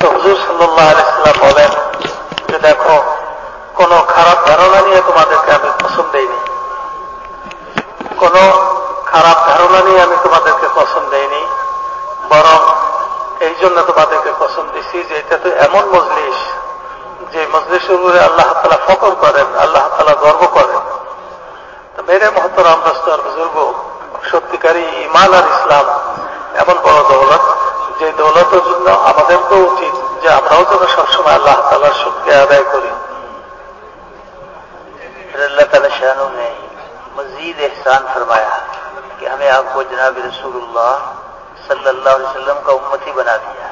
তো হুজুর সাল্লাহ আলাইসাল্লাম বলেন যে দেখো, কোনো খারাপ ধারণা নিয়ে তোমাদেরকে আমি পছন্দ দেইনি। কোনো খারাপ ধারণা নিয়ে আমি তোমাদেরকে পছন্দ দেইনি, বরং এই জন্য তোমাদেরকে পছন্দ দিছি যে এটা তো এমন মজলিস যে মজলিসের উপরে আল্লাহ তালা ফকর করেন, আল্লাহ তালা গর্ব করেন। তো মেরে মহতরাম দস্তর বুজুর্গ, সত্যিকারী ইমান আর ইসলাম, এমন বড় দৌলত যে দৌলতের জন্য আমাদের তো উচিত যে আমরাও যেন সবসময় আল্লাহ তালার শক্তি আদায় করি। اللہ تعالی شاہ نے مزید احسان فرمایا کہ ہمیں آپ کو جناب رسول اللہ صلی اللہ علیہ وسلم کا امتی بنا دیا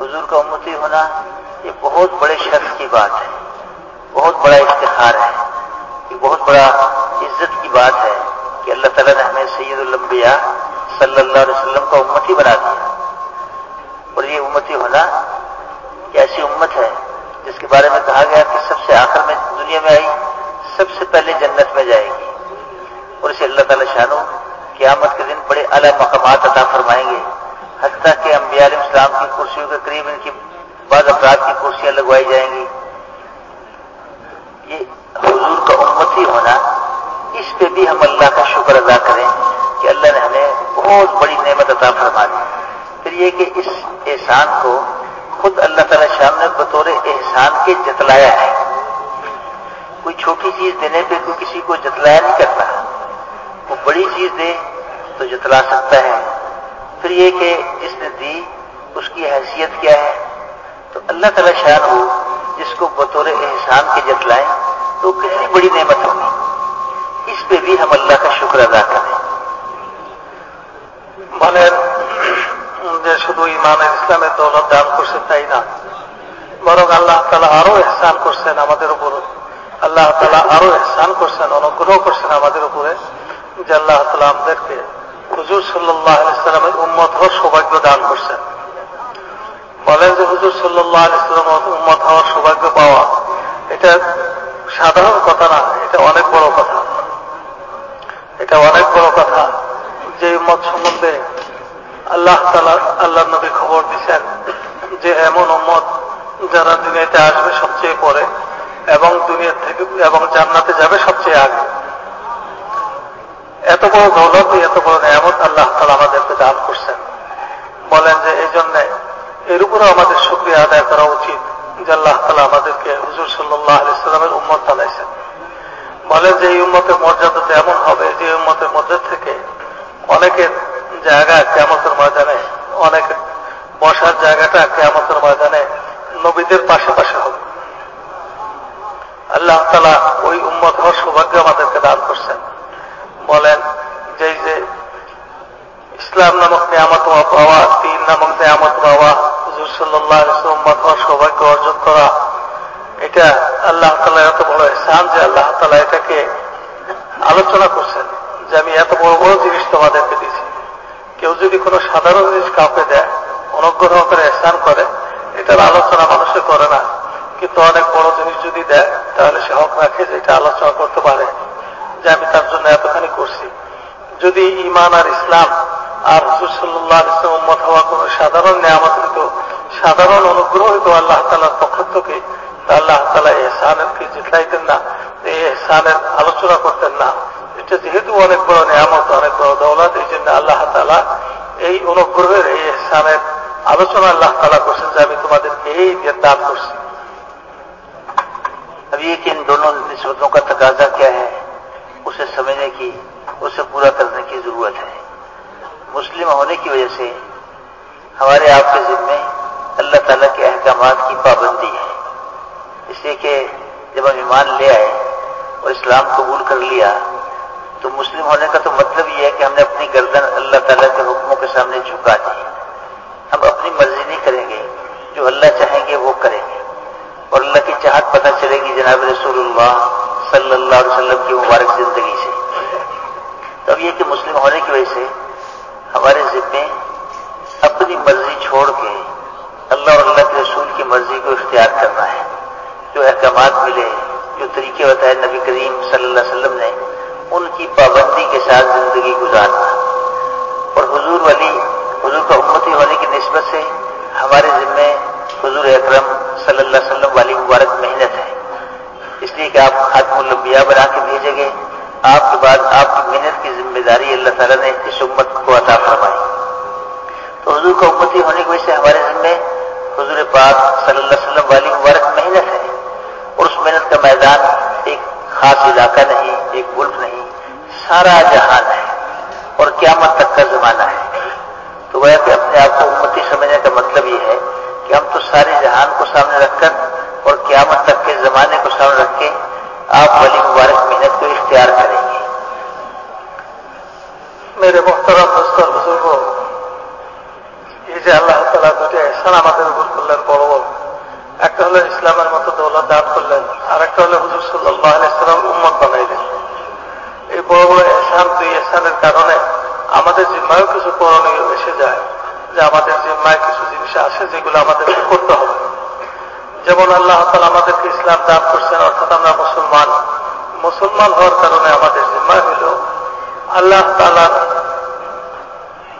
حضور کا امتی ہونا یہ بہت بڑے شرف کی بات ہے، بہت بڑا افتخار ہے، یہ بہت بڑا عزت کی بات ہے کہ اللہ تعالیٰ نے ہمیں سید الانبیاء صلی اللہ علیہ وسلم کا امتی بنا دیا۔ اور یہ امتی ہونا یہ ایسی امت ہے جس کے بارے میں کہا گیا کہ سب سے آخر میں دنیا میں آئی، سب سے پہلے جنت میں جائے گی۔ اور اسے اللہ تعالی شانو قیامت کے دن بڑے اعلیٰ مقامات عطا فرمائیں گے۔ حتیٰ کہ انبیاء علیہ السلام کی کرسیوں کے قریب ان کی بعض افراد کی کرسیاں لگوائی جائیں گی۔ یہ حضور کا امتی ہونا، اس پہ بھی ہم اللہ کا شکر ادا کریں کہ اللہ نے ہمیں بہت بڑی نعمت عطا فرما دی لیے کہ اس احسان کو خود اللہ تعالی شام نے بطور احسان کے جتلایا ہے۔ کوئی چھوٹی چیز دینے پہ کوئی کسی کو جتلایا نہیں کرتا۔ وہ بڑی چیز دے تو جتلا سکتا ہے۔ پھر یہ کہ جس نے دی، اس کی حیثیت کیا ہے۔ تو اللہ تعالی شان ہو جس کو بطور احسان کے جتلائیں تو کتنی بڑی نعمت ہوگی۔ اس پہ بھی ہم اللہ کا شکر ادا کریں۔ مولانا যে শুধু ইমানের ইসলামের দৌলত দান করছে তাই না? বরং আল্লাহ তালা আরও এহসান করছেন আমাদের উপর। আল্লাহ তালা আরও এহসান করছেন, অনুগ্রহ করছেন আমাদের উপরে, যে আল্লাহ তালা আমাদেরকে হুজুর সাল্লাহ ইসলামের উম্মত হওয়ার সৌভাগ্য দান করছেন। বলেন যে হুজুর সাল্লাহ ইসলাম উম্মত হওয়ার সৌভাগ্য পাওয়া, এটা সাধারণ কথা না, এটা অনেক বড় কথা। এটা অনেক বড় কথা। যে উম্মত সম্বন্ধে আল্লাহ তালা আল্লাহ নবী খবর দিচ্ছেন যে এমন উম্মত যারা দুনিয়াতে আসবে সবচেয়ে পরে এবং দুনিয়া থেকে এবং জান্নাতে যাবে সবচেয়ে আগে। এত বড় দৌলত, এত বড় নিয়ামত আল্লাহ তালা আমাদেরকে দান করছেন। বলেন যে এই জন্যে এর উপরেও আমাদের শুক্রিয়া আদায় করা উচিত যে আল্লাহ তালা আমাদেরকে হুজুর সাল্লাহ আলাইসালামের উম্মত বানাইছেন। বলেন যে এই উম্মতের মর্যাদা এমন হবে, যে উম্মতের মধ্যে থেকে অনেকের জায়গা কেমতের ময়দানে, অনেক বসার জায়গাটা কেমতের ময়দানে নবীদের পাশে পাশে হবে। আল্লাহ তালা ওই উম্মত হওয়ার সৌভাগ্য আমাদেরকে দান করছেন। বলেন যে যে ইসলাম নামক নিয়ামত পাওয়া, তিন নামক নিয়ামত পাওয়া, হুজুর উম্মত হওয়ার সৌভাগ্য অর্জন করা, এটা আল্লাহ তালা এত বড় এহসান যে আল্লাহ তালা এটাকে আলোচনা করছেন। যে আমি এত বড় বড় জিনিস তোমাদেরকে দিছি কেউ যদি কোনো সাধারণ জিনিস কাউকে দেয়, অনুগ্রহ করে এহসান করে এটার আলোচনা মানুষে করে না। কিন্তু অনেক বড় জিনিস যদি দেয়, তাহলে সে হক রাখে যে এটা আলোচনা করতে পারে। যে আমি তার জন্য এতখানি করছি। যদি ইমান আর ইসলাম আর হুজুর সাল্লাহ ইসলাম উম্মত হওয়া কোন সাধারণ নিয়ামত হইত, সাধারণ অনুগ্রহ হইত আল্লাহ তালার পক্ষ থেকে আল্লাহ তালা এহসানকে জিতলাইতেন না এহসানের আলোচনা করতেন না। এটা যেহেতু অনেক বড় নিয়ামত، অনেক বড় দৌলত، এই জন্য আল্লাহ তালা এই অনুগ্রহের، এই এসানের আলোচনা আল্লাহ তালা করছেন যে আমি তোমাদেরকে এই দান করছি। اب یہ کہ ان دونوں نسبتوں کا تقاضا کیا ہے اسے سمجھنے کی اسے پورا کرنے کی ضرورت ہے مسلم ہونے کی وجہ سے ہمارے آپ کے ذمے اللہ تعالیٰ کے احکامات کی پابندی ہے اس لیے کہ جب ہم ایمان لے آئے اور اسلام قبول کر لیا تو مسلم ہونے کا تو مطلب یہ ہے کہ ہم نے اپنی گردن اللہ تعالیٰ کے حکموں کے سامنے جھکا دی۔ ہم اپنی مرضی نہیں کریں گے۔ جو اللہ چاہیں گے وہ کریں گے۔ اور اللہ کی چاہت پتہ چلے گی جناب رسول اللہ صلی اللہ علیہ وسلم کی مبارک زندگی سے۔ تو اب یہ کہ مسلم ہونے کی وجہ سے ہمارے ذمے اپنی مرضی چھوڑ کے اللہ اور اللہ کے رسول کی مرضی کو اختیار کرنا ہے۔ جو احکامات ملے، جو طریقے بتائے نبی کریم صلی اللہ علیہ وسلم نے ان کی پابندی کے ساتھ زندگی گزارنا اور حضور ولی، حضور کا امتی ہونے کی نسبت سے ہمارے ذمے حضور اکرم صلی اللہ علیہ وسلم والی مبارک محنت ہے۔ اس لیے کہ آپ خاتم الانبیاء بنا کے بھیجے گئے۔ آپ کے بعد آپ کی محنت کی ذمہ داری اللہ تعالیٰ نے اس امت کو عطا فرمائی۔ تو حضور کا امتی ہونے کی وجہ سے ہمارے ذمے حضور پاک صلی اللہ علیہ وسلم والی مبارک محنت ہے۔ اور اس محنت کا میدان ایک خاص علاقہ نہیں، ایک ملک نہیں، سارا جہان ہے۔ اور قیامت تک کا زمانہ ہے۔ تو وہ کہ اپنے آپ کو امتی سمجھنے کا مطلب یہ ہے کہ ہم تو سارے جہان کو سامنے رکھ کر اور قیامت تک کے زمانے کو سامنے رکھ کے آپ والی مبارک محنت کو اختیار کریں گے۔ میرے محترم دوست اور بزرگوں یہ جو اللہ تعالیٰ سلامت بزرگ اللہ بڑ একটা হলো ইসলামের মতো দৌলত দান করলেন আর একটা হলো হুজুর সাল্লাহ আলাইসালাম উম্মত বানাইলেন। এই বড় বড় এহসান দুই এহসানের কারণে আমাদের জিম্মায়ও কিছু করণীয় এসে যায়, যে আমাদের জিম্মায় কিছু জিনিস আসে যেগুলো আমাদেরকে করতে হবে। যেমন আল্লাহ তালা আমাদেরকে ইসলাম দান করছেন, অর্থাৎ আমরা মুসলমান। মুসলমান হওয়ার কারণে আমাদের জিম্মায় হইল আল্লাহ তালার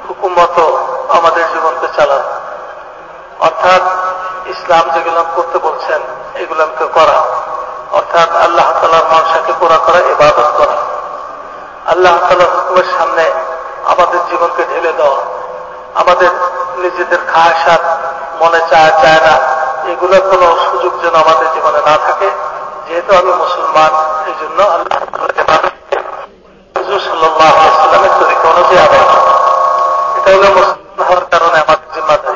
হুকুম মতো আমাদের জীবনকে চালানো। অর্থাৎ ইসলাম যেগুলো করতে বলছেন, এগুলোকে করা। অর্থাৎ আল্লাহ তালার মনসাকে পুরা করা এবাদত করা। আল্লাহ তালার হুকুমের সামনে আমাদের জীবনকে ঢেলে দেওয়া। আমাদের নিজেদের খায়াসাত মনে চায় চায় না। এগুলোর কোনো সুযোগ যেন আমাদের জীবনে না থাকে। যেহেতু আমি মুসলমান এই জন্য আল্লাহ হুজুর সাল্লামের তরিকা অনুযায়ী আদায় এটা হলো মুসলমান হওয়ার কারণে আমাদের জিম্মাদারি।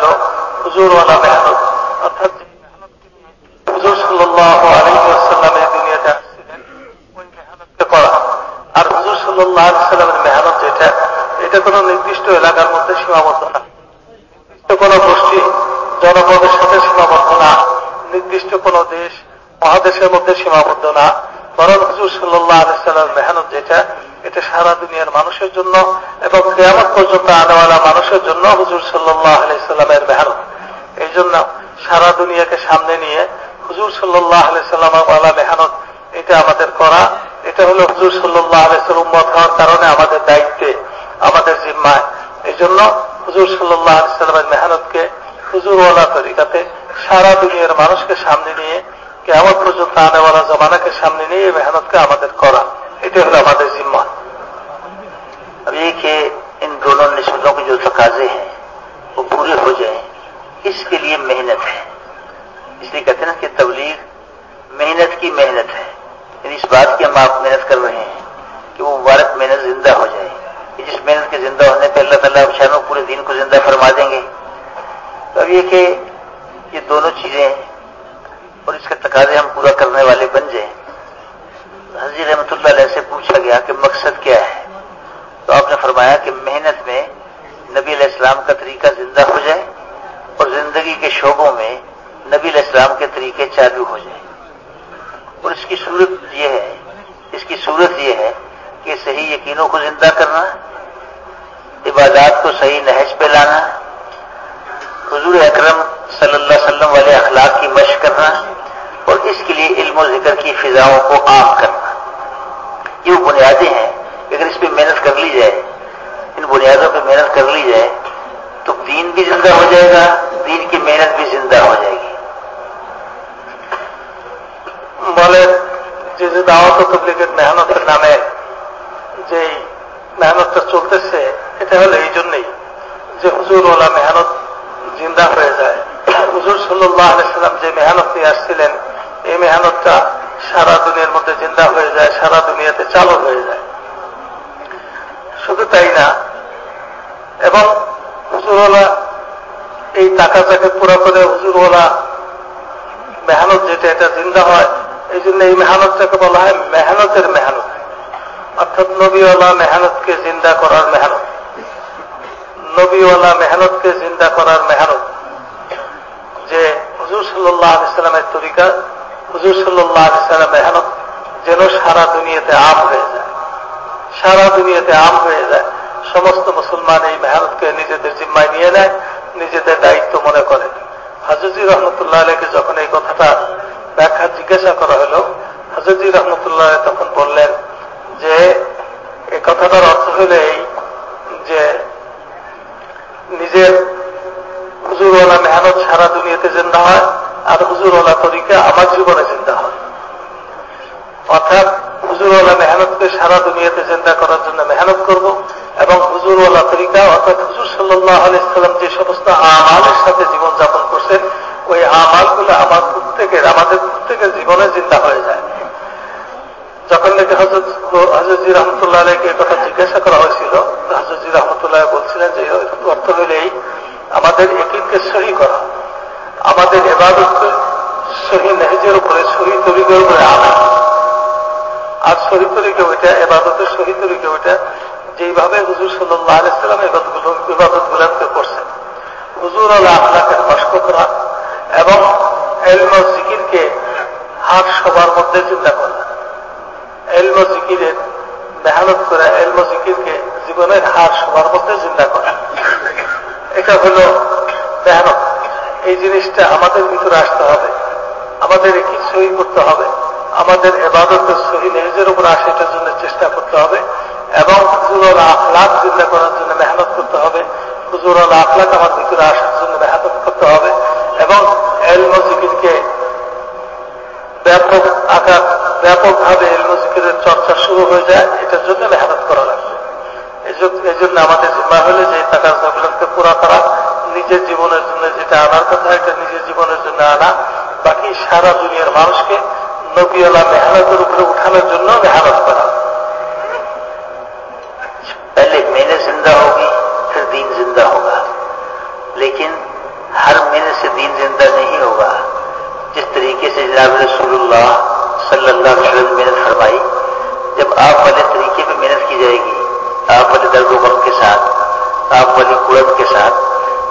মেহনত। অর্থাৎ হুজুর সাল্লাহ দুনিয়াতে আসছিলেন, ওই মেহনতকে আর হুজুর সাল্লাহ মেহনত যেটা, এটা কোনো নির্দিষ্ট এলাকার মধ্যে সীমাবদ্ধ না। নির্দিষ্ট কোনো গোষ্ঠী, জনপদের সাথে সীমাবদ্ধ না। নির্দিষ্ট কোন দেশ, মহাদেশের মধ্যে সীমাবদ্ধ না। বরং হুজুর সাল্লাহ আলাইসাল্লাম মেহনত যেটা, এটা সারা দুনিয়ার মানুষের জন্য এবং কেয়ামত পর্যন্ত আনেওয়ালা মানুষের জন্য হুজুর সাল্লাহ আলাইসাল্লামের মেহনত। এই জন্য সারা দুনিয়াকে সামনে নিয়ে হুজুর সাল্লাহ আলাইসাল্লামওয়ালা মেহনত এটা আমাদের করা এটা হলো হুজুর সাল্লাহ আলাইসাল্লাম উম্মত হওয়ার কারণে আমাদের দায়িত্বে আমাদের জিম্মায় এই জন্য হুজুর সাল্লাহ আলাইসাল্লামের মেহনতকে হুজুরওয়ালা তরিকাতে সারা দুনিয়ার মানুষকে সামনে নিয়ে কেমন পর্যন্ত আনেওয়ালা জমানাকে সামনে নিয়ে এই মেহনতকে আমাদের করা এটা হলো আমাদের जिम्मा अब ये कि इन दोनों नस्बतों के जो तकाजे हैं वो पूरे हो जाए اس کے لیے محنت ہے۔ اس لیے کہتے ہیں نا کہ تبلیغ محنت کی محنت ہے۔ یعنی اس بات کی ہم آپ محنت کر رہے ہیں کہ وہ مبارک محنت زندہ ہو جائے۔ جس محنت کے زندہ ہونے پہ اللہ تعالیٰ شانوں پورے دین کو زندہ فرما دیں گے۔ تو اب یہ کہ یہ دونوں چیزیں اور اس کے تقاضے ہم پورا کرنے والے بن جائیں۔ حضیر رحمۃ اللہ علیہ سے پوچھا گیا کہ مقصد کیا ہے؟ تو آپ نے فرمایا کہ محنت میں نبی علیہ السلام کا طریقہ زندہ ہو جائے۔ اور زندگی کے شعبوں میں نبی علیہ السلام کے طریقے چالو ہو جائیں۔ اور اس کی صورت یہ ہے، اس کی صورت یہ ہے کہ صحیح یقینوں کو زندہ کرنا، عبادات کو صحیح نہج پہ لانا، حضور اکرم صلی اللہ علیہ وسلم والے اخلاق کی مشق کرنا، اور اس کے لیے علم و ذکر کی فضاؤں کو عام کرنا۔ یہ وہ بنیادیں ہیں، اگر اس پہ محنت کر لی جائے، ان بنیادوں پہ محنت کر لی جائے तो दीन भी जिंदा हो जाएगा दीन की मेहनत भी जिंदा हो जाएगी বলেন যে যে দাওয়াত তবলিগের মেহনতের নামে যে মেহনতটা চলতেছে এটা হলো এই জন্যই যে হুজুর ওলা মেহনত জিন্দা হয়ে যায় হুজুর সাল্লাহ আলাইসাল্লাম যে মেহনত নিয়ে আসছিলেন এই মেহনতটা সারা দুনিয়ার মধ্যে জিন্দা হয়ে যায় সারা দুনিয়াতে চালু হয়ে যায় শুধু তাই না এবং হুজুরওয়ালা, এই টাকাটাকে পুরো করে হুজুরওয়ালা মেহনত যেটা এটা জিন্দা হয় এই জন্য এই মেহনতটাকে বলা হয় মেহনতের মেহনত। অর্থাৎ নবীওয়ালা মেহনতকে জিন্দা করার মেহনত। নবীওয়ালা মেহনতকে জিন্দা করার মেহনত। যে হুজুর সাল্লাহ ইসলামের তরিকা, হুজুর সাল্লাহ ইসলামের মেহনত যেন সারা দুনিয়াতে আম হয়ে যায়। সারা দুনিয়াতে আম হয়ে যায়। সমস্ত মুসলমান এই মেহনতকে নিজেদের জিম্মায় নিয়ে নেয়, নিজেদের দায়িত্ব মনে করে। হাজুজি রহমতুল্লাহ আলীকে যখন এই কথাটা ব্যাখ্যা জিজ্ঞাসা করা হলো, হাজুজি রহমতুল্লাহ তখন বললেন যে এই কথাটার অর্থ হলো এই যে, নিজের হুজুরওয়ালা মেহনত সারা দুনিয়াতে জিন্দা হয়, আর হুজুরওয়ালা তরিকা আমার জীবনে জিন্দা হয়। অর্থাৎ হুজুরওয়ালা মেহনতকে সারা দুনিয়াতে জিন্দা করার জন্য মেহনত করব এবং হুজুরওয়ালা তরিকা, অর্থাৎ হুজুর সাল্লাহ আলাইসাল্লাম যে সমস্ত আমালের সাথে জীবন যাপন করছেন, ওই আমালগুলো আমার প্রত্যেকের, আমাদের প্রত্যেকের জীবনে জিন্দা হয়ে যায়। যখন নাকি হজরত হজরজি রহমতুল্লাহ আলীকে কথা জিজ্ঞাসা করা হয়েছিল হজরজি রহমতুল্লাহ বলছিলেন যে অর্থ হইলেই আমাদের একিনকে সহি করা। আমাদের এবাদতকে সহি নেহেজের উপরে, সহি তরিকের উপরে আনা। আর সহি তরিকে ওইটা এবাদতের সহি তরিকে ওইটা যেইভাবে হুজুর সাল্লাহ আলাইসাল্লাম ইবাদত গুলাকে করছেন। হুজুর আল্লাহ আল্লাহকে কষ্ট করা এবং এলম জিকিরকে হাত সবার মধ্যে চিন্তা করা এলম জিকিরের মেহনত করে এলম জিকিরকে জীবনের হার সবার মধ্যে চিন্তা করা এটা হল মেহনত। এই জিনিসটা আমাদের ভিতরে আসতে হবে। আমাদের সহি করতে হবে। আমাদের এবাদতের সহি, নিজের উপর আসে এটার জন্য চেষ্টা করতে হবে এবং হুজুর আখলাখ চিন্তা করার জন্য মেহনত করতে হবে। হুজুর আখলাখ আমার ভিতরে আসার জন্য মেহনত করতে হবে এবং এলম জিকিরকে ব্যাপক আকার, ব্যাপকভাবে এলম জিকিরের চর্চা শুরু হয়ে যায়, এটার জন্য মেহনত করা লাগবে। এই জন্য আমাদের জিম্মা হলে যে টাকার জগলকে পুরা করা, নিজের জীবনের জন্য যেটা আনার কথা, এটা নিজের জীবনের জন্য আনা, বাকি সারা দুনিয়ার মানুষকে নবীলা মেহনতের উপরে উঠানোর জন্য মেহনত کرا پہلے مہینے زندہ ہوگی پھر دین زندہ ہوگا لیکن ہر مہینے سے دین زندہ نہیں ہوگا جس طریقے سے جناب رسول اللہ صلی اللہ علیہ وسلم محنت فرمائی جب آپ والے طریقے پہ محنت کی جائے گی آپ والے درد و غم کے ساتھ آپ والی قوت کے ساتھ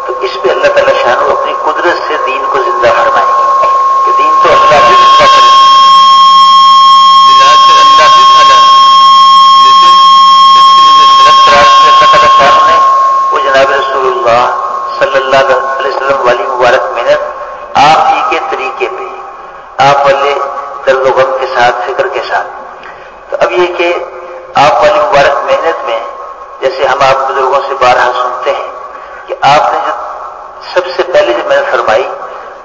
تو اس پہ اللہ تعالیٰ شاہ اپنی قدرت سے دین کو زندہ فرمائیں کہ دین تو اللہ ہی زندہ کرے صلی اللہ علیہ وسلم والی مبارک محنت آپ ہی کے طریقے پہ، آپ والے درد و غم کے ساتھ، فکر کے ساتھ۔ تو اب یہ کہ آپ والی مبارک محنت میں جیسے ہم آپ بزرگوں سے بارہ سنتے ہیں کہ آپ نے جو سب سے پہلے جو محنت فرمائی،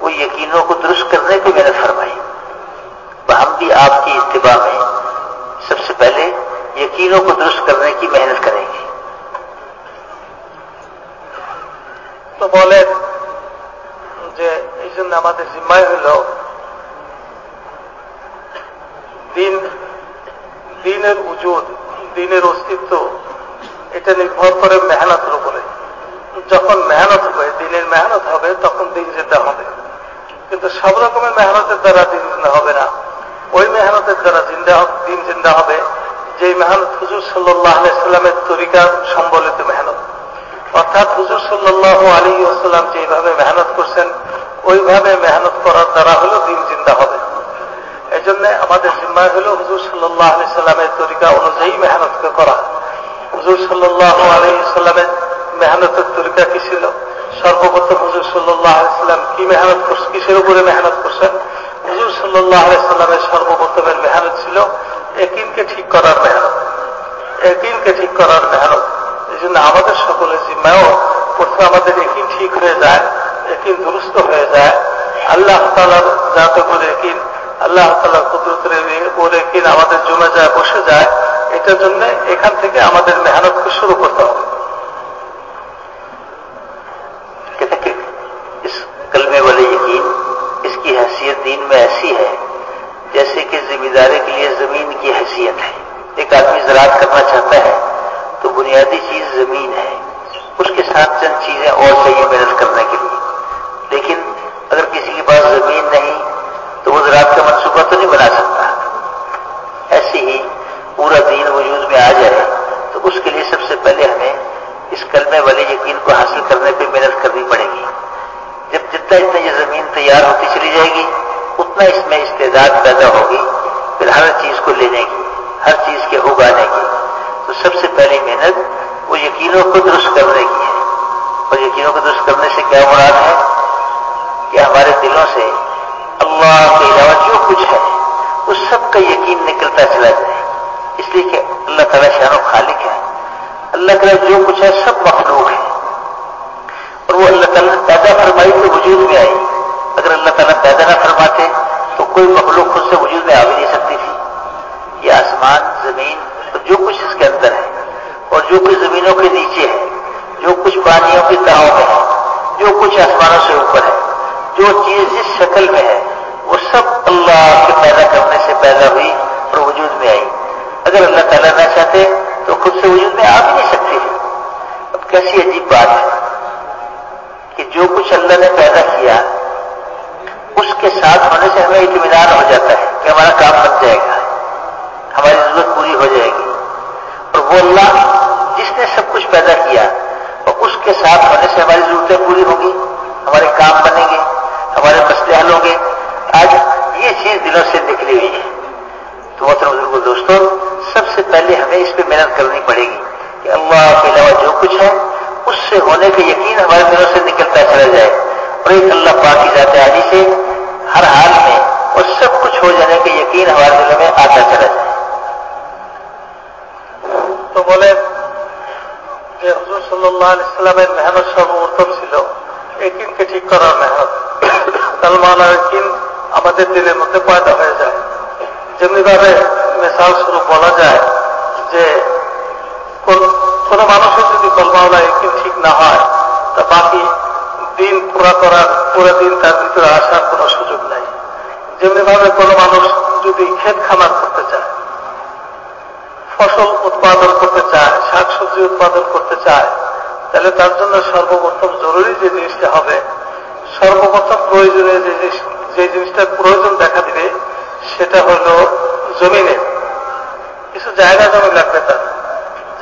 وہ یقینوں کو درست کرنے کی محنت فرمائی۔ ہم بھی آپ کی اتباع میں سب سے پہلے یقینوں کو درست کرنے کی محنت کریں گے۔ তো বলেন যে এই জন্য আমাদের জিম্মায় হইল দিন, দিনের উজুদ দিনের অস্তিত্ব, এটা নির্ভর করে মেহনতের উপরে। যখন মেহনত হবে, দিনের মেহনত হবে, তখন দিন যেতে হবে। কিন্তু সব রকমের মেহনতের দ্বারা দিন জিন্দা হবে না। ওই মেহনতের দ্বারা জিন্দা দিন জিন্দা হবে যে মেহনত হুজুর সাল্লাহ সাল্লামের তরিকা সম্বলিত মেহনত। অর্থাৎ হুজুর সাল্লাহ আলী আসাল্লাম যেভাবে মেহনত করছেন, ওইভাবে মেহনত করার দ্বারা হলো দিন জিন্দা হবে। এই জন্য আমাদের জিম্মায় হলো হুজুর সাল্লাহ আলি সাল্লামের তরিকা অনুযায়ী মেহনতকে করা। হুজুর সাল্লাহ আলী সাল্লামের মেহনতের তরিকা কি ছিল? সর্বপ্রথম হুজুর সাল্লাহ আলাইসাল্লাম কি মেহনত করছেন কিসের উপরে মেহনত করছেন? হুজুর সাল্লাহ আলাইসাল্লামের সর্বপ্রথমের মেহনত ছিল একিনকে ঠিক করার মেহনত। একিনকে ঠিক করার মেহনত। এই জন্য আমাদের সকলের জিম্মায়ও প্রথমে আমাদের একিন ঠিক হয়ে যায় একিন দুরুস্ত হয়ে যায় আল্লাহ তালার যাতে করে একিন আল্লাহ তালা কুদরতের ওর একিন আমাদের জমে যায় বসে যায় এটার জন্য এখান থেকে আমাদের মেহনতকে শুরু করতে হবে कहते कि इस कलमे वाले यकीन इसकी हैसियत दीन में ऐसी है जैसे कि जिम्मेदारी के लिए जमीन की हैसियत है एक आदमी ज़रात करना चाहता है تو بنیادی چیز زمین ہے۔ اس کے ساتھ چند چیزیں اور چاہیے محنت کرنے کے لیے۔ لیکن اگر کسی کے پاس زمین نہیں، تو وہ زراعت کا منصوبہ تو نہیں بنا سکتا۔ ایسے ہی پورا دین وجود میں آ جائے، تو اس کے لیے سب سے پہلے ہمیں اس کلمے والے یقین کو حاصل کرنے پہ محنت کرنی پڑے گی۔ جب جتنا اتنا یہ زمین تیار ہوتی چلی جائے گی، اتنا اس میں استعداد پیدا ہوگی۔ پھر ہر چیز کو لینے کی، ہر چیز کے اگانے کی۔ تو سب سے پہلی محنت وہ یقینوں کو درست کرنے کی ہے۔ اور یقینوں کو درست کرنے سے کیا مراد ہے؟ کہ ہمارے دلوں سے اللہ کے علاوہ جو کچھ ہے اس سب کا یقین نکلتا چلا جائے۔ اس لیے کہ اللہ تعالیٰ شان و خالق ہے۔ اللہ تعالیٰ جو کچھ ہے، سب مخلوق ہے۔ اور وہ اللہ تعالیٰ نے پیدا فرمائی تو وجود میں آئی۔ اگر اللہ تعالیٰ پیدا نہ فرماتے تو کوئی مخلوق خود سے وجود میں آ بھی نہیں سکتی تھی۔ یہ آسمان، زمین جو کچھ اس کے اندر ہے اور جو کچھ زمینوں کے نیچے ہے، جو کچھ پانیوں کی تہوں میں ہے، جو کچھ آسمانوں سے اوپر ہے، جو چیز جس شکل میں ہے، وہ سب اللہ کے پیدا کرنے سے پیدا ہوئی اور وجود میں آئی۔ اگر اللہ تعالیٰ نہ چاہتے تو خود سے وجود میں آ بھی نہیں سکتی اب کیسی عجیب بات ہے کہ جو کچھ اللہ نے پیدا کیا، اس کے ساتھ ہونے سے ہمیں اطمینان ہو جاتا ہے کہ ہمارا کام بن جائے گا۔ ہماری ضرورت پوری ہو جائے گی۔ اور وہ اللہ جس نے سب کچھ پیدا کیا، اور اس کے ساتھ ہونے سے ہماری ضرورتیں پوری ہوں گی، ہمارے کام بنیں گے، ہمارے مسئلے حل ہوں گے۔ آج یہ چیز دلوں سے نکلی ہوئی ہے۔ تو محترم بزرگ دوستوں سب سے پہلے ہمیں اس پہ محنت کرنی پڑے گی کہ اللہ کے علاوہ جو کچھ ہے، اس سے ہونے کا یقین ہمارے دلوں سے نکلتا چلا جائے۔ اور ایک اللہ پاک کی ذات عالی سے ہر حال میں اور سب کچھ ہو جانے کا یقین ہمارے دلوں میں آتا چلا جائے۔ তো বলেন যে হজুর সাল্লাহ ইসলামের মেহনত সর্বপ্রথম ছিল। একিনকে ঠিক করার মেহনত। সালমান একিন আমাদের দিলের মধ্যে পয়দা হয়ে যায়। যেমনিভাবে মেসাল স্বরূপ বলা যায় যে, কোন মানুষের যদি কলমাওলা একিন ঠিক না হয়, তা বাকি দিন পুরা করার, পুরো দিন তার ভিতরে আসার কোনো সুযোগ নাই। যেমনিভাবে কোন মানুষ যদি ক্ষেত খামার করতে চায় ফসল উৎপাদন করতে চায়, শাকসবজি উৎপাদন করতে চায়, তাহলে তার জন্য সর্বপ্রথম জরুরি যে জিনিসটা হবে, সর্বপ্রথম প্রয়োজনীয় যে জিনিস, যে জিনিসটার প্রয়োজন দেখা দিবে, সেটা হল জমিনে। কিছু জায়গা জমি লাগবে তার।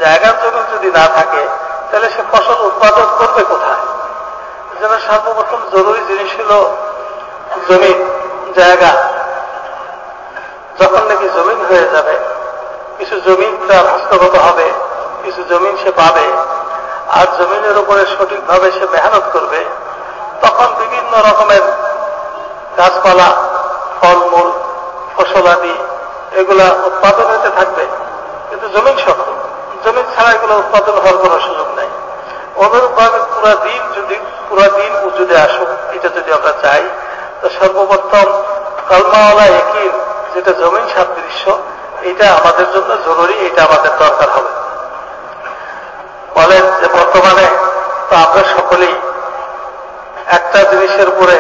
জায়গার জমি যদি না থাকে, তাহলে সে ফসল উৎপাদন করবে কোথায়? যেন সর্বপ্রথম জরুরি জিনিস হল জমিন জায়গা। যখন নাকি জমিন হয়ে যাবে কিছু জমিন তার হস্তগত হবে, কিছু জমিন সে পাবে। আর জমিনের উপরে সঠিকভাবে সে মেহনত করবে। তখন বিভিন্ন রকমের গাছপালা, ফলমূল ফসলাদি এগুলা উৎপাদন হতে থাকবে। কিন্তু জমিন শক্ত জমিন ছাড়া এগুলো উৎপাদন হওয়ার কোনো সুযোগ নাই। অনুরূপভাবে পুরা দিন যদি, পুরা দিন উজুদে আসুক, এটা যদি আমরা চাই, তো সর্বপ্রথম কালমাওয়ালা একই যেটা জমিন সাদৃশ্য এটা আমাদের জন্য জরুরি, এটা আমাদের দরকার হবে। বলেন যে বর্তমানে তো আমরা সকলেই একটা জিনিসের উপরে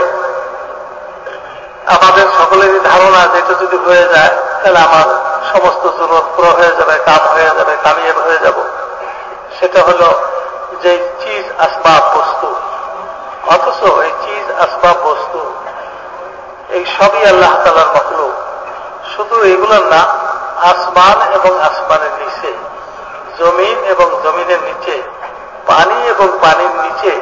আমাদের সকলেরই ধারণা যে এটা যদি হয়ে যায়, তাহলে আমার সমস্ত জরুরত পুরো হয়ে যাবে কাম হয়ে যাবে কামিয়াব হয়ে যাব। সেটা হল যে চিজ আসবাব বস্তু। অথচ এই চিজ আসবাব বস্তু, এই সবই আল্লাহ তালার মতলব শুধু এগুলোর না আসমান এবং আসমানের নিচে, জমিন এবং জমিনের নিচে, পানি এবং পানির নিচে,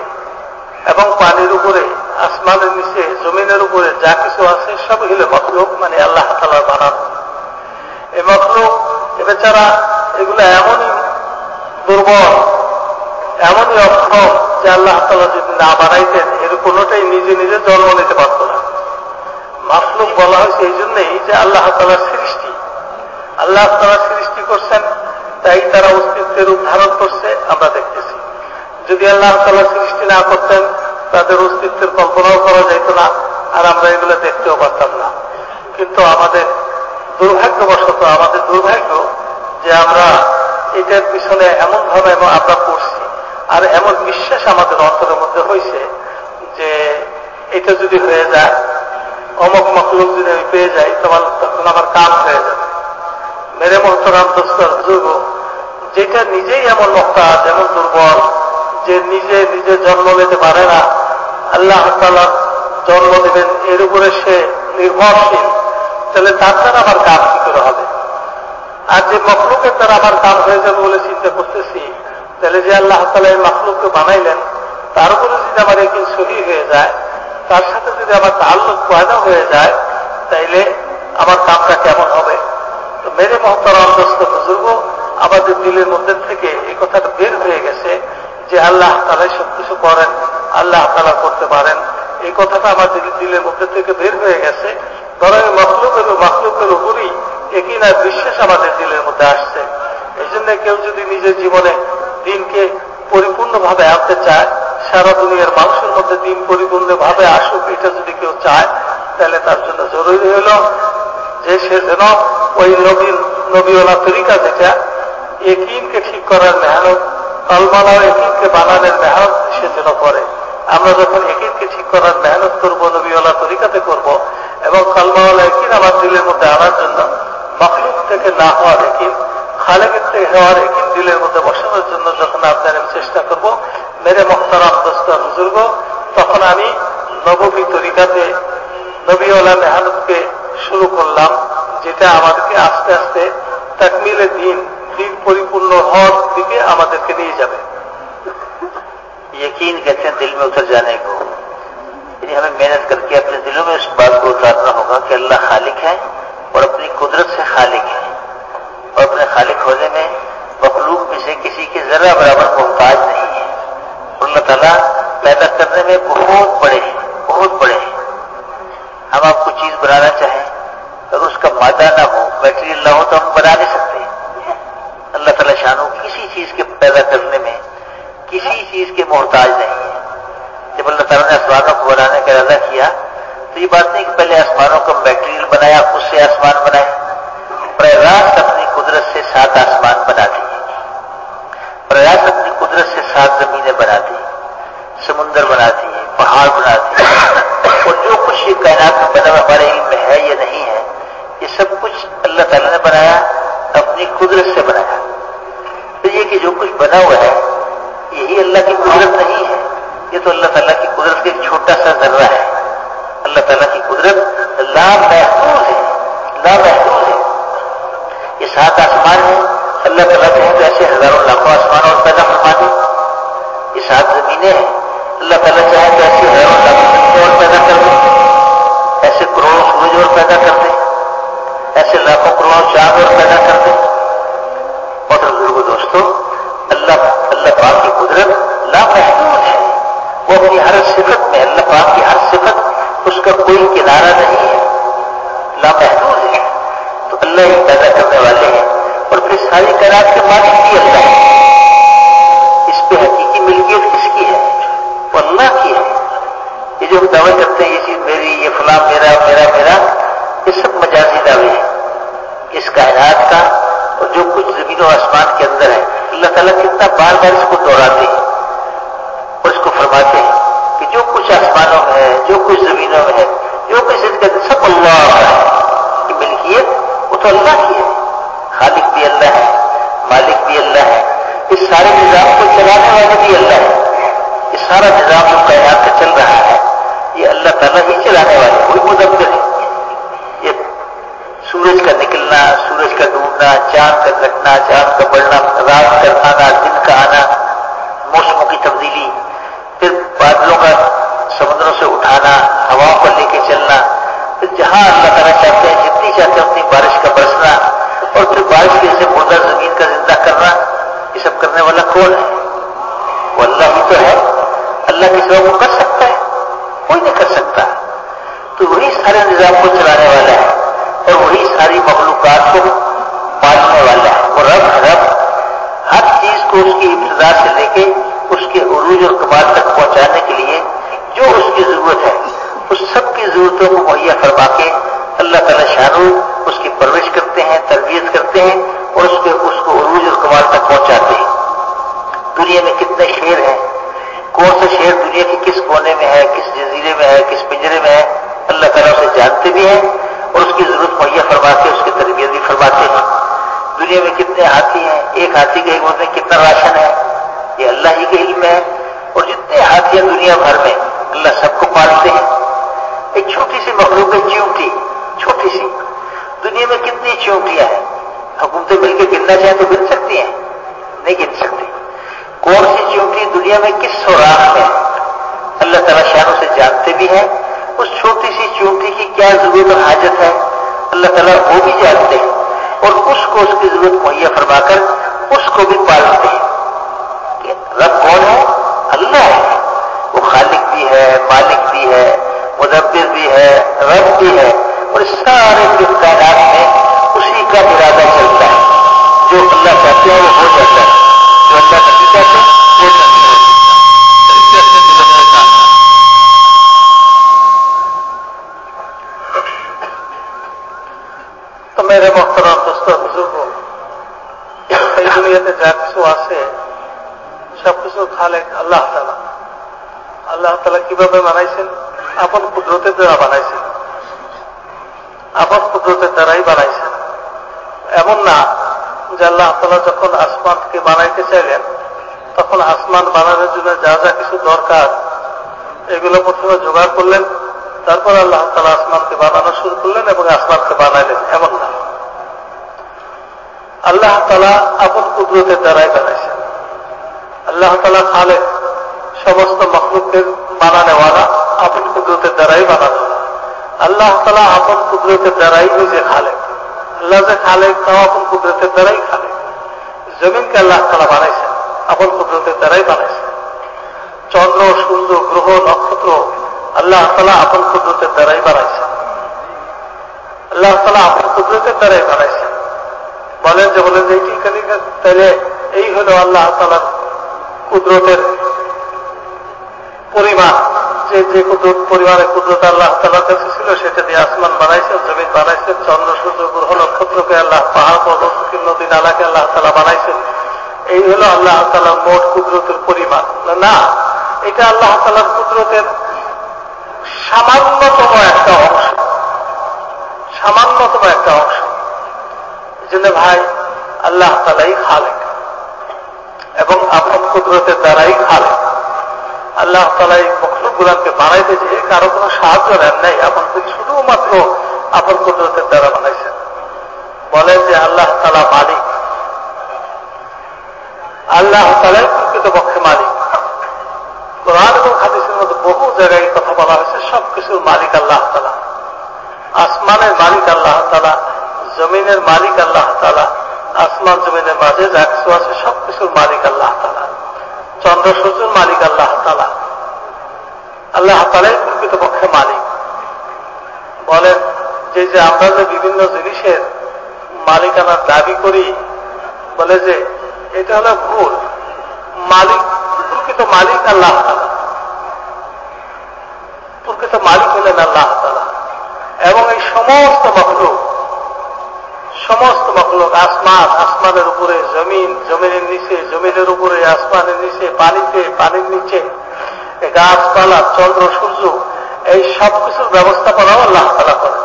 এবং পানির উপরে, আসমানের নিচে, জমিনের উপরে যা কিছু আছে সব হলে মতলুক মানে আল্লাহ তালার বানানো। এই মতলুক এ বেচারা এগুলো এমনই দুর্বল, এমনই অক্ষম যে আল্লাহ তালা যদি না বানাইতেন, এর কোনোটাই নিজে নিজে জন্ম নিতে পারত না। মাফলুক বলা হয়েছে এই জন্যই যে আল্লাহ সৃষ্টি আল্লাহ তারা সৃষ্টি করছেন, তাই তারা অস্তিত্বের রূপ ধারণ করছে, আমরা দেখতেছি। যদি আল্লাহ তালা সৃষ্টি না করতেন, তাদের অস্তিত্বের কল্পনাও করা যেত না, আর আমরা এগুলো দেখতেও পারতাম না। কিন্তু আমাদের দুর্ভাগ্যবশত, আমাদের দুর্ভাগ্য যে আমরা এটার পিছনে এমন ভাবে আমরা পড়ছি, আর এমন বিশ্বাস আমাদের অন্তরের মধ্যে হয়েছে যে এটা যদি হয়ে যায়, অমক মকলুক যদি আমি পেয়ে যাই তখন তখন আমার কাম হয়ে যাবে। মেরে মোহতরাম দোস্তর যুগ। যেটা নিজেই এমন মক্তাজ এমন দুর্বল, যে নিজে নিজে জন্ম নিতে পারে না। আল্লাহ তালা জন্ম দেবেন, এর উপরে সে নির্ভরশীল। তাহলে তার দ্বারা আমার কাজ কি করে হবে? আর যে মখলুকের দ্বারা আমার কাজ হয়ে যাবে বলে চিন্তা করতেছি, তাহলে যে আল্লাহ তালা এই মখলুককে বানাইলেন, তার উপরে যদি আমার একদিন সহি হয়ে যায়, তার সাথে যদি আমার তাল্লুক পয়দা হয়ে যায়, তাইলে আমার কামটা কেমন হবে? তো মেরে মহতারাম দোস্ত বুজুর্গ আমাদের দিলের মধ্যে থেকে এই কথাটা বের হয়ে গেছে যে আল্লাহ তালাই সব কিছু করেন, আল্লাহ তালা করতে পারেন। এই কথাটা আমাদের দিলের মধ্যে থেকে বের হয়ে গেছে। বরং মখলুকের মখলুকের উপরই একই না বিশ্বাস আমাদের দিলের মধ্যে আসছে। এই জন্য কেউ যদি নিজের জীবনে দিনকে পরিপূর্ণভাবে আনতে চায়, সারা দুনিয়ার মানুষের মধ্যে দিন পরিপূর্ণভাবে আসুক, এটা যদি কেউ চায়, তাহলে তার জন্য জরুরি হল যে সে যেন ওই নবীর নবীওয়ালা তরিকা যেটা একিনকে ঠিক করার মেহনত? কলমালা একিনকে বানানোর মেহনত? সে যেন করে আমরা যখন একিনকে ঠিক করার মেহনত করব, নবীওয়ালা তরিকাতে করব এবং কলমাওয়ালা একিন আমার দিলের মধ্যে আনার জন্য, মখলুক থেকে না হওয়ার একিন খালেকের থেকে হওয়ার একিন দিলের মধ্যে বসানোর জন্য যখন আপনার আমি চেষ্টা করব, মেরে মখতারাম দোস্ত বুজুর্গ, তখন আমি নবী তরিকাতে নবীওয়ালা মেহনতকে শুরু করলাম، যেটা আমাদেরকে আস্তে আস্তে তাকমিলের দিন দিন পরিপূর্ণ হওয়ার দিকে আমাদেরকে নিয়ে যাবে। یقین کہتے ہیں دل میں اتر جانے کو। یعنی ہمیں محنت کر کے اپنے دلوں میں اس بات کو اتارنا ہوگا کہ اللہ خالق ہے اور اپنی قدرت سے خالق ہے۔ اور اپنے خالق ہونے میں مخلوق میں سے کسی کے ذرا برابر محتاج نہیں ہے۔ اللہ تعالیٰ پیدا کرنے میں بہت بڑے ہیں، بہت بڑے ہیں۔ ہم آپ کو چیز بنانا چاہیں، اگر اس کا مادہ نہ ہو میٹیریل نہ ہو تو ہم بنا نہیں سکتے۔ اللہ تعالیٰ شانو کسی چیز کے پیدا کرنے میں کسی چیز کے محتاج نہیں ہے۔ جب اللہ تعالیٰ نے آسمانوں کو بنانے کا ارادہ کیا، تو یہ بات نہیں کہ پہلے آسمانوں کا میٹیریل بنایا اس سے آسمان بنائے۔ پریاس اپنی قدرت سے سات آسمان بنا دیے براہ اپنی قدرت سے سات زمینیں بنا دیے سمندر بناتی ہے پہاڑ بناتی ہے اور جو کچھ یہ کائنات میں بنا ہمارے علم میں ہے یا نہیں ہے، یہ سب کچھ اللہ تعالیٰ نے بنایا، اپنی قدرت سے بنایا۔ تو یہ کہ جو کچھ بنا ہوا ہے، یہی اللہ کی قدرت نہیں ہے۔ یہ تو اللہ تعالیٰ کی قدرت کا ایک چھوٹا سا ذرہ ہے۔ اللہ تعالیٰ کی قدرت لا محفوظ ہے لامحدود ہے۔ یہ سات آسمان ہے اللہ تعالیٰ کہیں تو ایسے ہزاروں لاکھوں آسمان اور پیدا فرما دیں یہ سات زمینیں ہیں۔ اللہ تعالیٰ چاہے تو ایسے ہیروں لاکھوں اور پیدا کر دیں ایسے کروڑوں سورج اور پیدا کر دیں ایسے لاکھوں کروڑوں چاند اور پیدا کر دیں اور بزرگ دوستو، اللہ اللہ پاک کی قدرت لامحدود ہے وہ اپنی ہر صفت میں، اللہ پاک کی ہر صفت، اس کا کوئی کنارہ نہیں ہے۔ لامحدود ہے تو اللہ ہی پیدا کرنے والے ہیں۔ اور پھر ساری کرا کے مالک بھی اللہ ہے جو دعوے کرتے ہیں، یہ چیز میری، یہ فلاں، میرا میرا میرا، یہ سب مجازی دعوے ہیں اس کائنات کا اور جو کچھ زمین و آسمان کے اندر ہے، اللہ تعالیٰ کتنا بار بار اس کو دوہراتے ہیں اور اس کو فرماتے ہیں کہ جو کچھ آسمانوں میں ہے، جو کچھ زمینوں میں ہے، جو کچھ زندگی سب اللہ ہے۔ کہ ملکیت وہ تو اللہ کی ہے۔ خالق بھی اللہ ہے، مالک بھی اللہ ہے۔ اس سارے نظام کو چلانے والے بھی اللہ ہے۔ یہ سارا نظام جو کائنات کا چل رہا ہے یہ اللہ تعالیٰ ہی چلانے والے کوئی مدد نہیں۔ یہ سورج کا نکلنا، سورج کا ڈوبنا، چاند کا گھٹنا، چاند کا بڑھنا، رات کا آنا دن کا آنا موسموں کی تبدیلی، پھر بادلوں کا سمندروں سے اٹھانا، ہواؤں پر لے کے چلنا، پھر جہاں اللہ تعالیٰ چاہتے ہیں، جتنی چاہتے ہیں، اتنی بارش کا برسنا، اور پھر بارش کے سے مردہ زمین کا زندہ کرنا، یہ سب کرنے والا کون ہے؟ وہ اللہ ہی تو ہے۔ اللہ کے سوا کو کر سکتا ہے۔ کوئی نہیں کر سکتا۔ تو وہی سارے نظام کو چلانے والا ہے اور وہی ساری مخلوقات کو پالنے والا ہے۔ وہ رب رب ہر چیز کو اس کی ابتدا سے لے کے اس کے عروج اور کمال تک پہنچانے کے لیے جو اس کی ضرورت ہے، اس سب کی ضرورتوں کو مہیا کروا کے اللہ تعالی شاہرو اس کی پرورش کرتے ہیں، تربیت کرتے ہیں اور اس کے، اس کو عروج اور کمال تک پہنچاتے ہیں۔ دنیا میں کتنے شیر ہیں۔ کون سا شیر دنیا کے کس کونے میں ہے، کس جزیرے میں ہے، کس پنجرے میں ہے، اللہ تعالیٰ اسے جانتے بھی ہیں اور اس کی ضرورت مہیا فرماتے ہیں، اس کی تربیت بھی فرماتے ہیں۔ دنیا میں کتنے ہاتھی ہیں، ایک ہاتھی کے ایک میں کتنا راشن ہے۔ یہ اللہ ہی کے علم ہے۔ اور جتنے ہاتھی ہیں دنیا بھر میں، اللہ سب کو پالتے ہیں۔ ایک چھوٹی سی مخلوق ہے، چیونٹی، چھوٹی سی۔ دنیا میں کتنی چیونٹیاں ہیں۔ حکومتیں مل کے گننا چاہیں تو گن سکتی ہیں، نہیں گن سکتی۔ کون سی چیونٹی دنیا میں کس سوراخ ہے اللہ تعالیٰ شہروں سے جانتے بھی ہیں؟ اس چھوٹی سی چیونٹی کی کیا ضرورت اور حاجت ہے؟ اللہ تعالیٰ وہ بھی جانتے ہیں اور اس کو اس کی ضرورت مہیا فرما کر اس کو بھی پالتے ہیں رب کون ہے؟ اللہ ہے۔ وہ خالق بھی ہے، مالک بھی ہے، مدبر بھی ہے، رب بھی ہے اور اس سارے کائنات میں اسی کا ارادہ چلتا ہے۔ جو اللہ چاہتے ہیں وہ ہو جاتا ہے۔ चाहते वो नहीं हो তো মেরে মোহতরম দোস্ত বুজুর্গ এই দুনিয়াতে যা কিছু আছে সবকিছু খালেক আল্লাহ তালা আল্লাহ তালা কিভাবে বানাইছেন আপন কুদরতের দ্বারা বানাইছেন আপন কুদরতের দ্বারাই বানাইছেন এমন না যে আল্লাহ তালা যখন আসমানকে বানাইতে চাইলেন, তখন আসমান বানানোর জন্য যা যা কিছু দরকার, এগুলো প্রথমে জোগাড় করলেন, তারপর আল্লাহ তালা আসমানকে বানানো শুরু করলেন এবং আসমানকে বানাইলেন। এমন না। আল্লাহ তালা আপন কুদরতের দ্বারাই বানাইছেন। আল্লাহ তালা খালে সমস্ত মখলুকের বানানেওয়ালা আপন কুদরতের দ্বারাই বানানো। আল্লাহ তালা আপন কুদরতের দ্বারাই নিজে খালে আল্লাহ যে খালে তাও আপন কুদরতের দ্বারাই খালে। জমিনকে আল্লাহ তালা বানাইছেন, আপন কুদরতের দ্বারাই বানাইছেন। চন্দ্র, সূর্য, গ্রহ, নক্ষত্র আল্লাহ তালা আপন কুদরতের দ্বারাই বানাইছেন। আল্লাহ তালা আপন কুদরতের দ্বারাই বানাইছেন। বলেন যে বলেন যে এইটি তাহলে এই হল আল্লাহ তালার কুদরতের পরিমাণ। যে যে কুদরত পরিমাণের কুদরত আল্লাহ তালার কাছে ছিল, সেটা দিয়ে আসমান বানাইছেন, জমিন বানাইছেন, চন্দ্র, সূর্য, গ্রহ, নক্ষত্রকে আল্লাহ পাহাড়, পর্বত নদী, নালাকে আল্লাহ তালা বানাইছেন। এই হলো আল্লাহ তালার মোট কুদরতের পরিমাণ। না এটা আল্লাহ তালার কুদরতের সামান্যতম একটা অংশ। সামান্যতম একটা অংশ। জন্য ভাই, আল্লাহ তালাই খালেক। এবং আপন কুদরতের দ্বারাই খালেক। আল্লাহ তালাই মখলুক গুলানকে বানাইতে যে কারও কোনো সাহায্য নেন নাই। আপন শুধুমাত্র আপন কুদরতের দ্বারা বানাইছেন। বলেন যে আল্লাহ তালা মালিক। আল্লাহ তালাই প্রকৃত পক্ষে মালিক। কোরআন এবং হাদিসের মধ্যে বহু জায়গায় কথা বলা হয়েছে, সবকিছুর মালিক আল্লাহ তালা আসমানের মালিক আল্লাহ তালা জমিনের মালিক আল্লাহ তালা আসমান জমিনের মাঝে যা কিছু আছে সবকিছুর মালিক আল্লাহ তালা চন্দ্র সূর্যের মালিক আল্লাহ তালা আল্লাহ তালাই প্রকৃত পক্ষে মালিক। বলেন যে যে আমরা যে বিভিন্ন জিনিসের মালিকানার দাবি করি, বলে যে, এটা হলো ভুল। মালিক, প্রকৃত মালিক আল্লাহ তালা প্রকৃত মালিক হলেন আল্লাহ তালা এবং এই সমস্ত মখলুক সমস্ত মখলুক আসমান, আসমানের উপরে, জমিন, জমিনের নিচে, জমিনের উপরে, আসমানের নিচে, পানিতে, পানির নিচে গাছপালা, চন্দ্র, সূর্য, এই সব কিছুর ব্যবস্থাপনাও আল্লাহ তালা করে।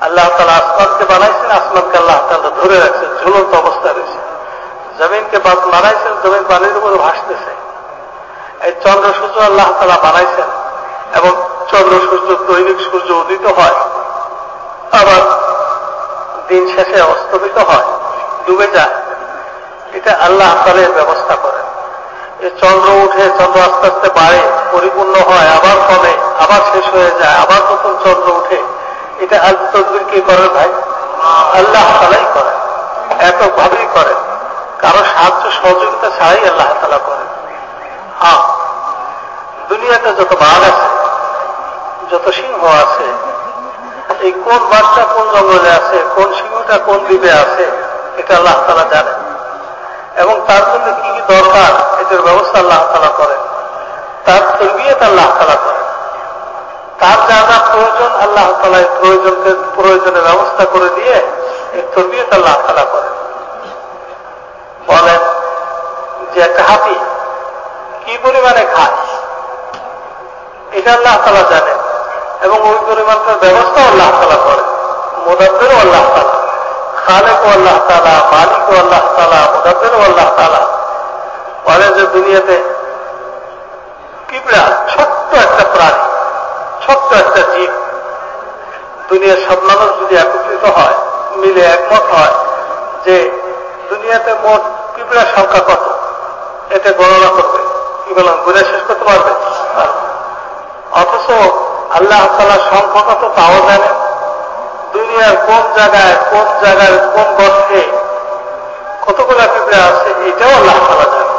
আল্লাহ তালা আসমানকে বানাইছেন, আসমানকে আল্লাহ তালা ধরে রাখছেন, ঝুলন্ত অবস্থায় রয়েছে। জমিনকে বানাইছেন, জমিন পানির উপরে ভাসতেছে। এই চন্দ্র, সূর্য আল্লাহ তালা বানাইছেন এবং চন্দ্র, সূর্য, দৈনিক সূর্য উদিত হয়। আবার দিন শেষে অস্তমিত হয়, ডুবে যায়। এটা আল্লাহ তালের ব্যবস্থা করেন। এই চন্দ্র উঠে চন্দ্র আস্তে আস্তে বাড়ে, পরিপূর্ণ হয়, আবার কমে, আবার শেষ হয়ে যায়, আবার নতুন চন্দ্র উঠে। এটা আল তদ্বির কি করেন ভাই? আল্লাহ তালাই করেন। এত ভাবেই করেন। কারও সাহায্য সহযোগিতা ছাড়াই আল্লাহ তালা করেন। হ্যাঁ দুনিয়াতে যত বাঘ আছে, যত সিংহ আছে এই কোন বাঘটা কোন জঙ্গলে আছে, কোন সিংহটা কোন দ্বীপে আছে, এটা আল্লাহ তালা জানেন এবং তার জন্য কি কি দরকার, এটার ব্যবস্থা আল্লাহ তালা করেন। তার তরবিয়ত আল্লাহ তালা করেন। তার যা যা প্রয়োজন আল্লাহ তালা এই প্রয়োজনকে, প্রয়োজনের ব্যবস্থা করে দিয়ে এই তরবিয়ত আল্লাহ তালা করেন। বলেন যে একটা হাতি কি পরিমাণে খায়? এটা আল্লাহ তালা জানেন। এবং ওই পরিমাণটার ব্যবস্থা আল্লাহ তালা করে। মোদাব্বেরও আল্লাহ তালা খালেকও আল্লাহ তালা মালিকও আল্লাহ তালা মোদাব্বেরও আল্লাহ তালা বলে যে দুনিয়াতে পিঁপড়া ছোট্ট একটা প্রাণী, ছোট্ট একটা জীব। দুনিয়ার সব মানুষ যদি একত্রিত হয়, মিলে একমত হয় যে দুনিয়াতে মোট পিঁপড়ার সংখ্যা কত এটা গণনা করবে। কি বললাম গুণে শেষ করতে পারবে। অথচ আল্লাহ তালা সংখ্যা কত তাও জানেন দুনিয়ার কোন জায়গায় কোন জায়গায় কোন গর্তে কতগুলো পিঁপড়া আছে, এটাও আল্লাহ তালা জানে।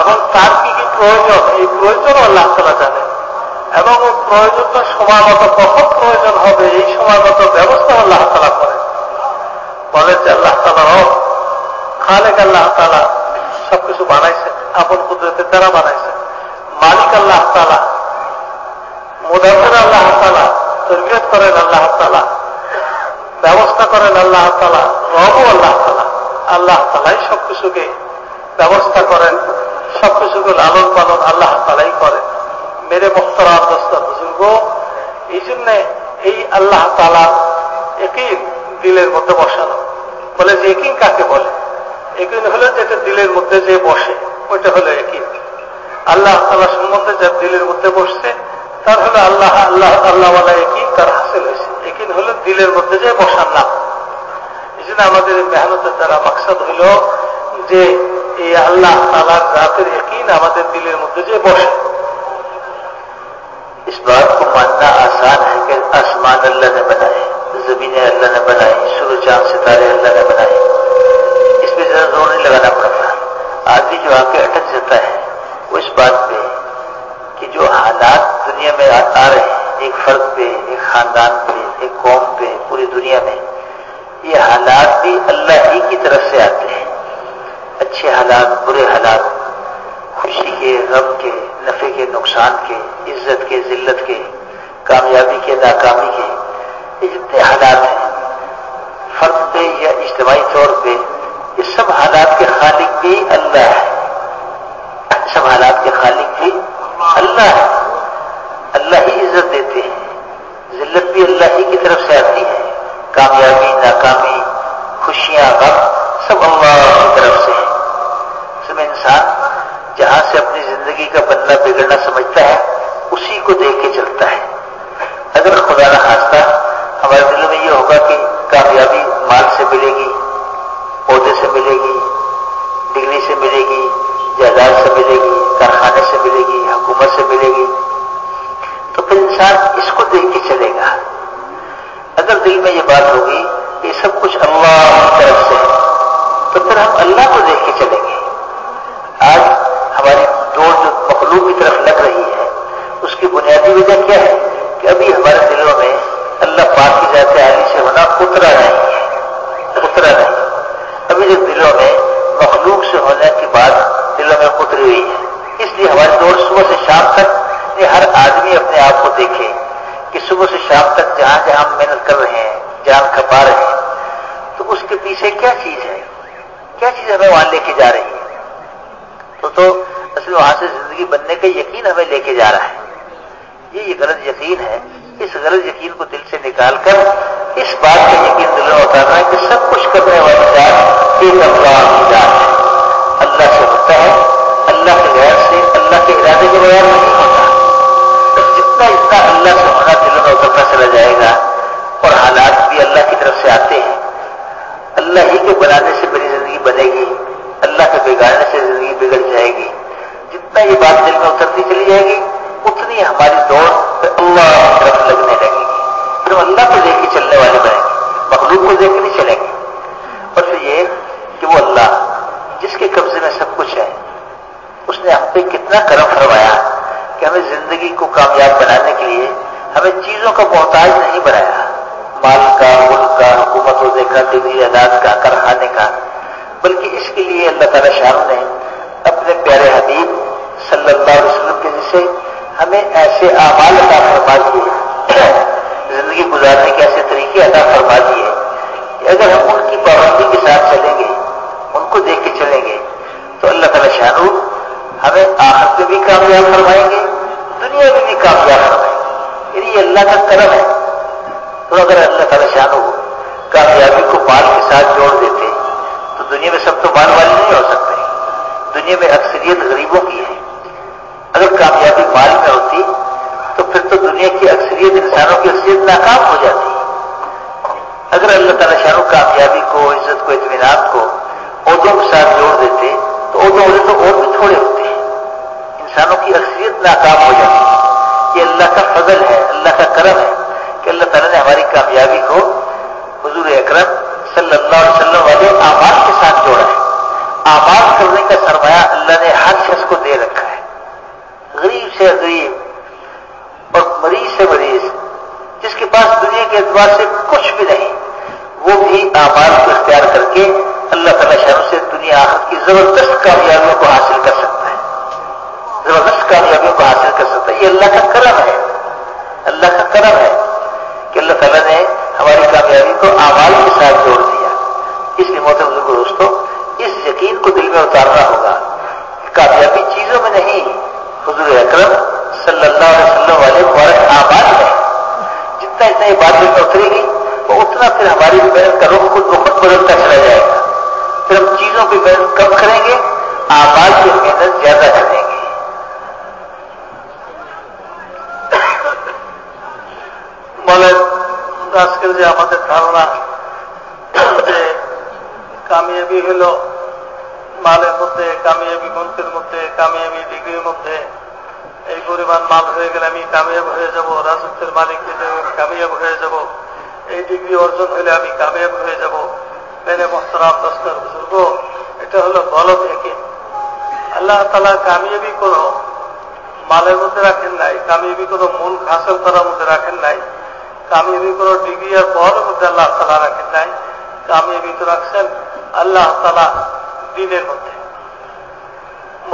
এবং তার কি কি প্রয়োজন, এই প্রয়োজন আল্লাহ তালা জানে। এবং ও প্রয়োজনটা সময় মতো কখন প্রয়োজন হবে, এই সময় মতো ব্যবস্থা আল্লাহ তালা করে। বলে যে আল্লাহ তালা রব, খালেক আল্লাহ তালা সবকিছু বানাইছেন, আপন কুদরতের দ্বারা বানাইছেন। মালিক আল্লাহ তালা মুদাফের আল্লাহ তালা তরবিয়ত করেন আল্লাহ তালা ব্যবস্থা করেন আল্লাহ তালা রবও আল্লাহ তালা আল্লাহ তালাই সবকিছুকে ব্যবস্থা করেন, সবকিছুকে লালন পালন আল্লাহ তালাই করেন মেরে মোখতারাম দোস্তা বুজুর্গ এই জন্য এই আল্লাহ তালা একই দিলের মধ্যে বসানো। বলে যে একই কাকে বলে? একই হলো যেটা দিলের মধ্যে যে বসে, ওইটা হলো একই। আল্লাহ তালা সম্বন্ধে যার দিলের মধ্যে বসছে তার হলো আল্লাহ আল্লাহ আল্লাহওয়ালা একই তার হাসিল হয়েছে একই হলো দিলের মধ্যে যে বসার নাম এই জন্য আমাদের মেহনতের দ্বারা মাকসাদ হইল যে এই আল্লাহ তালার রাতের একইন আমাদের দিলের মধ্যে যে বসে اس بات کو ماننا آسان ہے کہ آسمان اللہ نے بنائے زمینیں اللہ نے بنائی سورج چاند ستارے اللہ نے بنائے اس پہ زیادہ زور نہیں لگانا پڑتا آدمی جو آ کے اٹک جاتا ہے وہ اس بات پہ کہ جو حالات دنیا میں آ رہے ہیں، ایک فرد پہ، ایک خاندان پہ، ایک قوم پہ، پوری دنیا میں، یہ حالات بھی اللہ ہی کی طرف سے آتے ہیں۔ اچھے حالات، برے حالات، خوشی کے، غم کے، نفع کے، نقصان کے، عزت کے، ذلت کے، کامیابی کے، ناکامی کے، یہ جتنے حالات ہیں، فرد پہ یا اجتماعی طور پہ، یہ سب حالات کے خالق بھی اللہ ہے۔ سب حالات کے خالق بھی اللہ ہے اللہ ہی عزت دیتے ہیں۔ ذلت بھی اللہ ہی کی طرف سے آتی ہے۔ کامیابی، ناکامی، خوشیاں، غم سب اللہ کی طرف سے ہے سب انسان جہاں سے اپنی زندگی کا بننا بگڑنا سمجھتا ہے، اسی کو دیکھ کے چلتا ہے۔ اگر خدا نخواستہ ہمارے دل میں یہ ہوگا کہ کامیابی مال سے ملے گی، عہدے سے ملے گی، ڈگری سے ملے گی، جائیداد سے ملے گی کارخانے سے ملے گی، حکومت سے ملے گی۔ تو پھر انسان اس کو دیکھ کے چلے گا۔ اگر دل میں یہ بات ہوگی کہ سب کچھ اللہ کی طرف سے ہے، تو پھر ہم اللہ کو دیکھ کے چلیں گے۔ آج ہماری دوڑ جو مخلوق کی طرف لگ رہی ہے، اس کی بنیادی وجہ کیا ہے کہ ابھی ہمارے دلوں میں اللہ پاک کی ذات عالی سے ہونا اترا نہیں ہے۔ اترا نہیں۔ ابھی جب دلوں میں مخلوق سے ہونے کی بات دلوں میں اتری ہوئی ہے۔ اس لیے ہماری دوڑ صبح سے شام تک یہ ہر آدمی اپنے آپ کو دیکھے کہ صبح سے شام تک جہاں جہاں ہم محنت کر رہے ہیں، جان کھپا رہے ہیں، تو اس کے پیچھے کیا چیز ہے؟ کیا چیز ہمیں وہاں لے کے جا رہی ہے؟ تو تو اصل وہاں سے زندگی بننے کا یقین ہمیں لے کے جا رہا ہے۔ یہ یہ غلط یقین ہے۔ اس غلط یقین کو دل سے نکال کر اس بات کا یقین دل میں اتارنا ہے کہ سب کچھ کرنے والی ذات ایک اللہ کی ذات ہے۔ اللہ سے ہوتا ہے۔ اللہ کے غیر سے اللہ کے ارادے کے بغیر نہیں ہوتا۔ بس جتنا اتنا اللہ سے ہونا دلوں میں اترتا چلا جائے گا اور حالات بھی اللہ کی طرف سے آتے ہیں، اللہ ہی کے بنانے سے میری زندگی بنے گی، اللہ کے بگاڑنے سے زندگی بگڑ جائے گی۔ جتنا یہ بات دل میں اترتی چلی جائے گی، اتنی ہماری دوڑ اللہ کی طرف لگنے لگے گی۔ پھر اللہ کو لے کے چلنے والے بنے گے۔ چیزوں کا محتاج نہیں بنایا۔ مال کا، ملک کا، حکومت و دیکھا دلی اداد کا کرخانے کا۔ بلکہ اس کے لیے اللہ تعالیٰ شاہ نے اپنے پیارے حبیب صلی اللہ علیہ وسلم کے جسے ہمیں ایسے اعمال عطا فرما دیے۔ زندگی گزارنے کے ایسے طریقے عطا فرما دیے کہ اگر ہم ان کی پابندی کے ساتھ چلیں گے، ان کو دیکھ کے چلیں گے، تو اللہ تعالیٰ شاہ ہمیں آخر میں بھی کامیاب فرمائیں گے، دنیا میں بھی کامیاب فرمائیں گے۔ یہ اللہ کا کرم ہے۔ تو اگر اللہ تعالیٰ شانو کامیابی کو مال کے ساتھ جوڑ دیتے، تو دنیا میں سب تو مال والے نہیں ہو سکتے۔ دنیا میں اکثریت غریبوں کی ہے۔ اگر کامیابی مال میں ہوتی، تو پھر تو دنیا کی اکثریت انسانوں کی اکثریت ناکام ہو جاتی۔ اگر اللہ تعالیٰ شاہ کامیابی کو، عزت کو، اطمینان کو عہدوں کے ساتھ جوڑ دیتے، تو عہدوں عہدے تو اور بھی تھوڑے ہوتے ہیں۔ انسانوں کی اکثریت ناکام ہو جاتی۔ ہے یہ اللہ کا فضل ہے، اللہ کا کرم ہے کہ اللہ تعالیٰ نے ہماری کامیابی کو حضور اکرم صلی اللہ علیہ وسلم والے آباد کے ساتھ جوڑا ہے۔ آباد کرنے کا سرمایہ اللہ نے ہر شخص کو دے رکھا ہے۔ غریب سے غریب اور مریض سے مریض، جس کے پاس دنیا کے اعتبار سے کچھ بھی نہیں، وہ بھی آباد کو اختیار کر کے اللہ تعالیٰ شہروں سے دنیا آخر کی زبردست کامیابیوں کو حاصل کر سکتا ہے۔ زبردست کامیابیوں کو حاصل کر سکتا ہے۔ یہ اللہ کا کرم ہے۔ اللہ کا کرم ہے کہ اللہ تعالیٰ نے ہماری کامیابی کو آواز کے ساتھ جوڑ دیا۔ اس لیے موت بزرگ دوستوں اس یقین کو دل میں اتارنا ہوگا کامیابی چیزوں میں نہیں، حضور اکرم صلی اللہ علیہ وسلم والے مبارک آباد میں۔ جتنا اتنا یہ بات میں اترے گی، وہ اتنا پھر ہماری محنت کا رخ خود بہت بدلتا چلا جائے گا۔ پھر ہم چیزوں کی محنت کم کریں گے، آباد کی محنت زیادہ کریں گے۔ বলেন, আজকের যে আমাদের ধারণা, যে কামিয়াবি হল মালের মধ্যে, কামিয়াবি মন্ত্রের মধ্যে, কামিয়াবি ডিগ্রির মধ্যে, এই পরিমাণ মাল হয়ে গেলে আমি কামিয়াব হয়ে যাব, রাজত্বের মালিক হয়ে আমি কামিয়াব হয়ে যাব, এই ডিগ্রি অর্জন হলে আমি কামিয়াব হয়ে যাব। মেনে মস্তরাম দস্তর বুজুর্গ, এটা হলো গলত থেকে আল্লাহ তালা কামিয়াবি কোন মালের মধ্যে রাখেন নাই, কামিয়াবি কোন মূল হাসল করার মধ্যে রাখেন নাই। কামিয়াবি কোন ডিগ্রি আর পরের মধ্যে আল্লাহ তালা রাখেন নাই। কামিয়াবি তো রাখছেন আল্লাহ তালা দিনের মধ্যে।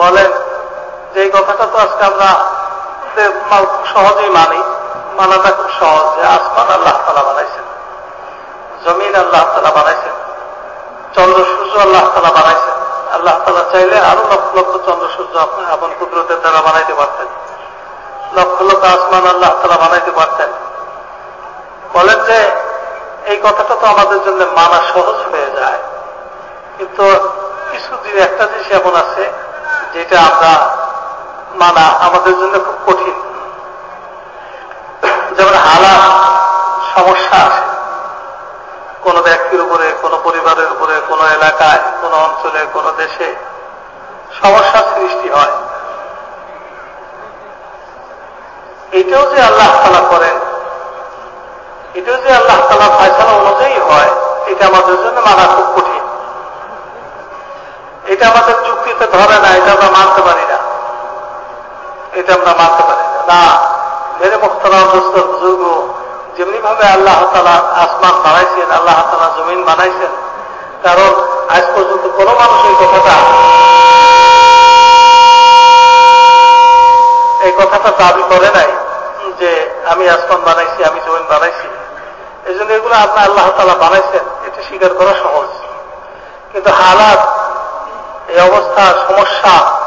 বলেন যে কথাটা তো আজকে আমরা সহজেই মানি, মানাটা খুব সহজ যে আসমান আল্লাহ তালা বানাইছেন, জমিন আল্লাহ তালা বানাইছেন, চন্দ্র সূর্য আল্লাহ তালা বানাইছেন। আল্লাহ তালা চাইলে আরও লক্ষ লক্ষ চন্দ্র সূর্য আপনি, আপন কুদরতের দ্বারা বানাইতে পারতেন। লক্ষ লক্ষ আসমান আল্লাহ তালা বানাইতে পারতেন। বলেন যে, এই কথাটা তো আমাদের জন্য মানা সহজ হয়ে যায়। কিন্তু কিছু দিন একটা জিনিস এমন আছে, যেটা আমরা মানা আমাদের জন্য খুব কঠিন। যেমন হালাত সমস্যা আছে। কোন ব্যক্তির উপরে, কোন পরিবারের উপরে, কোন এলাকায়, কোন অঞ্চলে, কোন দেশে সমস্যার সৃষ্টি হয়। এটাও যে আল্লাহ তালা করেন এটাও যে আল্লাহ তালা ফয়সালা অনুযায়ী হয়, এটা আমাদের জন্য মানা খুব কঠিন। এটা আমাদের যুক্তিতে ধরে না, এটা আমরা মানতে পারি না। এটা আমরা মানতে পারি না। না, মেরে মোখতারাম বুজুর্গ যেমনি ভাবে আল্লাহ তালা আসমান বানাইছেন, আল্লাহ তালা জমিন বানাইছেন, কারণ আজ পর্যন্ত কোন মানুষ এই কথাটা এই কথাটা দাবি করে নাই যে আমি আসমান বানাইছি, আমি জমিন বানাইছি। এই জন্য এগুলো আপনার আল্লাহ তালা বানাইছেন। এটা স্বীকার করা সহজ। কিন্তু হালাত, এই অবস্থা, সমস্যা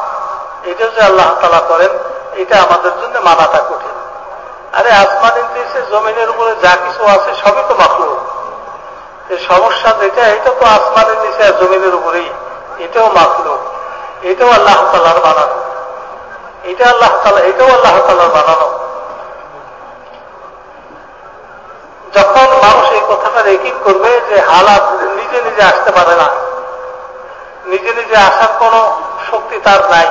এটা যে আল্লাহ তালা করেন, এটা আমাদের জন্য মানাটা কঠিন। আরে আসমান ইন্দ্রিসে জমিনের উপরে যা কিছু আছে, সবই তো মাখলু এই সমস্যা যেটা, এটা তো আসমানের নিচে আর জমিনের উপরেই। এটাও মাখলু এটাও আল্লাহ তালার বানানো। এটা আল্লাহ তালা এটাও আল্লাহ তালার বানানো। যখন মানুষ এই কথাটা রেকিং করবে যে হালাত নিজে নিজে আসতে পারে না, নিজে নিজে আসার কোন শক্তি তার নাই।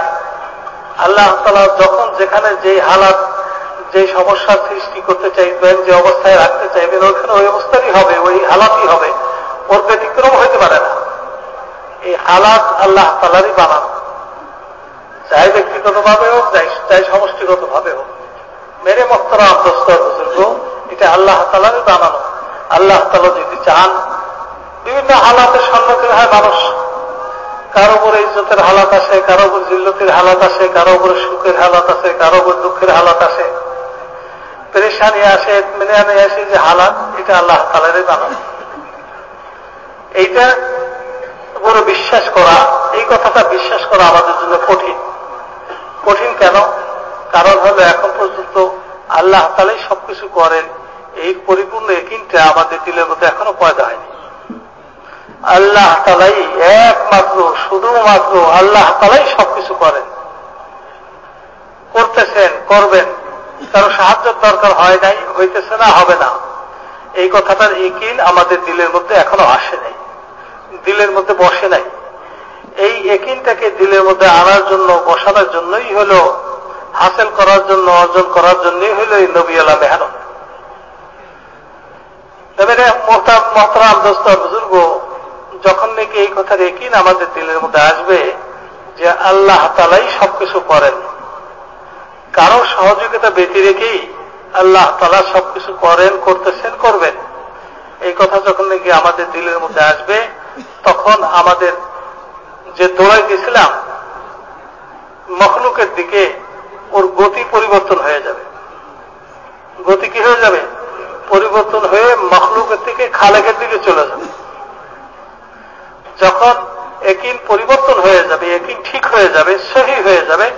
আল্লাহ তালা যখন যেখানে যে হালাত যে সমস্যার সৃষ্টি করতে চাইবেন, যে অবস্থায় রাখতে চাইবেন, ওইখানে ওই অবস্থারই হবে, ওই হালাতই হবে। ওর ব্যতিক্রম হইতে পারে না। এই হালাত আল্লাহ তালারই বানান। চাই ব্যক্তিগত ভাবে হোক চাই সমষ্টিগত ভাবে হোক। মেরে মস্তরা দস্তর বুজুর্গ এটা আল্লাহ তালারই বানানো। আল্লাহ তালা যদি চান, বিভিন্ন হালাতের সম্মুখীন হয় মানুষ। কারও উপরে ইজ্জতের হালাত আসে, কারও উপর জিল্লতির হালাত আসে, কারও উপরে সুখের হালাত আছে কারও উপর দুঃখের হালাত আসে। পেরেশানি আসে, মেনে আনে আসে যে হালাত, এটা আল্লাহ তালারই বানানো এইটা উপরে বিশ্বাস করা, এই কথাটা বিশ্বাস করা আমাদের জন্য কঠিন। কঠিন কেন? কারণ হলো এখন পর্যন্ত আল্লাহ তালাই সবকিছু করেন। এই পরিপূর্ণ একিনটা আমাদের দিলের মধ্যে এখনও পয়দা হয়নি। আল্লাহ তালাই একমাত্র, শুধুমাত্র আল্লাহ তালাই সবকিছু করেন। করতেছেন, করবেন। কারও সাহায্যের দরকার হয় নাই, হইতেছে না, হবে না। এই কথাটার একিন আমাদের দিলের মধ্যে এখনও আসে নাই। দিলের মধ্যে বসে নাই। এই একিনটাকে দিলের মধ্যে আনার জন্য, বসানোর জন্যই হল, হাসিল করার জন্য, অর্জন করার জন্যই হল এই নবী আলা মেহনত। মেরে মহতরাম দোস্ত, বুজুর্গ, যখন নাকি এই আমাদের দিলের মধ্যে আসবে যে আল্লাহ তালাই সবকিছু করেন? কারও সহযোগিতা বেঁচে রেখেই আল্লাহ তালা সবকিছু করেন, করতেছেন, করবেন। এই কথা যখন নাকি আমাদের দিলের মধ্যে আসবে, তখন আমাদের যে দৌড়াই দিয়েছিলাম, মখলুকের দিকে ওর গতি পরিবর্তন হয়ে যাবে। গতি কি হয়ে যাবে? পরিবর্তন হয়ে মখলুকের থেকে খালেকের দিকে চলে যাবে। যখন একিন পরিবর্তন হয়ে যাবে একিন ঠিক হয়ে যাবে, সহি হয়ে যাবে,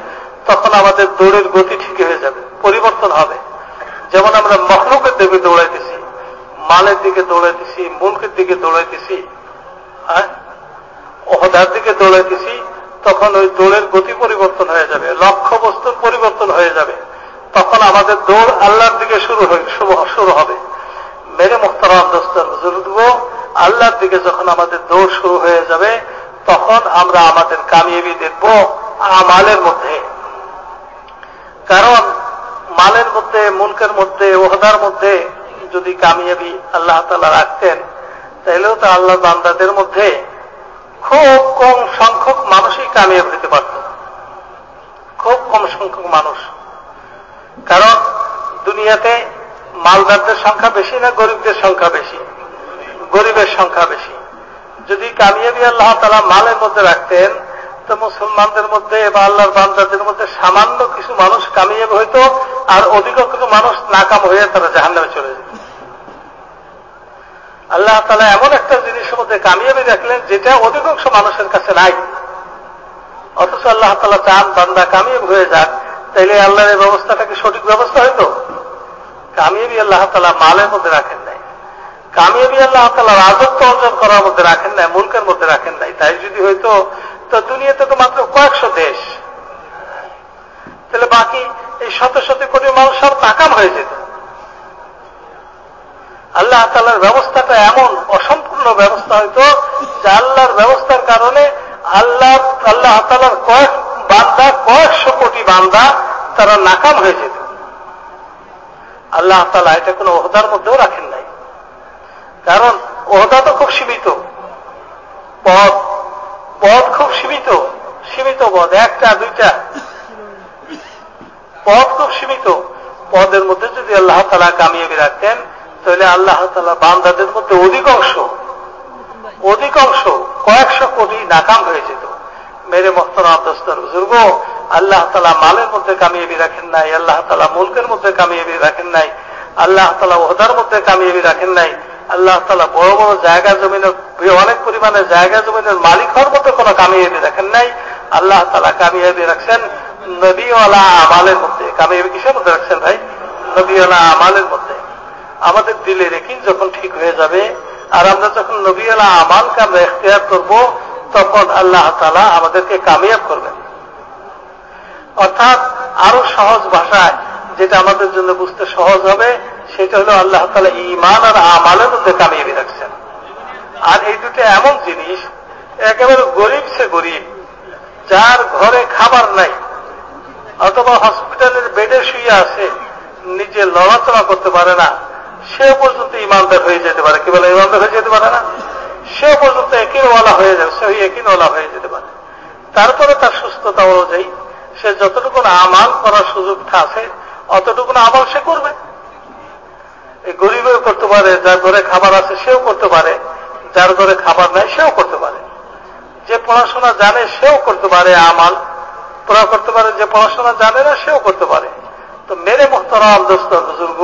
তখন আমাদের দৌড়ের গতি ঠিক হয়ে যাবে, পরিবর্তন হবে। যেমন আমরা মখলুকের দিকে দৌড়াইতেছি, মালের দিকে দৌড়াইতেছি, মুলকের দিকে দৌড়াইতেছি হ্যাঁ? দিকে দৌড়াইতেছি, তখন ওই দৌড়ের গতি পরিবর্তন হয়ে যাবে লক্ষ্য বস্তুর পরিবর্তন হয়ে যাবে। তখন আমাদের দৌড় আল্লাহর দিকে শুরু শুরু হবে। মেরে মুখতারাম দোস্তর বুজুর্গ আল্লাহর দিকে যখন আমাদের দৌড় শুরু হয়ে যাবে, তখন আমরা আমাদের কামিয়াবি দেখব আমালের মধ্যে। কারণ মালের মধ্যে, মুলকের মধ্যে, ওহদার মধ্যে যদি কামিয়াবি আল্লাহ তালা রাখতেন তাহলেও তো আল্লাহ বান্দাদের মধ্যে খুব কম সংখ্যক মানুষই কামিয়াব হতে পারত। খুব কম সংখ্যক মানুষ। কারণ দুনিয়াতে মালদারদের সংখ্যা বেশি না গরিবদের সংখ্যা বেশি? গরিবের সংখ্যা বেশি। যদি কামিয়াবি আল্লাহ তালা মালের মধ্যে রাখতেন, তো মুসলমানদের মধ্যে বা আল্লাহর বান্দাদের মধ্যে সামান্য কিছু মানুষ কামিয়াব হইত, আর অধিকাংশ মানুষ নাকাম হয়ে তারা জাহান্নামে চলে যেত। আল্লাহ তালা এমন একটা জিনিসের মধ্যে কামিয়াবি রাখলেন, যেটা অধিকাংশ মানুষের কাছে নাই। অথচ আল্লাহ তালা চান বান্দা কামিয়াব হয়ে যাক তাইলে আল্লাহর এই ব্যবস্থাটা কি সঠিক ব্যবস্থা হইতো? কামিয়াবি আল্লাহ তালা মালের মধ্যে রাখেন নাই। কামিয়াবি আল্লাহ তালা রাজত্ব অর্জন করার মধ্যে রাখেন নাই, মুলকের মধ্যে রাখেন নাই। তাই যদি হইতো, তো দুনিয়াতে তো মাত্র কয়েকশো দেশ। তাহলে বাকি এই শত শত কোটি মানুষ সব নাকাম হয়ে যেত। আল্লাহ তালার ব্যবস্থাটা এমন অসম্পূর্ণ ব্যবস্থা হইতো যে আল্লাহর ব্যবস্থার কারণে আল্লাহ আল্লাহ তালার কয়েক বান্দা, কয়েকশো কোটি বান্দা, তারা নাকাম হয়ে যেত। আল্লাহ তালা এটা কোনো ওহদার মধ্যেও রাখেন নাই। কারণ ওহদা তো খুব সীমিত। পদ পদ খুব সীমিত। সীমিত পদ একটা, দুইটা। পদ খুব সীমিত। পদের মধ্যে যদি আল্লাহ তালা কামিয়াবি রাখতেন, তাহলে আল্লাহ তালা বান্দাদের মধ্যে অধিকাংশ অধিকাংশ কয়েকশো কোটি নাকাম হয়ে যেত। মেরে মোহতরাম দোস্তর বুজুর্গ, আল্লাহ তালা মালের মধ্যে কামিয়াবি রাখেন নাই, আল্লাহ তালা মুলকের মধ্যে কামিয়াবি রাখেন নাই, আল্লাহ তালা ওহদার মধ্যে কামিয়াবি রাখেন নাই, আল্লাহ তালা বড় বড় জায়গা জমিনের, অনেক পরিমাণে জায়গা জমিনের মালিক হওয়ার মধ্যে কোনো কামিয়াবি রাখেন নাই, আল্লাহ তালা কামিয়াবি রাখছেন নবীওয়ালা আমালের মধ্যে। কামিয়াবি কিসের মধ্যে রাখছেন ভাই? নবীওয়ালা আমালের মধ্যে। আমাদের দিলের একিন যখন ঠিক হয়ে যাবে, আর আমরা যখন নবীওয়ালা আমালকে আমরা এখতিয়ার করব তখন আল্লাহ তালা আমাদেরকে কামিয়াব করবেন। অর্থাৎ আরও সহজ ভাষায় যেটা আমাদের জন্য বুঝতে সহজ হবে, সেটা হলো আল্লাহ তালা ইমান আর আমালের মধ্যে কামিয়াবি রাখছেন। আর এই দুটো এমন জিনিস, একেবারে গরিব সে গরিব, যার ঘরে খাবার নাই, অথবা হসপিটালের বেডে শুয়ে আছে, নিজে লড়াচড়া করতে পারে না সে পর্যন্ত ইমানদার হয়ে যেতে পারে। কি বলে ইমানদার হয়ে যেতে পারে না? সে পর্যন্ত একিনওয়ালা হয়ে যাবে, সে একিনওয়ালা হয়ে যেতে পারে। তারপরে তার সুস্থতা অনুযায়ী সে যতটুকু আমাল করার সুযোগ আছে অতটুকু আমল সে করবে। এই গরিবেও করতে পারে, যার ঘরে খাবার আছে সেও করতে পারে, যার ঘরে খাবার নাই সেও করতে পারে। যে পড়াশোনা জানে সেও করতে পারে আমাল পড়া করতে পারে, যে পড়াশোনা জানে না সেও করতে পারে। তো মেরে মোহতরাম দোস্ত, বুজুর্গ,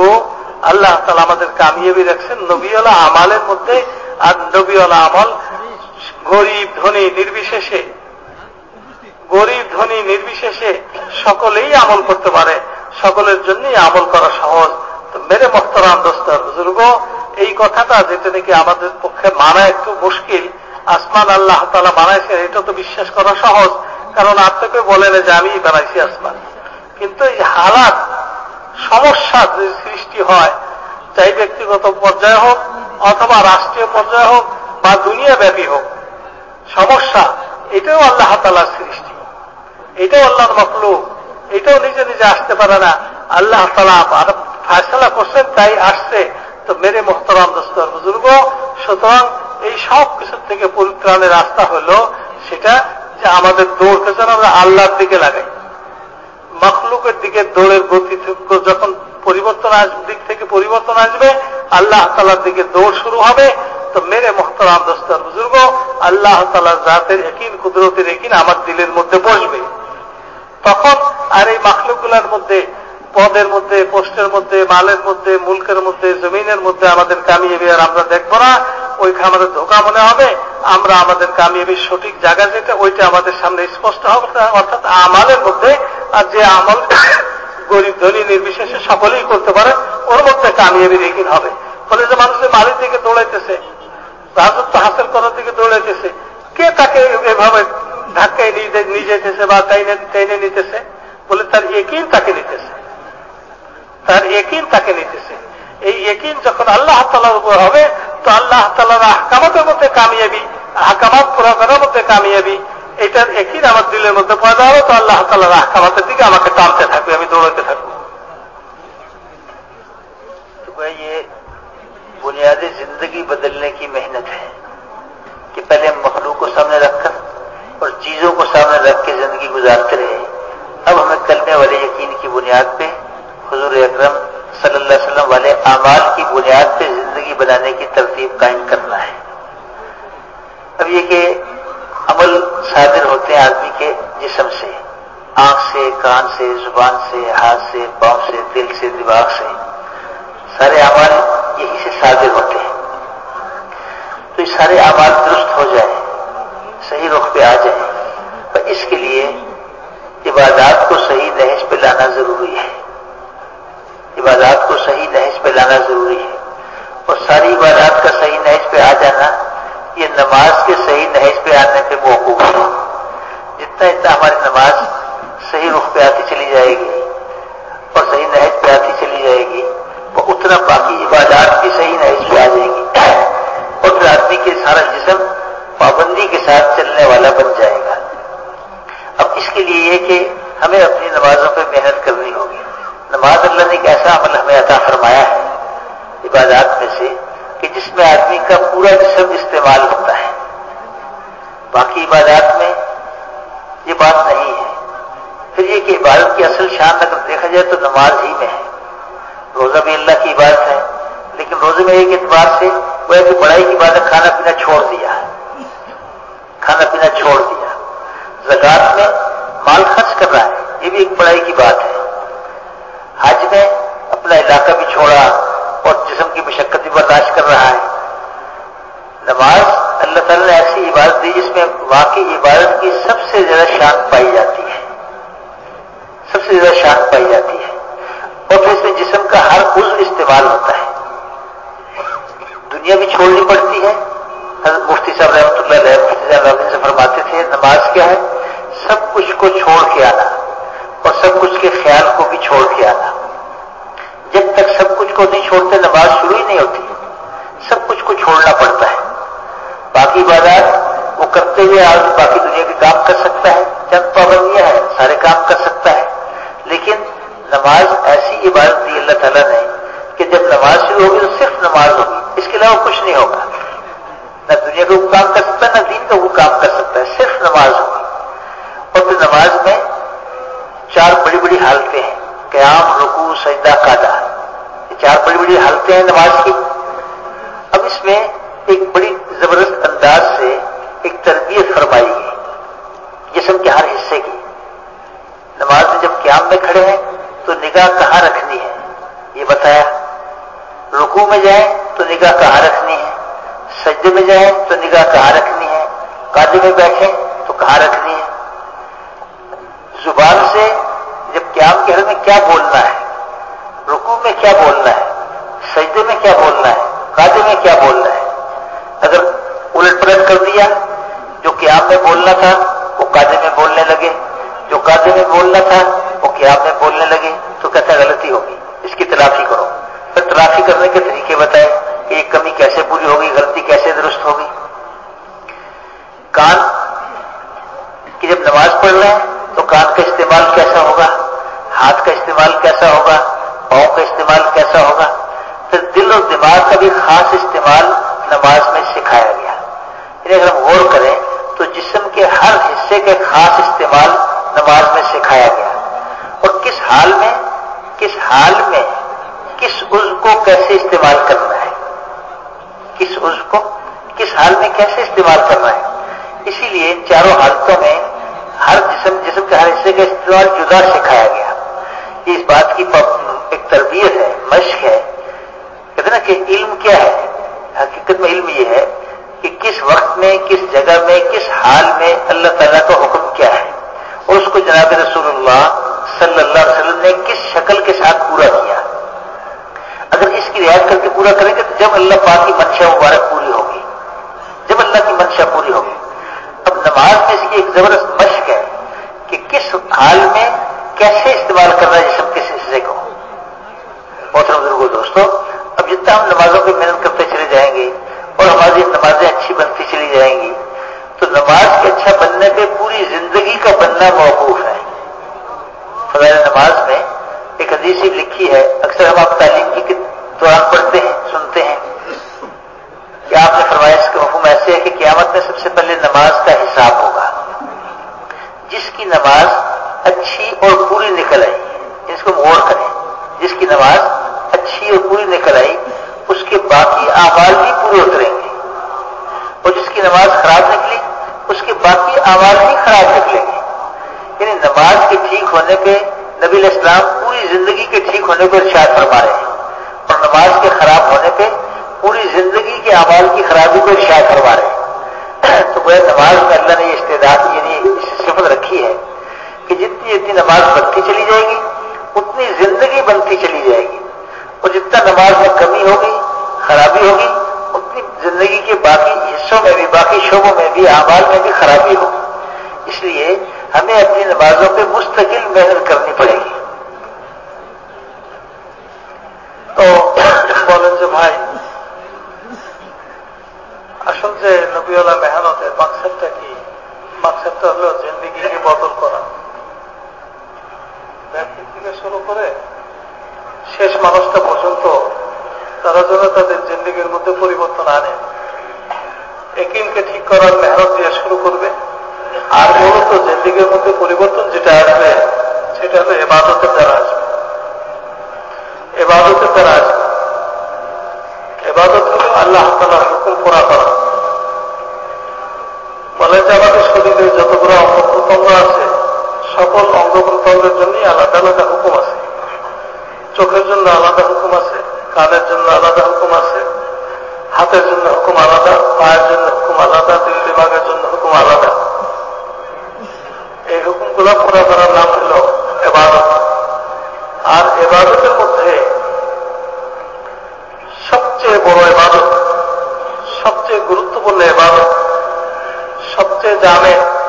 আল্লাহ তালা আমাদের কামিয়াবি রাখছেন নবীওয়ালা আমালের মধ্যে আর আমল, গরিব ধনী নির্বিশেষে, গরিব ধনী নির্বিশেষে সকলেই আমল করতে পারে, সকলের জন্যই আমল করা সহজ। তো মেরে মোহতরাম দোস্তর বুজুর্গ, এই কথাটা যেটা নাকি আমাদের পক্ষে মানা একটু মুশকিল। আসমান আল্লাহ তালা বানাইছে এটা তো বিশ্বাস করা সহজ। কারণ আপনাকে বলেন যে আমি বানাইছি আসমান। কিন্তু এই হালাত, সমস্যা সৃষ্টি হয় চাই ব্যক্তিগত পর্যায়ে হোক অথবা রাষ্ট্রীয় পর্যায়ে হোক বা দুনিয়া ব্যাপী হোক। সমস্যা, এটাও আল্লাহ তালার সৃষ্টি। এটাও আল্লাহর মকলু এটাও নিজে নিজে আসতে পারে না। আল্লাহ তালা ফায়সলা করছেন, তাই আসছে। তো মেরে মোহতরাম দোস্ত দোস্তর বুজুর্গ, সুতরাং এই সব কিছুর থেকে পরিত্রাণের রাস্তা হলো সেটা যে আমাদের দৌড়কে যেন আমরা আল্লাহর দিকে লাগাই। মখলুকের দিকে দৌড়ের গতি যখন পরিবর্তন দিক থেকে পরিবর্তন আসবে। আল্লাহ তালার দিকে দৌড় শুরু হবে। তো মেরে মোহতরাম দোস্তর বুজুর্গ, আল্লাহ তালার জাতের একিন কুদরতের একিন আমার দিলের মধ্যে বসবে। তখন আর এই মাখলুকগুলার মধ্যে, পদের মধ্যে, পোস্টের মধ্যে, মালের মধ্যে, মুলকের মধ্যে, জমিনের মধ্যে আমাদের কামিয়াবি আর আমরা দেখব না। ওইখানে আমাদের ধোকা মনে হবে। আমরা আমাদের কামিয়াবির সঠিক জায়গা যেটা, ওইটা আমাদের সামনে স্পষ্ট হবে অর্থাৎ আমালের মধ্যে আর যে আমল গরিব ধনী নির্বিশেষে সকলেই করতে পারে, ওর মধ্যে কামিয়াবি রেখিন হবে। ফলে যে মানুষের মালির দিকে দৌড়াইতেছে, রাজত্ব হাসিল করার দিকে দৌড়াইতেছে, কে তাকে এভাবে ধাক্কায় নিয়ে যেতেছে বা টাইনে টাইনে নিতেছে? বলে তার একিন তাকে নিতেছে। তার একিন তাকে নিতেছে। এই একিন যখন আল্লাহ তালার উপর হবে, তো আল্লাহ তালার আহকামাতের মধ্যে কামিয়াবি, আহকামাত পুরা করার মধ্যে কামিয়াবি এটার একিন আমার দিলের মধ্যে পয়দা হবে তো আল্লাহ তালার আহকামাতের দিকে আমাকে টানতে থাকবে আমি দৌড়াতে থাকবো ये عمل صادر ہوتے ہیں آدمی کے جسم سے، آنکھ سے، کان سے، زبان سے، ہاتھ سے، پاؤں سے، دل سے، دماغ سے۔ سارے اعمال یہی سے صادر ہوتے ہیں۔ تو یہ سارے اعمال درست ہو جائیں، صحیح رخ پہ آ جائیں۔ پر اس کے لیے عبادات کو صحیح نہج پہ لانا ضروری ہے۔ عبادات کو صحیح نہج پہ لانا ضروری ہے۔ اور ساری عبادات کا صحیح نہج پہ آ جانا یہ نماز کے صحیح نہج پہ آنے پہ موقوف ہے۔ جتنا اتنا ہماری نماز صحیح رخ پہ آتی چلی جائے گی اور صحیح نہج پہ آتی چلی جائے گی، وہ اتنا باقی عبادات کی صحیح نہج پہ آ جائے گی۔ اور پھر آدمی کے سارا جسم پابندی کے ساتھ چلنے والا بن جائے گا۔ اب اس کے لیے یہ کہ ہمیں اپنی نمازوں پہ محنت کرنی ہوگی۔ نماز اللہ نے ایک ایسا عمل ہمیں عطا فرمایا ہے، عبادات میں سے۔ کہ جس میں آدمی کا پورا جسم استعمال ہوتا ہے۔ باقی عبادات میں یہ بات نہیں ہے۔ پھر یہ کہ عبادت کی اصل شان اگر دیکھا جائے تو نماز ہی میں ہے۔ روزہ بھی اللہ کی عبادت ہے، لیکن روزے میں ایک اعتبار سے وہ ہے کہ بڑائی کی عبادت کھانا پینا چھوڑ دیا۔ کھانا پینا چھوڑ دیا۔ زکات میں مال خرچ کر رہا ہے، یہ بھی ایک بڑائی کی بات ہے۔ حج میں اپنا علاقہ بھی چھوڑا۔ اور جسم کی مشقت بھی برداشت کر رہا ہے۔ نماز اللہ تعالیٰ نے ایسی عبادت دی جس میں واقعی عبادت کی سب سے زیادہ شان پائی جاتی ہے۔ سب سے زیادہ شان پائی جاتی ہے۔ اور پھر اس میں جسم کا ہر عز استعمال ہوتا ہے۔ دنیا بھی چھوڑنی پڑتی ہے۔ حضرت مفتی صاحب رحمۃ اللہ علیہ مفتی صاحب رحمۃ سے فرماتے تھے، نماز کیا ہے؟ سب کچھ کو چھوڑ کے آنا اور سب کچھ کے خیال کو بھی چھوڑ کے آنا۔ جب تک سب کچھ کو نہیں چھوڑتے، نماز شروع ہی نہیں ہوتی۔ سب کچھ کو چھوڑنا پڑتا ہے۔ باقی عبادات وہ کرتے ہوئے آج باقی دنیا کے کام کر سکتا ہے۔ چند پابندیاں ہیں، سارے کام کر سکتا ہے۔ لیکن نماز ایسی عبادت دی اللہ تعالیٰ نے کہ جب نماز شروع ہوگی تو صرف نماز ہوگی۔ اس کے علاوہ کچھ نہیں ہوگا۔ نہ دنیا کا وہ کام کر سکتا ہے نہ دین کا وہ کام کر سکتا ہے۔ صرف نماز ہوگی۔ اور پھر نماز میں چار بڑی بڑی حالتیں ہیں۔ قیام رکو رکو سجدہ کادا یہ چار بڑی بڑی حالتیں ہیں نماز کی۔ اب اس میں ایک بڑی زبردست انداز سے ایک تربیت فرمائی گئی۔ جسم کے ہر حصے کی۔ نماز میں جب قیام میں کھڑے ہیں، تو نگاہ کہاں رکھنی ہے؟ یہ بتایا۔ رکو میں جائیں تو نگاہ کہاں رکھنی ہے؟ سجدے میں جائیں تو نگاہ کہاں رکھنی ہے؟ کادے میں بیٹھیں تو کہاں رکھنی ہے؟ زبان سے جب قیام کے حل میں کیا بولنا ہے؟ رکو میں کیا بولنا ہے؟ سجدے میں کیا بولنا ہے؟ قادے میں کیا بولنا ہے؟ اگر الٹ پلٹ کر دیا، جو قیام میں بولنا تھا، وہ قادے میں بولنے لگے۔ جو قادے میں بولنا تھا، وہ قیام میں بولنے لگے۔ تو کہتا غلطی ہوگی؟ اس کی تلافی کرو۔ پھر تلافی کرنے کے طریقے بتائے کہ یہ کمی کیسے پوری ہوگی، غلطی کیسے درست ہوگی۔ کان کی جب نماز پڑھ رہے ہیں، تو کان کا استعمال کیسا ہوگا؟ ہاتھ کا استعمال کیسا ہوگا؟ پاؤں کا استعمال کیسا ہوگا؟ پھر دل اور دماغ کا بھی خاص استعمال نماز میں سکھایا گیا۔ یعنی اگر ہم غور کریں تو جسم کے ہر حصے کا خاص استعمال نماز میں سکھایا گیا۔ اور کس حال میں، کس حال میں، کس عز کو کیسے استعمال کرنا ہے؟ کس عز کو، کس حال میں کیسے استعمال کرنا ہے؟ اسی لیے چاروں حالتوں میں ہر جسم جسم کے ہر حصے کا استعمال جدا سکھایا گیا۔ یہ اس بات کی تربیت ہے، مشق ہے۔ کہتے ہیں نا کہ علم کیا ہے؟ حقیقت میں علم یہ ہے کہ کس وقت میں، کس جگہ میں، کس حال میں اللہ تعالیٰ کا حکم کیا ہے۔ اور اس کو جناب رسول اللہ صلی اللہ علیہ وسلم نے کس شکل کے ساتھ پورا کیا۔ اگر اس کی رعایت کر کے پورا کریں گے تو جب اللہ پاک کی منشا مبارک پوری ہوگی۔ جب اللہ کی منشا پوری ہوگی۔ اب نماز میں اس کی ایک زبردست مشق ہے کہ کس حال میں کیسے استعمال کرنا ہے جسم کس حصے کو۔ محترم بزرگوں دوستوں اب جتنا ہم نمازوں کی محنت کرتے چلے جائیں گے؟ اور ہماری نمازیں اچھی بنتی چلی جائیں گی؟ تو نماز کے اچھا بننے پہ پوری زندگی کا بننا موقوف ہے۔ فضائل نماز میں ایک حدیث لکھی ہے، اکثر ہم آپ تعلیم کی دوران پڑھتے ہیں، سنتے ہیں۔ کہ آپ نے فرمایا اس کا حکم ایسے ہے کہ قیامت میں سب سے پہلے نماز کا حساب ہوگا۔ جس کی نماز اچھی اور پوری نکل آئی اس کو موڑ کریں۔ جس کی نماز اچھی اور پوری نکل آئی، اس کے باقی آواز بھی پورے اتریں گے۔ اور جس کی نماز خراب نکلی، اس کے باقی آواز بھی خراب نکلیں گے۔ یعنی نماز کے ٹھیک ہونے پہ نبی علیہ السلام پوری زندگی کے ٹھیک ہونے پہ ارشاد فرما رہے ہیں۔ اور نماز کے خراب ہونے پہ پوری زندگی کے آواز کی خرابی کو ارشاد فرما رہے ہیں۔ تو وہ نماز میں اللہ نے یہ استعداد یعنی صفت رکھی ہے کہ جتنی جتنی نماز بڑھتی چلی جائے گی اتنی زندگی بنتی چلی جائے گی۔ اور جتنا نماز میں کمی ہوگی، خرابی ہوگی، اتنی زندگی کے باقی حصوں میں بھی، باقی شعبوں میں بھی، اعمال میں بھی خرابی ہوگی۔ اس لیے ہمیں اپنی نمازوں پہ مستقل محنت کرنی پڑے گی۔ تو بولن سے بھائی، اصل سے نبی اللہ محنت ہے، مقصد کی مقصد تو زندگی کی بوتل کو رکھ ব্যক্তি থেকে শুরু করে শেষ মানুষটা পর্যন্ত তারা যেন তাদের জিন্দিগির মধ্যে পরিবর্তন আনে। একিনকে ঠিক করার মেহনত দিয়ে শুরু করবে। আর মূলত জিন্দিগির মধ্যে পরিবর্তন যেটা আসবে, সেটা হলো এবাদতের দ্বারা আসবে। এবাদতের দ্বারা আসবে। এবাদত হল আল্লাহ তালার হুকুম করা করা। বলে যে আমাদের শরীরে যতগুলো অঙ্গ প্রত্যঙ্গ আছে সকল অঙ্গ প্রত্যঙ্গের জন্যই আলাদা আলাদা হুকুম আছে। চোখের জন্য আলাদা হুকুম আছে, কানের জন্য আলাদা হুকুম আছে, হাতের জন্য হুকুম আলাদা, পায়ের জন্য হুকুম আলাদা দিল দিমাগের জন্য হুকুম আলাদা। এই হুকুমগুলো পুরা করার নাম হল এবাদত। আর এবাদতের মধ্যে সবচেয়ে বড় এবাদত, সবচেয়ে গুরুত্বপূর্ণ এবাদত, সবচেয়ে জানে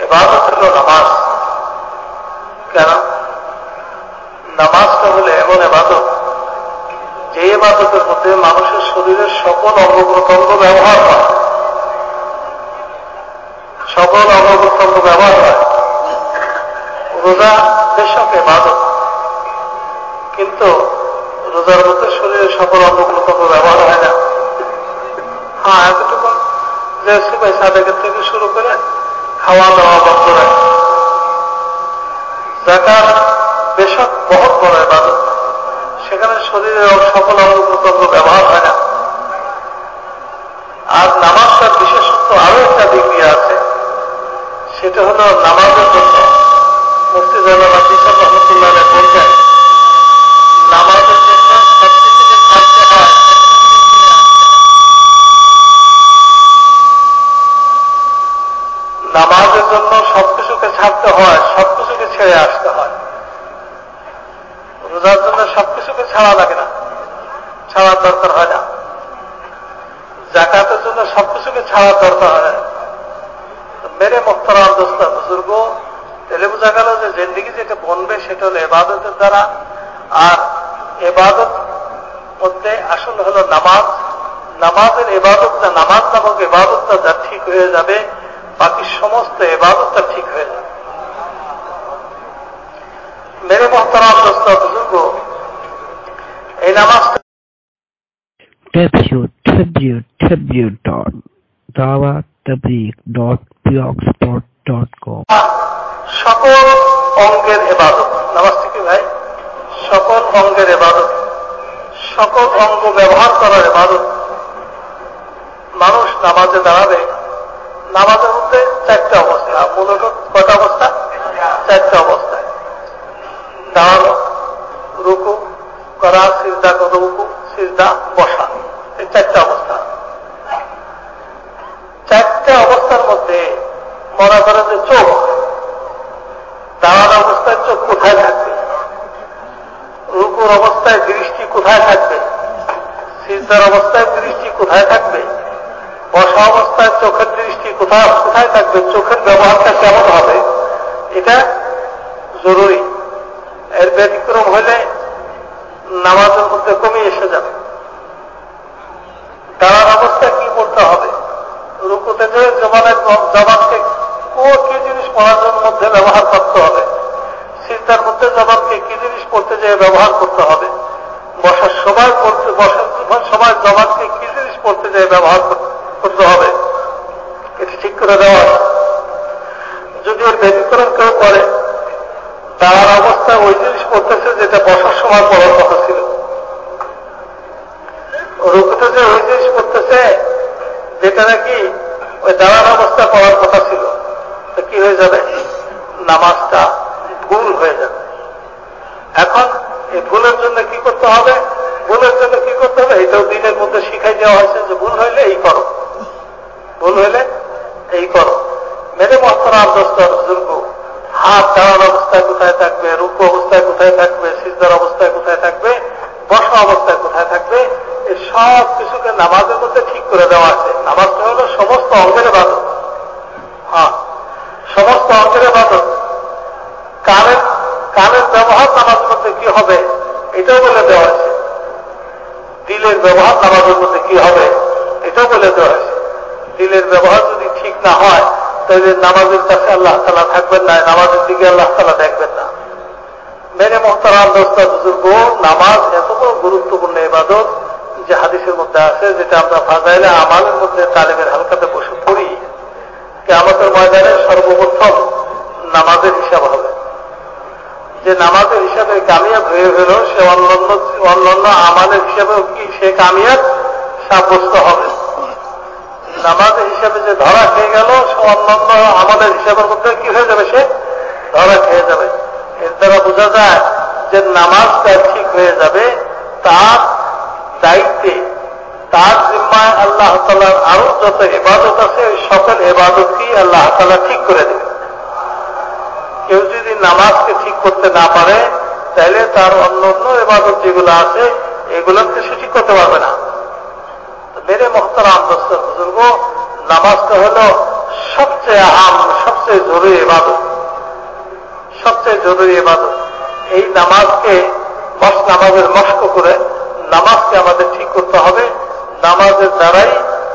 এবাদত হল নামাজ। কেন? নামাজটা হলে এমন এবাদত, যে এবাদতের মধ্যে মানুষের শরীরের সকল অঙ্গ প্রত্যঙ্গ ব্যবহার হয়। সকল অঙ্গ প্রত্যঙ্গ ব্যবহার হয়। রোজা বেশক এবাদত, কিন্তু রোজার মধ্যে শরীরের সকল অঙ্গ প্রত্যঙ্গ ব্যবহার হয় না। হ্যাঁ এতটুকু। যে সিপাই সাদেকের থেকে শুরু করে খাওয়া দাওয়া বন্ধ রাখে। জাকার বেশক বহুত বড় এবাদত সেখানে শরীরের সকল অঙ্গ ব্যবহার হয় না। আর নামাজটার বিশেষত্ব আরও একটা দিক নিয়ে আছে। সেটা হলো নামাজের জন্য মুক্তি জানাল আদিসা রহমতুল্লাহ বলছেন নামাজের জন্য সবকিছুকে ছাড়তে হয় নামাজের জন্য সবকিছুকে ছাড়তে হয়, সবকিছুকে ছেড়ে আসতে হয়। রোজার জন্য সবকিছুকে ছাড়া লাগে না, ছাড়ার দরকার হয় না। জাকাতের জন্য সবকিছুকে ছাড়ার দরকার হয়। মেরে মোখতারাম দোস্তা, বুজুর্গ তেলে বোঝা গেল যে জিন্দিগি যেটা বনবে সেটা হলো এবাদতের দ্বারা। আর এবাদত মধ্যে আসল হলো নামাজ। নামাজের এবাদতটা নামাজ নামক এবাদতটা যা ঠিক হয়ে যাবে বাকি সমস্ত এবাদতটা ঠিক হয়ে যাবে। মেরে মহতারাম দোস্তা বুজুর্গ নামাজটা www.dawattableek.blogspot.com সকল অঙ্গের এবাদত। নামাজটা কি ভাই? সকল অঙ্গের এবাদত। সকল অঙ্গ ব্যবহার করার এবাদত। মানুষ নামাজে দাঁড়াবে। নামাজের মধ্যে চারটে অবস্থা। মূলত কটা অবস্থা? চারটে অবস্থায় দাঁড়ানো, রুকু, করা, সিজদা কত রুকু সিজদা, বসা। এই চারটে অবস্থা। চারটে অবস্থার মধ্যে মনে করেন যে চোখ, দাঁড়ানো অবস্থায় চোখ কোথায় থাকবে? রুকুর অবস্থায় দৃষ্টি কোথায় থাকবে? সিজদার অবস্থায় দৃষ্টি কোথায় থাকবে? বসা অবস্থায় চোখের দৃষ্টি কোথায় কোথায় থাকবে? চোখের ব্যবহারটা কেমন হবে? এটা জরুরি। এর ব্যতিক্রম হলে নামাজের মধ্যে কমে এসে যাবে। দাঁড়ার অবস্থায় কি করতে হবে? রুকুতে যে জবানের জবানকে কি জিনিস পড়ার মধ্যে ব্যবহার করতে হবে? সিজদার মধ্যে জবানকে কি জিনিস পড়তে যেয়ে ব্যবহার করতে হবে? বসার সময় পড়তে বসার সময় জবানকে কি জিনিস পড়তে যেয়ে ব্যবহার করতে হবে করে দেওয়া। যদি ওর ব্যতিক্রম কেউ করে, তার অবস্থায় ওই জিনিস পড়তেছে যেটা বসার সময় পড়ার কথা ছিল। রুকুতে যে ওই জিনিস পড়তেছে, যেটা নাকি ওই দাঁড়ান অবস্থা পড়ার কথা ছিল, তো কি হয়ে যাবে? নামাজটা ভুল হয়ে যাবে। এখন এই ভুলের জন্য কি করতে হবে? ভুলের জন্য কি করতে হবে? এটাও দিনের মধ্যে শিখাই দেওয়া হয়েছে যে ভুল হইলে এই করো। ভুল হইলে এই করো মেরে মহতরাম দোস্তর বুজুর্গ। হাত দাঁড়ান অবস্থায় কোথায় থাকবে? রূপ অবস্থায় কোথায় থাকবে? সিজদার অবস্থায় কোথায় থাকবে? বসা অবস্থায় কোথায় থাকবে? এই সব কিছুকে নামাজের মধ্যে ঠিক করে দেওয়া আছে। নামাজটা হলো সমস্ত অঙ্গের বাদত হ্যাঁ সমস্ত অঙ্গের বাদত কানের কানের ব্যবহার নামাজের মধ্যে কি হবে? এটাও বলে দেওয়া আছে দিলের ব্যবহার নামাজের মধ্যে কি হবে? এটাও বলে দেওয়া আছে দিলের ব্যবহার না হয় তাহলে নামাজের কাছে আল্লাহ তালা থাকবেন না, নামাজের দিকে আল্লাহ তালা দেখবেন না। মেরে মোহতারাম দোস্তা, বুজুর্গ, নামাজ এত বড় গুরুত্বপূর্ণ ইবাদত যে হাদিসের মধ্যে আছে, যেটা আমরা ফাজাইলে আমাদের মধ্যে তালেমের হালকাতে বসে পড়ি। যে আমাদের ময়দানে সর্বপ্রথম নামাজের হিসাব হবে। যে নামাজের হিসাবে কামিয়াব হয়ে গেল সে অন্যান্য অন্যান্য আমাদের হিসাবেও কি সে কামিয়াব সাব্যস্ত হবে। নামাজের হিসাবে যে ধরা খেয়ে গেল অন্যান্য আমাদের হিসাবের মধ্যে কি হয়ে যাবে সে? ধরা খেয়ে যাবে। এর দ্বারা বোঝা যায় যে নামাজটা ঠিক হয়ে যাবে, তার দায়িত্বে, তার জিম্মায় আল্লাহ তালার আরও যত এবাদত আছে, ওই সকল এবাদতকেই আল্লাহ তালা ঠিক করে দেবে কেউ যদি নামাজকে ঠিক করতে না পারে, তাহলে তার অন্য অন্য এবাদত যেগুলো আছে, এগুলোকে সে ঠিক করতে পারবে না। মেরে মোহতারাম দোস্তর বুজুর্গ, নামাজটা হল সবচেয়ে আহাম, সবচেয়ে জরুরি এবাদত সবচেয়ে জরুরি এবাদত এই নামাজকে মস, নামাজের মস্ক করে নামাজকে আমাদের ঠিক করতে হবে। নামাজের দ্বারাই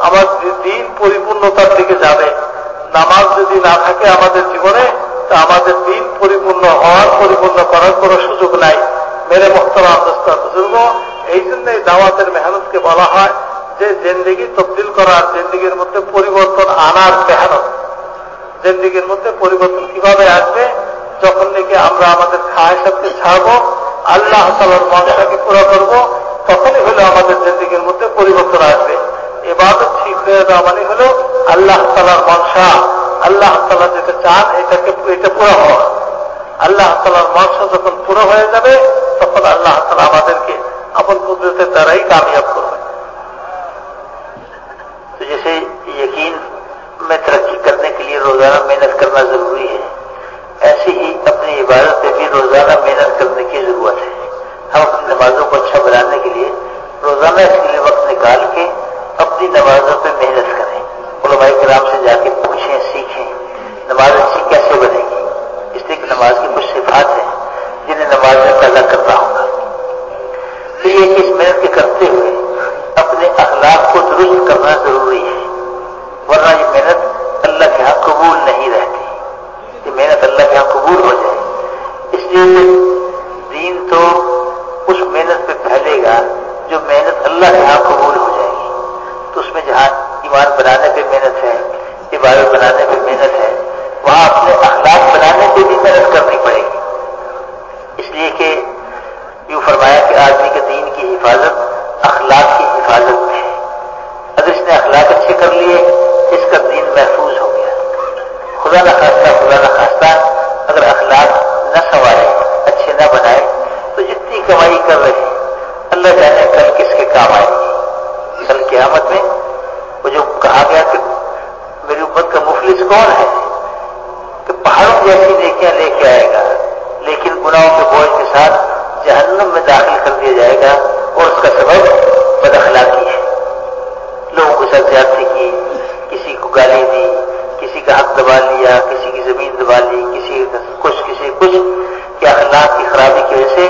আমার দিন পরিপূর্ণতার দিকে যাবে। নামাজ যদি না থাকে আমাদের জীবনে, তা আমাদের দিন পরিপূর্ণ হওয়ার, পরিপূর্ণ করার কোনো সুযোগ নাই। মেরে মোহতারাম দোস্তর বুজুর্গ, এই জন্য এই দাওয়াতের মেহনতকে বলা হয় যে জেন্দিগি তবদিল করার জেন্দিগির মধ্যে পরিবর্তন আনার মেহনত, জেন্দিগির মধ্যে পরিবর্তন কীভাবে আসবে? যখন নাকি আমরা আমাদের খায়সাতকে ছাড়বো, আল্লাহ তালার মনসাকে পুরো করব, তখনই হলো আমাদের জেন্দিগির মধ্যে পরিবর্তন আসবে। এবাদত ঠিক হয়ে যাওয়া মানে হলো আল্লাহ তালার মনসা। আল্লাহ তালা যেটা চান এটাকে, এটা পুরো হওয়া। আল্লাহ তালার মনসা যখন পুরো হয়ে যাবে, তখন আল্লাহ তালা আমাদেরকে আপন কুদরতের দ্বারাই কামিয়াব جسے یقین میں ترقی کرنے کے لیے روزانہ محنت کرنا ضروری ہے۔ ایسے ہی اپنی عبادت پہ بھی روزانہ محنت کرنے کی ضرورت ہے۔ ہم اپنی نمازوں کو اچھا بنانے کے لیے روزانہ اس کے لیے وقت نکال کے اپنی نمازوں پہ محنت کریں۔ علماء کرام سے جا کے پوچھیں، سیکھیں، نماز اچھی کیسے بنے گی؟ اس لیے کہ نماز کی کچھ صفات ہیں جنہیں نماز میں پیدا کرنا ہوگا۔ تو یہ چیز محنت کے کرتے ہوئے اپنے اخلاق کو درست کرنا ضروری ہے، ورنہ یہ محنت اللہ کے یہاں قبول نہیں رہتی۔ یہ محنت اللہ کے یہاں قبول ہو جائے۔ اس لیے کہ دین تو اس محنت پہ پھیلے گا جو محنت اللہ کے یہاں قبول ہو جائے گی۔ تو اس میں جہاں ایمان بنانے پہ محنت ہے، عبادت بنانے پہ محنت ہے، وہاں اپنے اخلاق بنانے پہ بھی محنت کرنی پڑے گی۔ اس لیے کہ یوں فرمایا کہ آدمی کے دین کی حفاظت اخلاق کر لیے اس کا دین محفوظ ہو گیا۔ خدا نہ خواستہ خدا نہ خواستہ اگر اخلاق نہ سنوارے، اچھے نہ بنائے، تو جتنی کمائی کر رہے ہیں، اللہ جانے کل کس کے کام آئے گی کل قیامت میں وہ جو کہا گیا کہ میری امت کا مفلس کون ہے؟ کہ پہاڑوں جیسی نیکیاں لے کے آئے گا، لیکن گناہوں کے بوجھ کے ساتھ جہنم میں داخل کر دیا جائے گا، اور اس کا سبب بد اخلاقی ہے۔ لوگوں کو ساتھ زیادتی کسی کو گالی دی، کسی کا حق دبا لیا، کسی کی زمین دبا لی، کسی کچھ کسی کچھ کہ اخلاق کی خرابی کی وجہ سے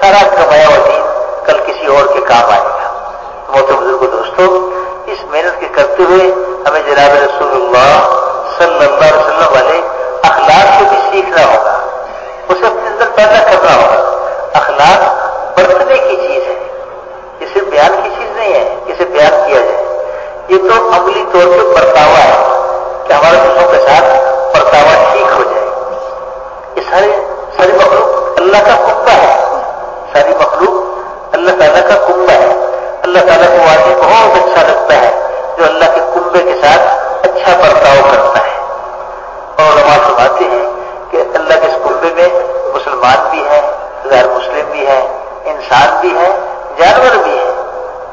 سارا کمایا ہوا دین کل کسی اور کے کام آئے گا۔ موت بزرگ دوستوں اس محنت کے کرتے ہوئے ہمیں جناب رسول اللہ صلی اللہ علیہ وسلم والے اخلاق سے بھی سیکھنا ہوگا۔ اسے اپنے اندر پیدا کرنا ہوگا۔ اخلاق برتنے کی چیز ہے۔ اسے بیان کی چیز نہیں ہے، اسے بیان کیا جائے۔ یہ تو عملی طور پہ پرتاوا ہے کہ ہمارے دوسروں کے ساتھ پرتاوا ٹھیک ہو جائے۔ یہ سارے ساری مخلوق اللہ کا کنبہ ہے۔ ساری مخلوق اللہ تعالیٰ کا کنبہ ہے۔ اللہ تعالیٰ کو آدمی بہت اچھا لگتا ہے جو اللہ کے کنبے کے ساتھ اچھا برتاؤ کرتا ہے۔ اور ہم آپ سناتے ہیں کہ اللہ کے اس کنبے میں مسلمان بھی ہیں، غیر مسلم بھی ہیں، انسان بھی ہیں، جانور بھی ہیں،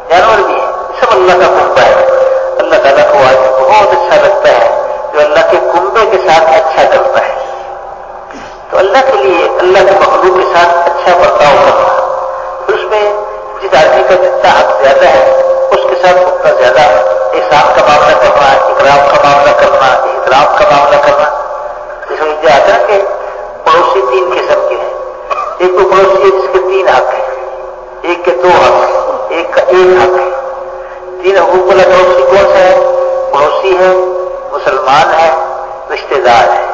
جانور بھی ہیں سب اللہ کا کنبہ ہے۔ اللہ تعالیٰ کو آج بہت اچھا لگتا ہے جو اللہ کے کنبے کے ساتھ اچھا کرتا ہے۔ تو اللہ کے لیے اللہ کے مخلوق کے ساتھ اچھا برتاؤ کرنا، اس میں جس آدمی کا جتنا حق زیادہ ہے، اس کے ساتھ اتنا زیادہ احسان کا معاملہ کرنا اقرام کا معاملہ کرنا، احترام کا معاملہ کرنا۔ جس میں یہ آتا ہے کہ پڑوسی تین قسم کے ہیں۔ ایک تو پڑوسی ہے جس کے تین حق ہیں، ایک کے دو حق ہیں، ایک کا ایک حق ہے۔ تین حقوق والا پڑوسی کون سا ہے؟ پڑوسی ہے، مسلمان ہے، رشتہ دار ہے۔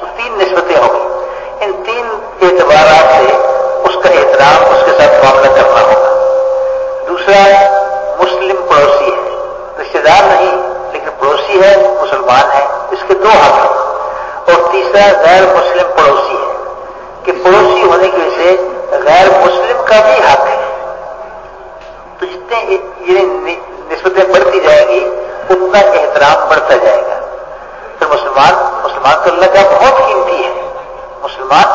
تو تین نسبتیں ہوں۔ گی ان تین اعتبارات سے اس کا احترام، اس کے ساتھ معاملہ کرنا ہوگا۔ دوسرا ہے، مسلم پڑوسی ہے۔ رشتہ دار نہیں، لیکن پڑوسی ہے، مسلمان ہے۔ اس کے دو حق ہیں۔ اور تیسرا، غیر مسلم پڑوسی ہے۔ کہ پڑوسی ہونے کی وجہ سے غیر مسلم کا بھی حق ہے۔ تو جتنے یہ نسبتیں بڑھتی جائیں گی، اتنا احترام بڑھتا جائے گا۔ پھر مسلمان مسلمان تو اللہ کا بہت قیمتی ہے۔ مسلمان،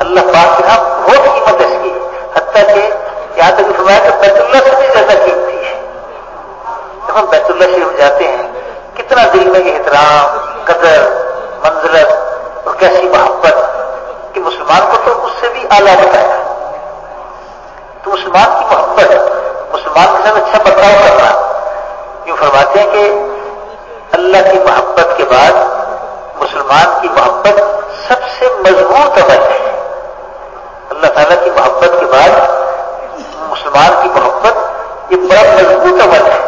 اللہ پاک کے ہاں بہت قیمت ہے اس کی۔ حتیٰ کہ یہاں تک فرمایا کہ بیت اللہ سے بھی زیادہ قیمتی ہے۔ جب ہم بیت اللہ شریف جاتے ہیں، کتنا دل میں یہ احترام، قدر منظرت اور کیسی محبت کہ مسلمان کو تو اس سے بھی آلہ بتایا۔ تو مسلمان کی محبت مسلمان کے ساتھ اچھا برتاؤ کرنا یوں فرماتے ہیں کہ اللہ کی محبت کے بعد مسلمان کی محبت سب سے مضبوط عمل ہے۔ اللہ تعالیٰ کی محبت کے بعد مسلمان کی محبت یہ بڑا مضبوط عمل ہے۔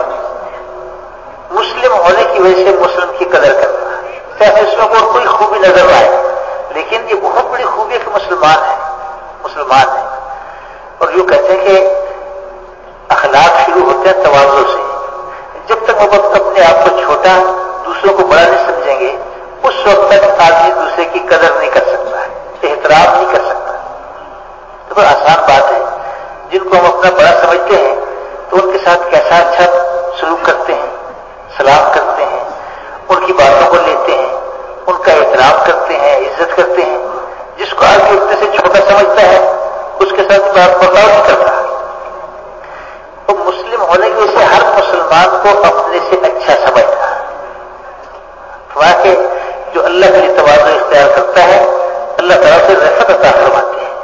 مسلم ہونے کی وجہ سے مسلم کی قدر کرنا چاہے اس میں اور کوئی خوبی نظر آئے، لیکن یہ بہت بڑی خوبی ہے کہ مسلمان ہے مسلمان ہے۔ اور یوں کہتے ہیں کہ اخلاق شروع ہوتا ہے توازوں سے۔ جب تک وہ وقت اپنے آپ کو چھوٹا، دوسروں کو بڑا نہیں سمجھیں گے، اس وقت تک آدمی دوسرے کی قدر نہیں کر سکتا، احترام نہیں کر سکتا۔ تو بڑا آسان بات ہے۔ جن کو ہم اپنا بڑا سمجھتے ہیں، تو ان کے ساتھ کیسا اچھا سلوک کرتے ہیں، سلام کرتے ہیں، ان کی باتوں کو لیتے ہیں، ان کا احترام کرتے ہیں، عزت کرتے ہیں۔ جس کو آدمی اتنے سے چھوٹا سمجھتا ہے، اس کے ساتھ بات برتاؤ نہیں کرتا تو مسلم ہونے کی اسے ہر مسلمان کو اپنے سے اچھا سمجھنا واقع جو اللہ کے لیے توازن اختیار کرتا ہے، اللہ تعالیٰ سے رحمت عطا کرواتے ہیں۔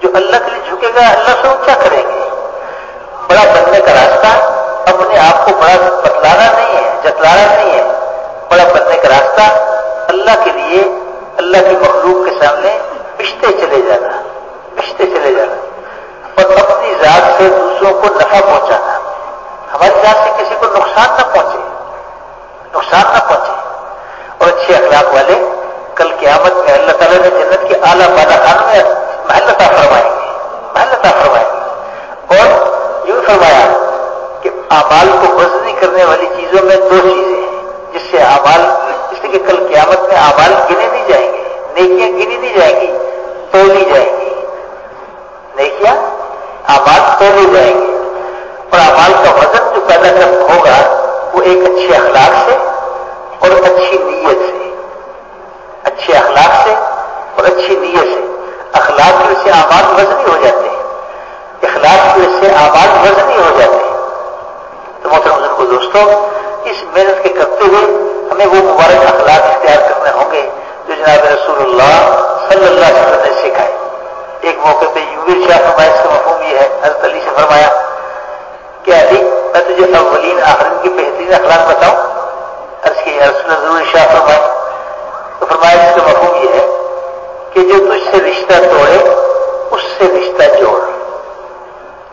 جو اللہ کے لیے جھکے گا، اللہ سے اونچا کریں گے۔ بڑا بننے کا راستہ، اپنے آپ کو بڑا بتلانا نہیں ہے، جتلانا نہیں ہے۔ بڑا بننے کا راستہ، اللہ کے لیے، اللہ کی مخلوق کے سامنے پشتے چلے جانا پشتے چلے جانا۔ اور اپنی ذات سے دوسروں کو نفع پہنچانا ہماری ذات سے کسی کو نقصان نہ پہنچے۔ نقصان نہ پہنچے۔ اور اچھے اخلاق والے کل قیامت میں اللہ تعالیٰ نے جنت کے اعلیٰ بالا خان میں محلتا فرمائیں گے۔ محل فرمائیں گے۔ اور یوں فرمایا کہ آمال کو وزنی کرنے والی چیزوں میں دو چیزیں ہیں، جس سے آمال اس لیے کہ کل قیامت میں آمال گنے نہیں جائیں گے، نیکیاں گنی نہیں جائیں گی، تولی جائیں گی۔ نہیں کیا اعمال پھیلے جائیں گے۔ اور آباد کا وزن جو پیدا کر ہوگا، وہ ایک اچھے اخلاق سے اور اچھی نیت سے۔ اچھے اخلاق سے اور اچھی نیت سے۔ اخلاق کی وجہ سے آباد وزنی ہو جاتے ہیں۔ اخلاق کی وجہ سے آباد وزنی ہو جاتے ہیں۔ تو محترم کو دوستوں اس محنت کے کرتے ہوئے ہمیں وہ مبارک اخلاق اختیار کرنے ہوں گے جو جناب رسول اللہ صلی اللہ علیہ وسلم نے سکھائے۔ ایک موقع پہ یوبیر شاہ فرمایا اس کا مفہوم یہ ہے، حضرت علی سے فرمایا کہ علی، میں تجھے اولین، آخرین کی بہترین اخلاق بتاؤں۔ عرض کی رسول ضرور شاہ فرمایا تو فرمایا اس کا مفہوم یہ ہے کہ جو تجھ سے رشتہ توڑے، اس سے رشتہ جوڑ۔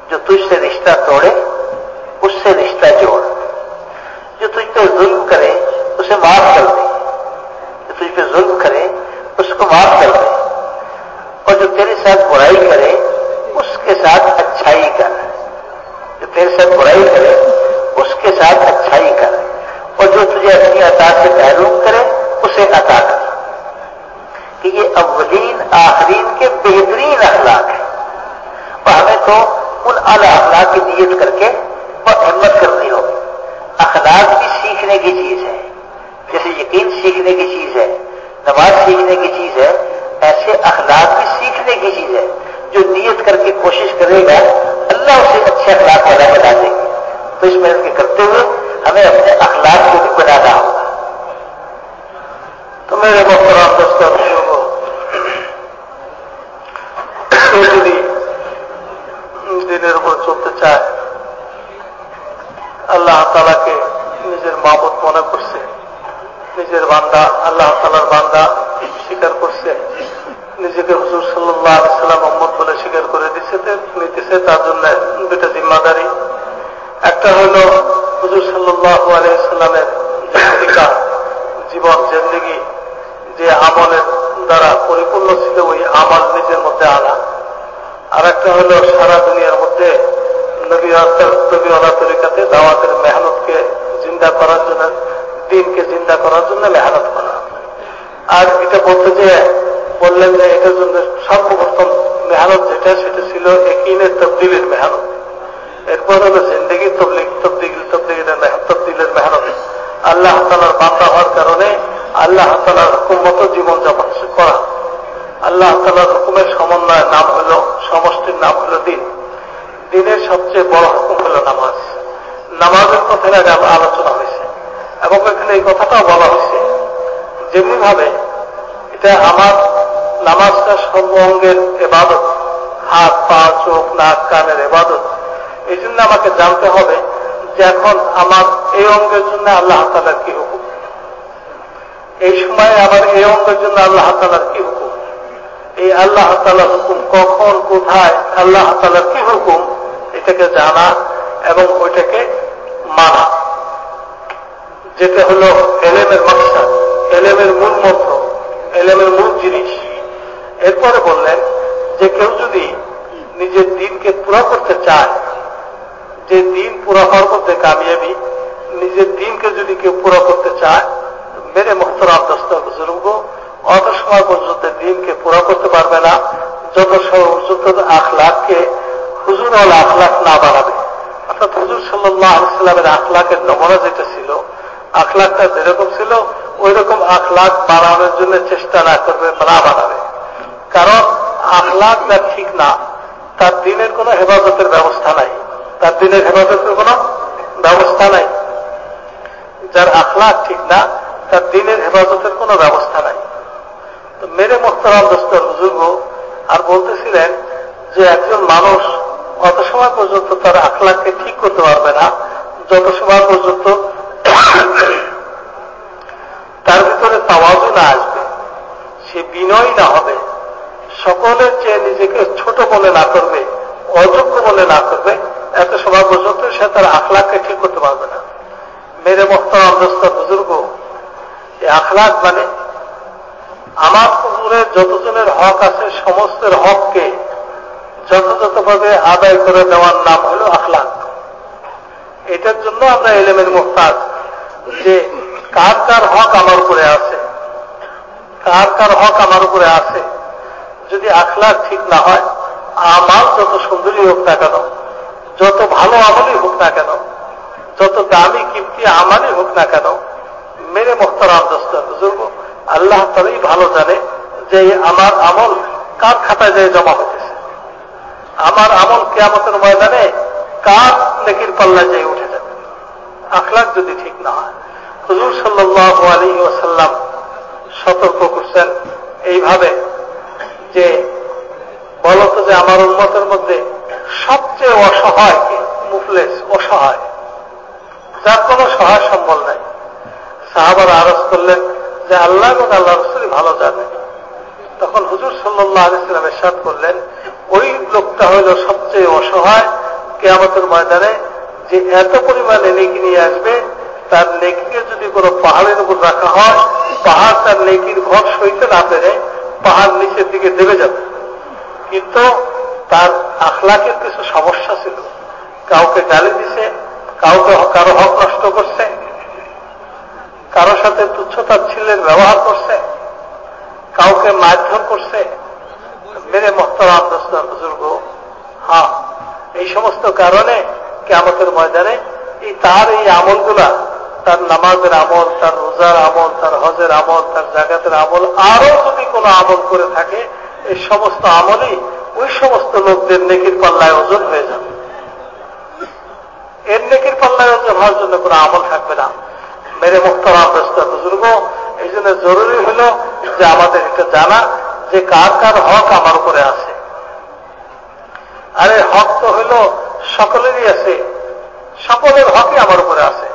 جو تجھ سے رشتہ توڑے، اس سے رشتہ جوڑ۔ جو تجھ پہ ظلم کرے، اسے معاف کر دے۔ جو تجھ پہ ظلم کرے، اس کو معاف کر دے۔ اور جو تیرے ساتھ برائی کرے، اس کے ساتھ اچھائی کر۔ جو تیرے ساتھ برائی کرے، اس کے ساتھ اچھائی کر۔ اور جو تجھے اپنی عطا سے محروم کرے، اسے عطا کر۔ کہ یہ اولین، آخرین کے بہترین اخلاق ہیں۔ اور ہمیں تو ان اعلی اخلاق کی نیت کر کے بہت ہمت کرنی ہوگی۔ اخلاق بھی سیکھنے کی چیز ہے۔ جیسے یقین سیکھنے کی چیز ہے، نماز سیکھنے کی چیز ہے ایسے اخلاق بھی سیکھنے کی چیز ہے جو نیت کر کے کوشش کرے گا، اللہ اسے اچھے اخلاق پیدا کرا دے گی تو اس محنت کے کرتے ہوئے ہمیں اپنے اخلاق کو بھی بنانا ہوگا۔ تو میرے محترام دوستوں انجینئر کو۔ اللہ تعالیٰ کے نجر محبت ہونا پر سے۔ নিজের বান্দা, আল্লাহ তালার বান্দা স্বীকার করছে। নিজেকে হুজুর সাল্লাহ সাল্লাম মোহাম্মদ বলে স্বীকার করে দিচ্ছে নিতেছে, তার জন্য দুটা জিম্মাদারি। একটা হল হুজুর সাল্লাহ আলাইসাল্লামের জীবন, জিন্দগি, যে আমলের দ্বারা পরিপূর্ণ ছিল, ওই আমল নিজের মধ্যে আনা। আর একটা হল সারা দুনিয়ার মধ্যে নবী নবীওয়ালা তরিকাতে দাওয়াতের মেহনতকে জিন্দা করার জন্য দিনকে জিন্দা করার জন্য মেহনত করা। আর এটা বলতে যে, বললেন যে এটার জন্য সর্বপ্রথম মেহনত যেটা, সেটা ছিল একিনের তবদিলের মেহনত। এরপর হলো জিন্দগি তবলিগ তবদিল তবদিলের তবদিলের মেহনত। আল্লাহ তালার বান্দা হওয়ার কারণে আল্লাহ তালার হুকুম মতো জীবনযাপন করা। আল্লাহ তালার হুকুমের সমন্বয়ের নাম হল, সমষ্টির নাম হল দিন। দিনের সবচেয়ে বড় হুকুম হল নামাজ। নামাজের কথা আগে আলোচনা হয়েছে। এবং এখানে এই কথাটাও বলা হয়েছে যেমনি ভাবে এটা আমার নামাজটা সর্ব অঙ্গের এবাদত, হাত, পা, চোখ, নাক, কানের এবাদত। এই জন্য আমাকে জানতে হবে যে এখন আমার এই অঙ্গের জন্য আল্লাহ তালার কি হুকুম? এই সময়ে আমার এই অঙ্গের জন্য আল্লাহ তালার কি হুকুম? এই আল্লাহ তালার হুকুম কখন, কোথায়, আল্লাহ তালার কি হুকুম? এটাকে জানা এবং ওইটাকে মানা। যেটা হল এলেমের মকসাদ, এলেমের মূল মন্ত্র, এলেমের মূল জিনিস। এরপরে বললেন যে কেউ যদি নিজের দিনকে পুরা করতে চায়, যে দিন পুরা হওয়ার মধ্যে কামিয়াবি, নিজের দিনকে যদি কেউ পুরা করতে চায়, মেরে মোহতরাম দস্তর বুজুর্গ অত সময় পর্যন্ত দিনকে পুরা করতে পারবে না, যত সময় পর্যন্ত আখলাখকে হুজুর আল আখলাখ না বাড়াবে। অর্থাৎ হুজুর সাল্লাহ ইসলামের আখলাখের নমনা যেটা ছিল আখলাখটা যেরকম ছিল ওই রকম আখলাখ বাড়ানোর জন্য চেষ্টা না করবে, না বাড়াবে। কারণ আখলাখ যা ঠিক না। তার দিনের কোনো হেফাজতের ব্যবস্থা নাই। তার দিনের হেফাজতের কোনো ব্যবস্থা নাই। যার আখলাখ ঠিক না, তার দিনের হেফাজতের কোনো ব্যবস্থা নাই। তো মেরে মোখতারাম দোস্তর বুজুর্গ আর বলতেছিলেন যে, একজন মানুষ কত সময় পর্যন্ত তার আখলাখকে ঠিক করতে পারবে না, যত সময় পর্যন্ত তার ভিতরে তাওয়াজু না আসবে, সে বিনয় না হবে। সকলের চেয়ে নিজেকে ছোট বলে না করবে, অযোগ্য বলে না করবে। এত সময় পর্যন্ত সে তার আখলাখকে ঠিক করতে পারবে না। মেরে মোহতারাম দোস্তর বুজুর্গ এই আখলাক মানে আমার উপরে যতজনের হক আছে, সমস্তের হককে যথাযথভাবে আদায় করে দেওয়ার নাম হল আখলাক। এটার জন্য আমরা এলেমের মোহতাজ। যে কার কার হক আমার উপরে আছে? কার কার হক আমার উপরে আছে? যদি আখলার ঠিক না হয় আমার যত সুন্দরী হোক না কেন, যত ভালো আমলই হোক না কেন, যত দামি কিমতি আমারই হোক না কেন, মেরে মোহতারাম দোস্ত, বুজুর্গ, আল্লাহ তালাই ভালো জানে যে আমার আমল কার খাতায় যায় জমা হতেছে আমার আমল কেয়ামতের ময়দানে কার নেকির পাল্লায় যাই উঠে। আখলাক যদি ঠিক না হয়, হুজুর সাল্লাহ আলী ওসাল্লাম সতর্ক করছেন এইভাবে যে বলতো যে আমার উন্মতের মধ্যে সবচেয়ে অসহায় মুফলেস, অসহায়। যার কোনো সহায় সম্বল নাই। সাহাবার আরজ করলেন যে আল্লাহ এবং আল্লাহ রসুলই ভালো জানে। তখন হুজুর সাল্লাহ আলিয়াল্লাম এরশাদ করলেন, ওই লোকটা হইল সবচেয়ে অসহায় কেয়ামতের ময়দানে যে এত পরিমাণে নেকি নিয়ে আসবে, তার নেকিকে যদি কোনো পাহাড়ের উপর রাখা হয়, পাহাড় তার নেকির ঘর সইতে না পেরে পাহাড় নিচের দিকে দেবে যাবে। কিন্তু তার আখলাকের কিছু সমস্যা ছিল। কাউকে গালি দিছে, কাউকে কারও হক নষ্ট করছে, কারও সাথে তুচ্ছতার ছিলের ব্যবহার করছে, কাউকে মারধর করছে। মেরে মোহতারাম দোস্তার বুজুর্গ হ্যাঁ এই সমস্ত কারণে কেমতের ময়দানে এই তার এই আমলগুলা, তার নামাজের আমল, তার রোজার আমল, তার হজের আমল, তার জাগাতের আমল, আরও যদি কোনো আমল করে থাকে, এই সমস্ত আমলই ওই সমস্ত লোকদের নেকির পাল্লায় ওজন হয়ে যাবে। এর নেকির পাল্লায় ওজন হওয়ার জন্য কোনো আমল থাকবে না। মেরে মুক্তরাম দোস্ত বুজুর্গ, এই জন্য জরুরি হল যে আমাদের এটা জানা যে কার কার হক আমার উপরে আছে। আরে হক তো হইল সকলেরই আছে, সকলের হকই আমার উপরে আছে।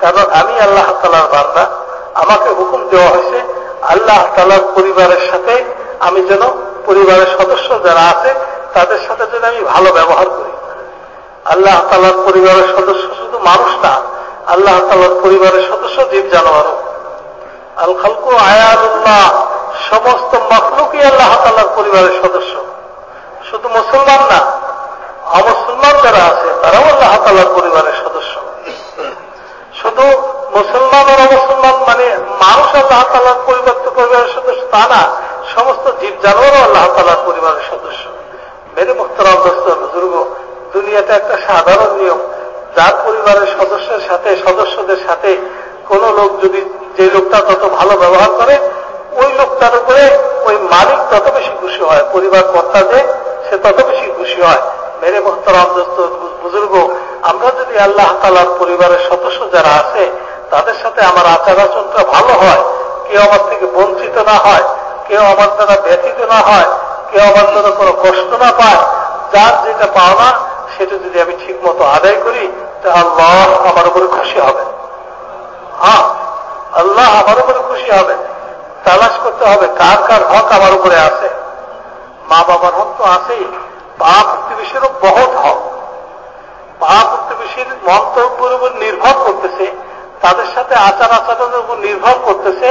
কারণ আমি আল্লাহ তালার বান্দা, আমাকে হুকুম দেওয়া হয়েছে, আল্লাহ তালার পরিবারের সাথে আমি যেন পরিবারের সদস্য যারা আছে, তাদের সাথে যেন আমি ভালো ব্যবহার করি। আল্লাহ তালার পরিবারের সদস্য শুধু মানুষ না, আল্লাহ তালার পরিবারের সদস্য জীব জানোয়ারও। আল খালকু আয়ারুল্লাহ, সমস্ত মখলুকই আল্লাহ তালার পরিবারের সদস্য। শুধু মুসলমান না অমুসলমান যারা আছে, তারাও আল্লাহ তালার পরিবারের সদস্য। শুধু মুসলমান আর অমুসলমান মানে মানুষ আল্লাহ তালার পরিবার পরিবারের সদস্য তা না, সমস্ত জীব জানোয়ারও আল্লাহ তালার পরিবারের সদস্য। মেরে মুখতারাম দোস্ত, বুজুর্গ, দুনিয়াতে একটা সাধারণ নিয়ম, যার পরিবারের সদস্যের সাথে, সদস্যদের সাথে কোন লোক যদি যে লোকটা তত ভালো ব্যবহার করে, ওই লোকটার উপরে ওই মালিক তত বেশি খুশি হয়, পরিবার কর্তা যে, সে তত বেশি খুশি হয়। মেরে মোহতারাম দোস্ত বুজুর্গ, আমরা যদি আল্লাহ তালার পরিবারের সদস্য যারা আছে, তাদের সাথে আমার আচার আচরণটা ভালো হয়, কেউ আমার থেকে বঞ্চিত না হয়, কেউ আমার দ্বারা ব্যথিত না হয়, কেউ আমার দ্বারা কোনো কষ্ট না পায়, যার যেটা পাওনা, সেটা যদি আমি ঠিক মতো আদায় করি, তা আল্লাহ আমার উপরে খুশি হবে। হ্যাঁ আল্লাহ আমার উপরে খুশি হবে। তালাশ করতে হবে কার কার হক আমার উপরে আছে। মা বাবার হক তো আছেই। পা প্রতিবেশীরও বহুত হক। পা প্রতিবেশীর মন্তব্যের উপর নির্ভর করতেছে, তাদের সাথে আচার আচরণের উপর নির্ভর করতেছে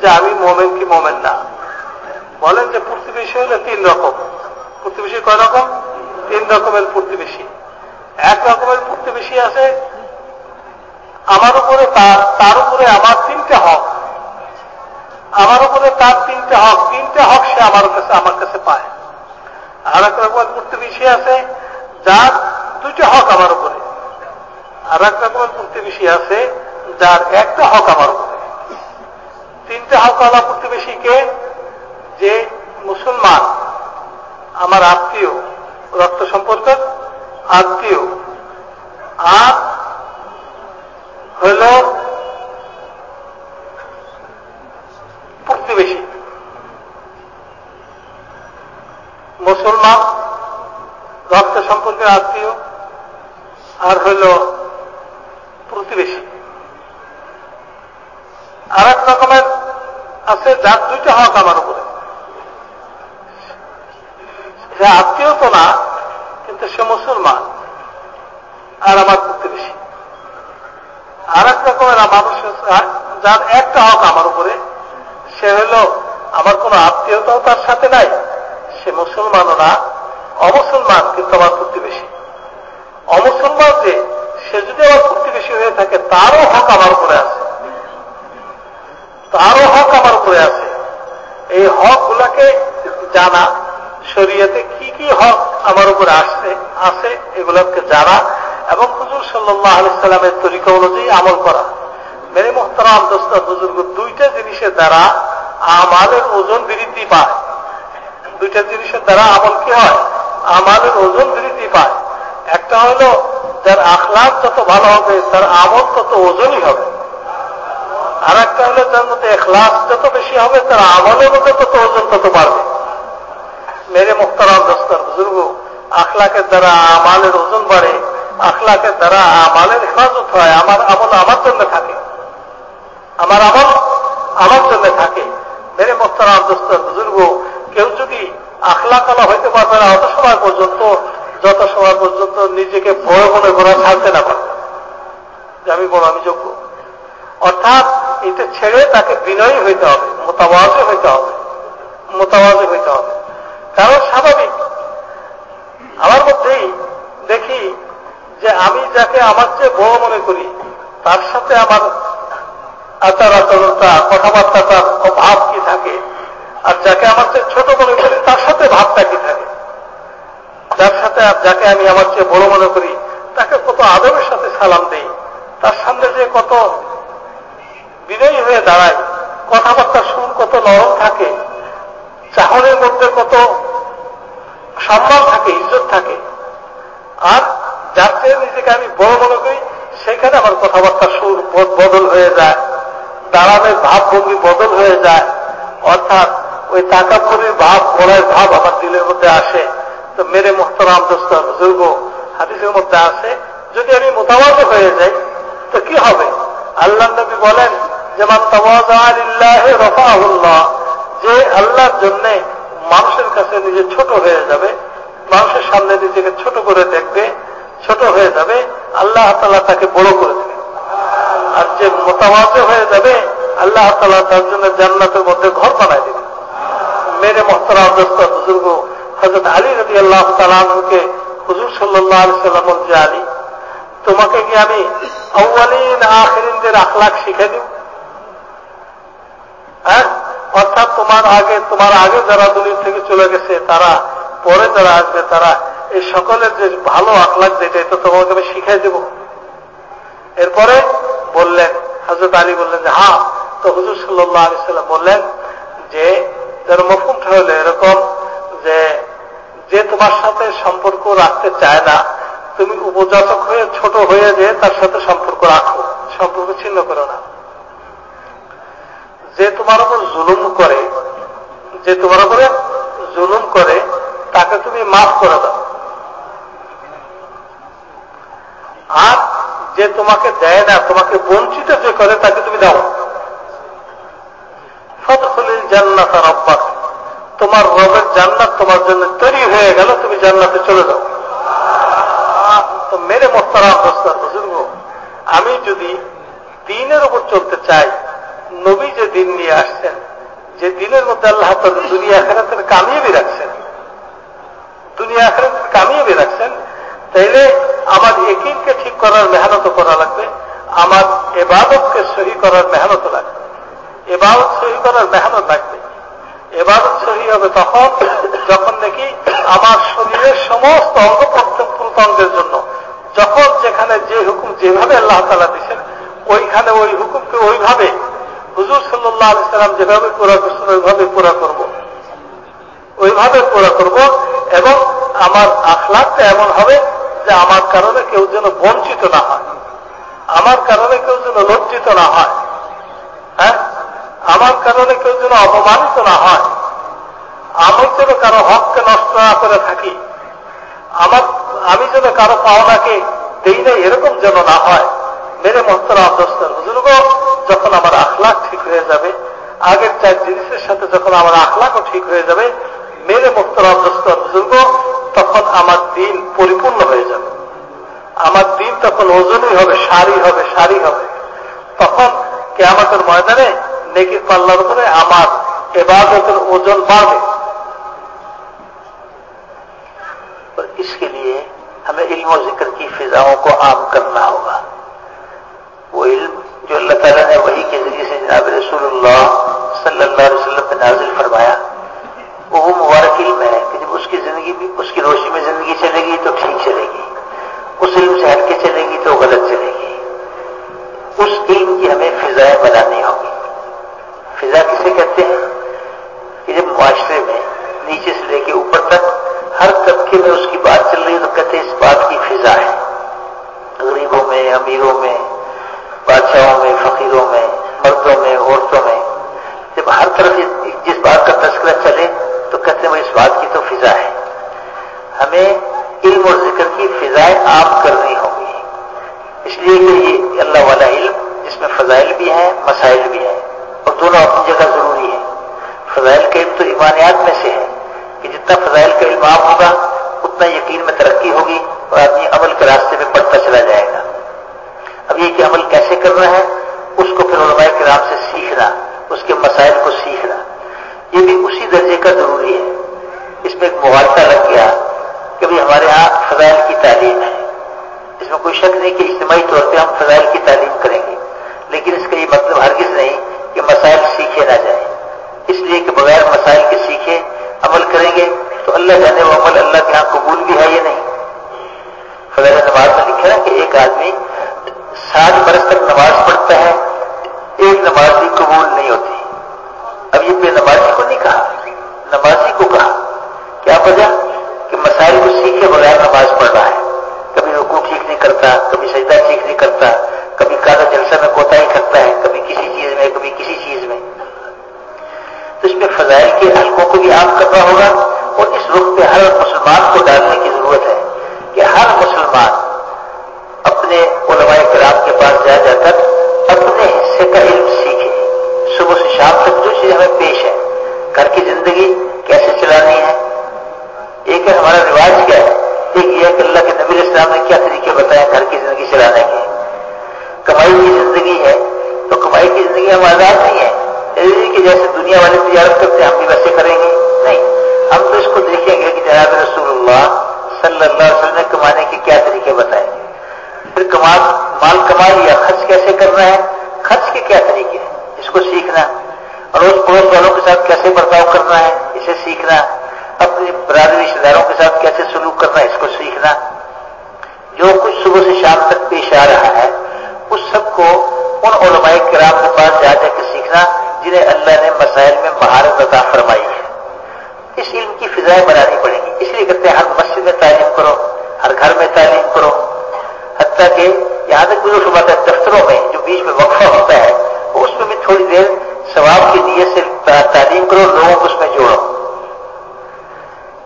যে আমি মোমেন কি মোমেন না। বলেন যে প্রতিবেশী হলে তিন রকম। প্রতিবেশী কয় রকম? তিন রকমের প্রতিবেশী এক রকমের প্রতিবেশী আছে, আমার উপরে তার উপরে আমার তিনটে হক। আমার উপরে তার তিনটে হক তিনটে হক সে আমার কাছে আমার কাছে পায়। আর এক রকমের প্রতিবেশী আছে, যার দুইটা হক আমার উপরে। আর এক রকমের প্রতিবেশী আছে, যার একটা হক আমার উপরে। তিনটে হক আলা প্রতিবেশীকে যে মুসলমান, আমার আত্মীয় রক্ত সম্পর্ক আত্মীয়। আর হইল প্রতিবেশী মুসলমান রক্ত সম্পর্কের আত্মীয়, আর হইল প্রতিবেশী। আর এক রকমের আছে, যার দুইটা হক আমার উপরে। সে আত্মীয় তো না, কিন্তু সে মুসলমান, আর আমার প্রতিবেশী। আর এক রকমের মানুষ যার একটা হক আমার উপরে, সে হল আমার কোন আত্মীয়তাও তার সাথে নাই সে মুসলমানও না, অমুসলমান কিন্তু আমার প্রতিবেশী অমুসলমান যে, সে যদি আমার হয়ে থাকে, তারও হক আমার উপরে আছে। তারও হক আমার উপরে আছে। এই হক গুলাকে জানা, শরীয়তে কি কি হক আমার উপরে আসছে, আছে, এগুলোকে জানা এবং হুজুর সাল্লাহ আলাইসাল্লামের তরিকা অনুযায়ী আমল করা। মেরে মোহতারাম দোস্তা বুজুর্গ দুইটা জিনিসের দ্বারা আমাদের ওজন বৃদ্ধি পায়। দুইটা জিনিসের দ্বারা আমল কি হয়? আমাদের ওজন বৃদ্ধি পায়। একটা হলো, যার আখলাপ যত ভালো হবে, তার আমল তত ওজনই হবে। আর একটা হলো, যার মধ্যে এখলাস যত বেশি হবে, তার আমলের মধ্যে তত ওজন তত বাড়বে। মেরে মুখতারাম দস্তর বুজুর্গ আখলাকের দ্বারা আমালের ওজন বাড়ে আখলাকের দ্বারা আমালের হেফাজত হয়, আমার আমল আমার জন্য থাকে। আমার আমল আমার জন্য থাকে। মেরে মোস্তারাম দোস্তর বুজুর্গ কেউ যদি আখলাকালা হইতে পারবে না, অত সময় পর্যন্ত, যত সময় পর্যন্ত নিজেকে বড় মনে করা ছাড়তে না পারবে। যে আমি বড়, আমি যোগ্য। অর্থাৎ এটা ছেড়ে তাকে বিনয়ী হইতে হবে, মোতাবাজে হইতে হবে, মোতাবাজে হইতে হবে। কারণ স্বাভাবিক, আমার মধ্যেই দেখি যে আমি যাকে আমার চেয়ে বড় মনে করি, তার সাথে আমার আচার আচরণটা কথাবার্তাটার ভাব কি থাকে আর যাকে আমার চেয়ে ছোট মনে করি, তার সাথে ভাবটা কি থাকে যার সাথে আর যাকে আমি আমার চেয়ে বড় মনে করি, তাকে কত আদবের সাথে সালাম দেই। তার সামনে যে কত বিনয়ী হয়ে দাঁড়ায় কথাবার্তার সুর কত নরম থাকে, চাহনের মধ্যে কত সম্মান থাকে, ইজ্জত থাকে। আর যার চেয়ে নিজেকে আমি বড় মনে করি, সেখানে আমার কথাবার্তার সুর বদল হয়ে যায়, দাঁড়ানোর ভাবভঙ্গি বদল হয়ে যায়। অর্থাৎ ওই তাকাপুরের ভাব বড়ার ভাব আমার দিলের মধ্যে আসে। তো মেরে মোহতারাম দোস্ত, বুজুর্গ, হাদিসের মধ্যে আসে যদি আমি মোতাবাজ হয়ে যাই, তো কি হবে? আল্লাহ নবী বলেন যেমন যে আল্লাহর জন্য মানুষের কাছে নিজে ছোট হয়ে যাবে, মানুষের সামনে নিজেকে ছোট করে দেখবে, ছোট হয়ে যাবে, আল্লাহ তালা তাকে বড় করে দেবে। আর যে মোতাবাজে হয়ে যাবে, আল্লাহ তালা তার জন্য জান্নাতের মধ্যে ঘর বানায় দেবে। মেরে মোহতারা বুজুর্গ হজরত আলী রবি আল্লাহ তালকে হুজুর সাল্লাহ আলি সাল্লাম যে আলী, তোমাকে কি আমি আউ্বালিন আখরিনদের আখলাখ শিখে দিব? হ্যাঁ অর্থাৎ তোমার আগে তোমার আগে যারা দুনিয়া থেকে চলে গেছে, তারা, পরে যারা আসবে, তারা এই সকলের যে ভালো আখলাখ যেটা, এটা তোমাকে আমি শিখাই দেব। এরপরে বললেন হজরত আলী বললেন যে হ্যাঁ। তো হুজুর সাল্লাহ আলি সাল্লাম বললেন যে যার মফুমটা হলো এরকম যে যে তোমার সাথে সম্পর্ক রাখতে চায় না, তুমি উপজাতক হয়ে, ছোট হয়ে যে তার সাথে সম্পর্ক রাখো, সম্পর্ক ছিন্ন করো না। যে তোমার উপর জুলুম করে, যে তোমার উপরে জুলুম করে, তাকে তুমি মাফ করে দাও। আর যে তোমাকে দেয় না, তোমাকে বঞ্চিত যে করে, তাকে তুমি দাও। জান্নাত আর অব্বাস তোমার রবের জান্নাত তোমার জন্য তৈরি হয়ে গেল, তুমি জান্নাতে চলে যাও। তো মেরে মোস্তারা বস্তার বুজুর্গ, আমি যদি দিনের উপর চলতে চাই, নবী যে দিন নিয়ে আসছেন, যে দিনের মধ্যে আল্লাহ দুনিয়া আখেরাতের কামিয়ে রাখছেন। দুনিয়া আখেরাতের কামিয়ে রাখছেন, তাইলে আমার একিনকে ঠিক করার মেহনত করা লাগবে, আমার এবাদতকে সহি করার মেহনত লাগবে। এবাদত সহি করার মেহনত লাগবে। এবাদত সহি হবে তখন যখন নাকি আমার শরীরের সমস্ত অঙ্গ প্রত্যঙ্গের জন্য, যখন যেখানে যে হুকুম যেভাবে আল্লাহ তালা দিচ্ছেন ওইখানে ওই হুকুমকে ওইভাবে হুজুর সাল্লাহ সাল্লাম যেভাবে পুরা করছেন, ওইভাবে পুরা করব। ওইভাবে পুরা করব এবং আমার আখলাকটা এমন হবে যে আমার কারণে কেউ যেন বঞ্চিত না হয়, আমার কারণে কেউ যেন লজ্জিত না হয় হ্যাঁ? আমার কারণে কেউ যেন অপমানিত না হয়। আমি যেন কারও হককে নষ্ট না করে থাকি। আমার, আমি যেন কারও পাওনাকে দেই না এরকম যেন না হয়। মেরে মস্তর আদস্তর বুজুর্গ, যখন আমার আখলাখ ঠিক হয়ে যাবে, আগের চার জিনিসের সাথে যখন আমার আখলাখও ঠিক হয়ে যাবে, মেরে মস্তর আদস্তর বুজুর্গ, তখন আমার দিন পরিপূর্ণ হয়ে যাবে। আমার দিন তখন ওজনই হবে, সারি হবে সারি হবে। তখন কে আমাদের ময়দানে নেকি পাল্লার উপরে আমার عبادتر اوزن باندھے اور اس کے لیے ہمیں علم و ذکر کی فضاؤں کو عام کرنا ہوگا۔ وہ علم جو اللہ تعالیٰ نے وہی کے ذریعے سے جناب رسول اللہ صلی اللہ علیہ وسلم پہ نازل فرمایا، وہ وہ مبارک علم ہے کہ جب اس کی زندگی بھی، اس کی روشنی میں زندگی چلے گی تو ٹھیک چلے گی۔ اس علم سے ہٹ کے چلے گی تو غلط چلے گی۔ اس علم کی ہمیں فضائیں بنانی ہوگی۔ فضا کسے کہتے ہیں؟ کہ جب معاشرے میں نیچے سے لے کے اوپر تک ہر طبقے میں اس کی بات چل رہی ہے تو کہتے ہیں اس بات کی فضا ہے۔ غریبوں میں، امیروں میں، بادشاہوں میں، فقیروں میں، مردوں میں، عورتوں میں۔ جب ہر طرف جس بات کا تذکرہ چلے تو کہتے ہیں اس بات کی تو فضا ہے۔ ہمیں علم اور ذکر کی فضائیں عام کرنی ہوگی اس لیے کہ یہ اللہ والا علم، جس میں فضائل بھی ہیں، مسائل بھی ہیں۔ اور دونوں اپنی جگہ ضروری ہے فضائل کا علم تو ایمانیات میں سے ہے کہ جتنا فضائل کا علم عام ہوگا، اتنا یقین میں ترقی ہوگی اور آدمی عمل کے راستے میں بڑھتا چلا جائے گا۔ اب یہ کہ عمل کیسے کرنا ہے، اس کو پھر علماء کرام سے سیکھنا، اس کے مسائل کو سیکھنا، یہ بھی اسی درجے کا ضروری ہے۔ اس میں ایک مبارکہ لگ گیا کہ بھی ہمارے ہاں فضائل کی تعلیم ہے۔ اس میں کوئی شک نہیں کہ اجتماعی طور پہ ہم فضائل کی تعلیم کریں گے، لیکن اس کا یہ مطلب ہرگز نہیں کہ مسائل سیکھے نہ جائیں۔ اس لیے کہ بغیر مسائل کے سیکھے عمل کریں گے تو اللہ جانے وہ عمل اللہ کے ہاں قبول بھی ہے یا نہیں۔ فضر نماز میں لکھا ہے کہ ایک آدمی سات برس تک نماز پڑھتا ہے، ایک نماز بھی قبول نہیں ہوتی۔ اب یہ بے نمازی کو نہیں کہا، نمازی کو کہا۔ کیا وجہ؟ کہ مسائل کو سیکھے بغیر نماز پڑھ رہا ہے۔ کبھی رکو ٹھیک نہیں کرتا، کبھی سجدہ ٹھیک نہیں کرتا، کبھی کالا جلسہ میں کوتا ہی کرتا ہے، کبھی کسی چیز میں، کبھی کسی چیز میں۔ تو اس میں فضائل کے حلقوں کو بھی عام کرنا ہوگا اور اس رخ پہ ہر مسلمان کو ڈالنے کی ضرورت ہے کہ ہر مسلمان اپنے علماء کرام کے پاس جا جا کر اپنے حصے کا علم سیکھے۔ صبح سے شام تک جو چیز ہمیں پیش ہے گھر کی زندگی کیسے چلانی ہے، ایک ہے ہمارا رواج کیا ہے۔ تحقیق یہ کہ اللہ کے نبی اسلام نے کیا طریقے بتایا گھر کی زندگی چلانے کے؟ کمائی کی زندگی ہے تو کمائی کی زندگی ہم آزاد نہیں ہے کہ جیسے دنیا والے تجارت کرتے ہیں، ہم بھی ویسے کریں گے؟ نہیں۔ ہم تو اس کو دیکھیں گے کہ جناب رسول اللہ صلی اللہ علیہ وسلم نے کمانے کے کیا طریقے بتائے۔ پھر کما مال کما لیا خرچ کیسے کرنا ہے؟ خرچ کے کیا طریقے ہیں؟ اس کو سیکھنا۔ اور اس پڑوس والوں کے ساتھ کیسے برتاؤ کرنا ہے؟ اسے سیکھنا۔ اپنے برادری رشتے داروں کے ساتھ کیسے سلوک کرنا ہے؟ کرنا جو کچھ صبح سے شام تک پیش آ رہا ہے، اس سب کو ان علماء کرام کے پاس جا جا کے سیکھنا، جنہیں اللہ نے مسائل میں مہارت عطا فرمائی ہے۔ اس علم کی فضائیں بنانی پڑیں گی۔ اس لیے کہتے ہیں، ہر مسجد میں تعلیم کرو، ہر گھر میں تعلیم کرو۔ حتیٰ کہ یہاں تک بزرگ بات ہے، دفتروں میں جو بیچ میں وقفہ ہوتا ہے، اس میں بھی تھوڑی دیر ثواب کی نیت سے تعلیم کرو، لوگوں کو اس میں جوڑو۔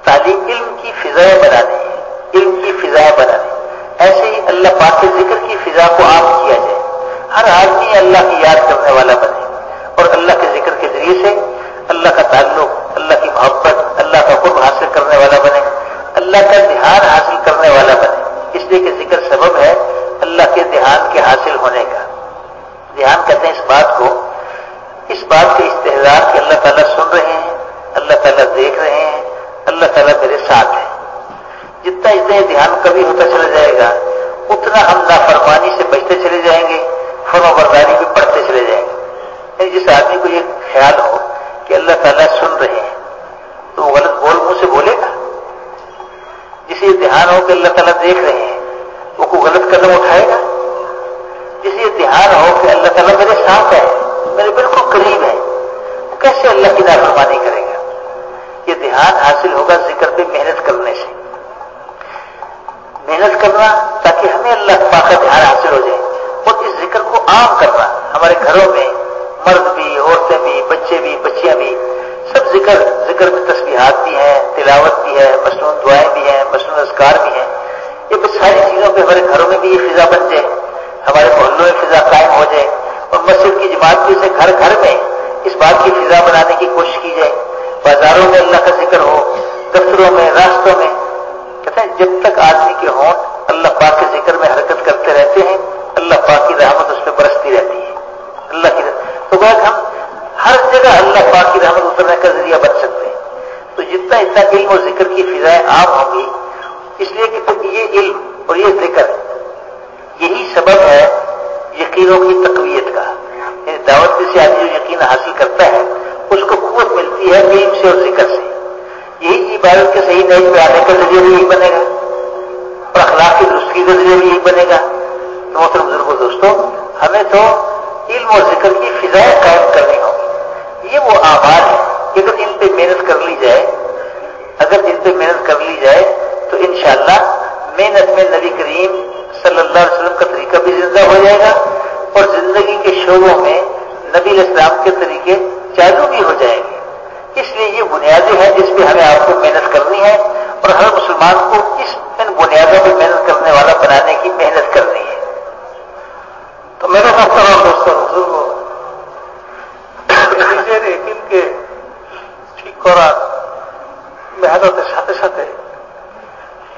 تعلیم علم کی فضائیں بنانی ہے۔ علم کی فضا بنا دیں ایسے ہی اللہ پاک کے ذکر کی فضا کو عام کیا جائے۔ ہر آدمی اللہ کی یاد کرنے والا بنے۔ اور اللہ کے ذکر کے ذریعے سے اللہ کا تعلق، اللہ کی محبت، اللہ کا قرب حاصل کرنے والا بنے۔ اللہ کا دھیان حاصل کرنے والا بنے۔ اس لیے کہ ذکر سبب ہے اللہ کے دھیان کے حاصل ہونے کا۔ دھیان کہتے ہیں اس بات کو۔ اس بات کے استحدار کہ اللہ تعالیٰ سن رہے ہیں، اللہ تعالیٰ دیکھ رہے ہیں، اللہ تعالیٰ میرے ساتھ ہے جتنا اتنا دھیان کبھی ہوتا چلا جائے گا، اتنا ہم نافرمانی سے بچتے چلے جائیں گے، فرما برداری بھی پڑھتے چلے جائیں گے۔ یعنی جس آدمی کو یہ خیال ہو کہ اللہ تعالیٰ سن رہے ہیں، تو وہ غلط بول منہ سے بولے گا۔ جسے یہ دھیان ہو کہ اللہ تعالیٰ دیکھ رہے ہیں، وہ کوئی غلط قدم اٹھائے گا؟ جسے یہ دھیان ہو کہ اللہ تعالیٰ میرے ساتھ ہے، میرے بالکل قریب ہے، وہ کیسے اللہ کی نافرمانی کرے گا؟ یہ دھیان حاصل ہوگا ذکر پہ محنت کرنے سے۔ محنت کرنا تاکہ ہمیں اللہ کا دھیان حاصل ہو جائے اور اس ذکر کو عام کرنا، ہمارے گھروں میں مرد بھی، عورتیں بھی، بچے بھی، بچیاں بھی، سب ذکر ذکر میں تسبیحات بھی ہیں، تلاوت بھی ہے، مصنون دعائیں بھی ہیں، مصنون اذکار بھی ہیں۔ یہ کچھ ساری چیزوں پہ ہمارے گھروں میں بھی یہ فضا بن جائے، ہمارے محلوں میں فضا قائم ہو جائے اور مسجد کی جماعت بھی اسے گھر گھر میں اس بات کی فضا بنانے کی کوشش کی جائے۔ بازاروں میں اللہ کا ذکر ہو، دفتروں میں، راستوں میں پتہ ہے، جب تک آدمی کے ہونٹ اللہ پاک کے ذکر میں حرکت کرتے رہتے ہیں، اللہ پاک کی رحمت اس پہ برستی رہتی ہے۔ اللہ کی رحمت۔ تو بات ہم ہر جگہ اللہ پاک کی رحمت اترنے کا ذریعہ بن سکتے ہیں۔ تو جتنا اتنا علم اور ذکر کی فضائیں عام ہوں گی، اس لیے کہ یہ علم اور یہ ذکر یہی سبب ہے یقینوں کی تقویت کا۔ یعنی دعوت سے آدمی جو یقین حاصل کرتا ہے، اس کو قوت ملتی ہے علم سے اور ذکر سے۔ یہی عبادت کے صحیح نئے پہ آنے کا ذریعہ بھی یہی بنے گا۔ اور اخلاق کی درستگی کا ذریعہ بھی یہی بنے گا۔ تو محترم بزرگوں، دوستوں، ہمیں تو علم اور ذکر کی فضائیں قائم کرنی ہوگی۔ یہ وہ آباد ہے کہ اگر ان پہ محنت کر لی جائے، اگر ان پہ محنت کر لی جائے، تو انشاءاللہ محنت میں نبی کریم صلی اللہ علیہ وسلم کا طریقہ بھی زندہ ہو جائے گا اور زندگی کے شعبوں میں نبی اسلام کے طریقے چالو بھی ہو جائیں گے۔ اس لیے یہ بنیادی ہے جس پہ ہمیں آپ کو محنت کرنی ہے اور ہر مسلمان کو اس ان بنیادوں پہ محنت کرنے والا بنانے کی محنت کرنی ہے۔ تو میرا ہاں دوستوں کو محنت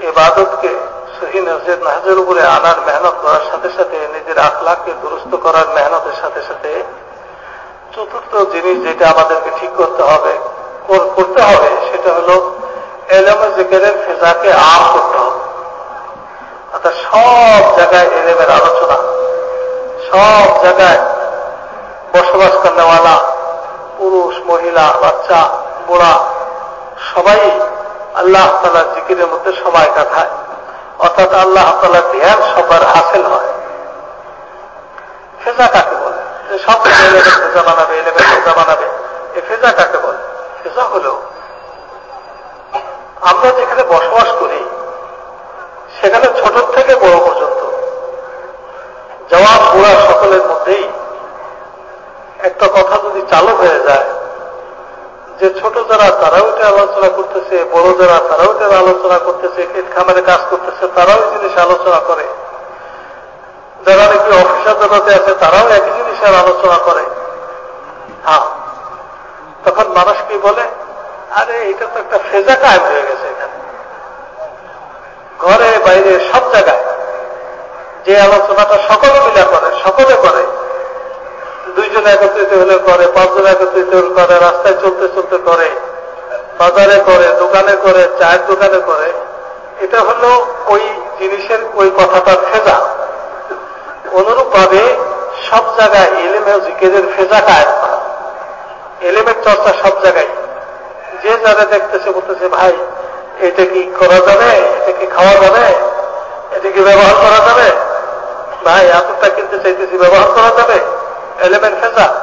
عبادت کے صحیح نظیر نظر آنر محنت کر ساتھ ساتھ نجر اخلاق کے درست کرار محنت ساتھ ساتھ চতুর্থ জিনিস যেটা আমাদেরকে ঠিক করতে হবে করতে হবে, সেটা হল এলেমে জেকেরের ফেজাকে আম করতে হবে। অর্থাৎ সব জায়গায় এলেমের আলোচনা, সব জায়গায় বসবাস করেওয়ালা পুরুষ, মহিলা, বাচ্চা, বুড়া, সবাই আল্লাহ তালার জিকিরের মধ্যে সময় কাটায়। অর্থাৎ আল্লাহ তালার ধ্যান সবার হাসিল হয়। ফেজা কাকে আমরা যেখানে বসবাস করি, সেখানে ছোট থেকে বড় পর্যন্ত জবাব সকলের মধ্যেই একটা কথা যদি চালু হয়ে যায়, যে ছোট যারা, তারাও এটা আলোচনা করতেছে, বড় যারা, তারাও এটা আলোচনা করতেছে পেট খামারে কাজ করতেছে, তারাও এই জিনিস আলোচনা করে। যারা নাকি অফিসার জগতে আছে, তারাও একই জিনিসের আলোচনা করে। হ্যাঁ। তখন মানুষ কি বলে? আরে, এটা তো একটা ফেজা কায়েম হয়ে গেছে এখানে। ঘরে, বাইরে, সব জায়গায়। যে আলোচনাটা সকলে মিলা করে, সকলে করে। দুইজন একত্রিত হলে করে, পাঁচজন একত্রিত হলে করে, রাস্তায় চলতে চলতে করে, বাজারে করে, দোকানে করে, চায়ের দোকানে করে। এটা হলো ওই জিনিসের ওই কথাটার ফেজা অনুরূপ ভাবে সব জায়গায় এলেমে জিকেরের ফেজা কায়েম করা। এলেমের চর্চা সব জায়গায়। যে যারা দেখতেছে, বলতেছে, ভাই, এটা কি করা যাবে? এটা কি খাওয়া যাবে? এটা কি ব্যবহার করা যাবে? ভাই এতটা কিনতে চাইতেছি, ব্যবহার করা যাবে? এলেমেন্ট ফেজা।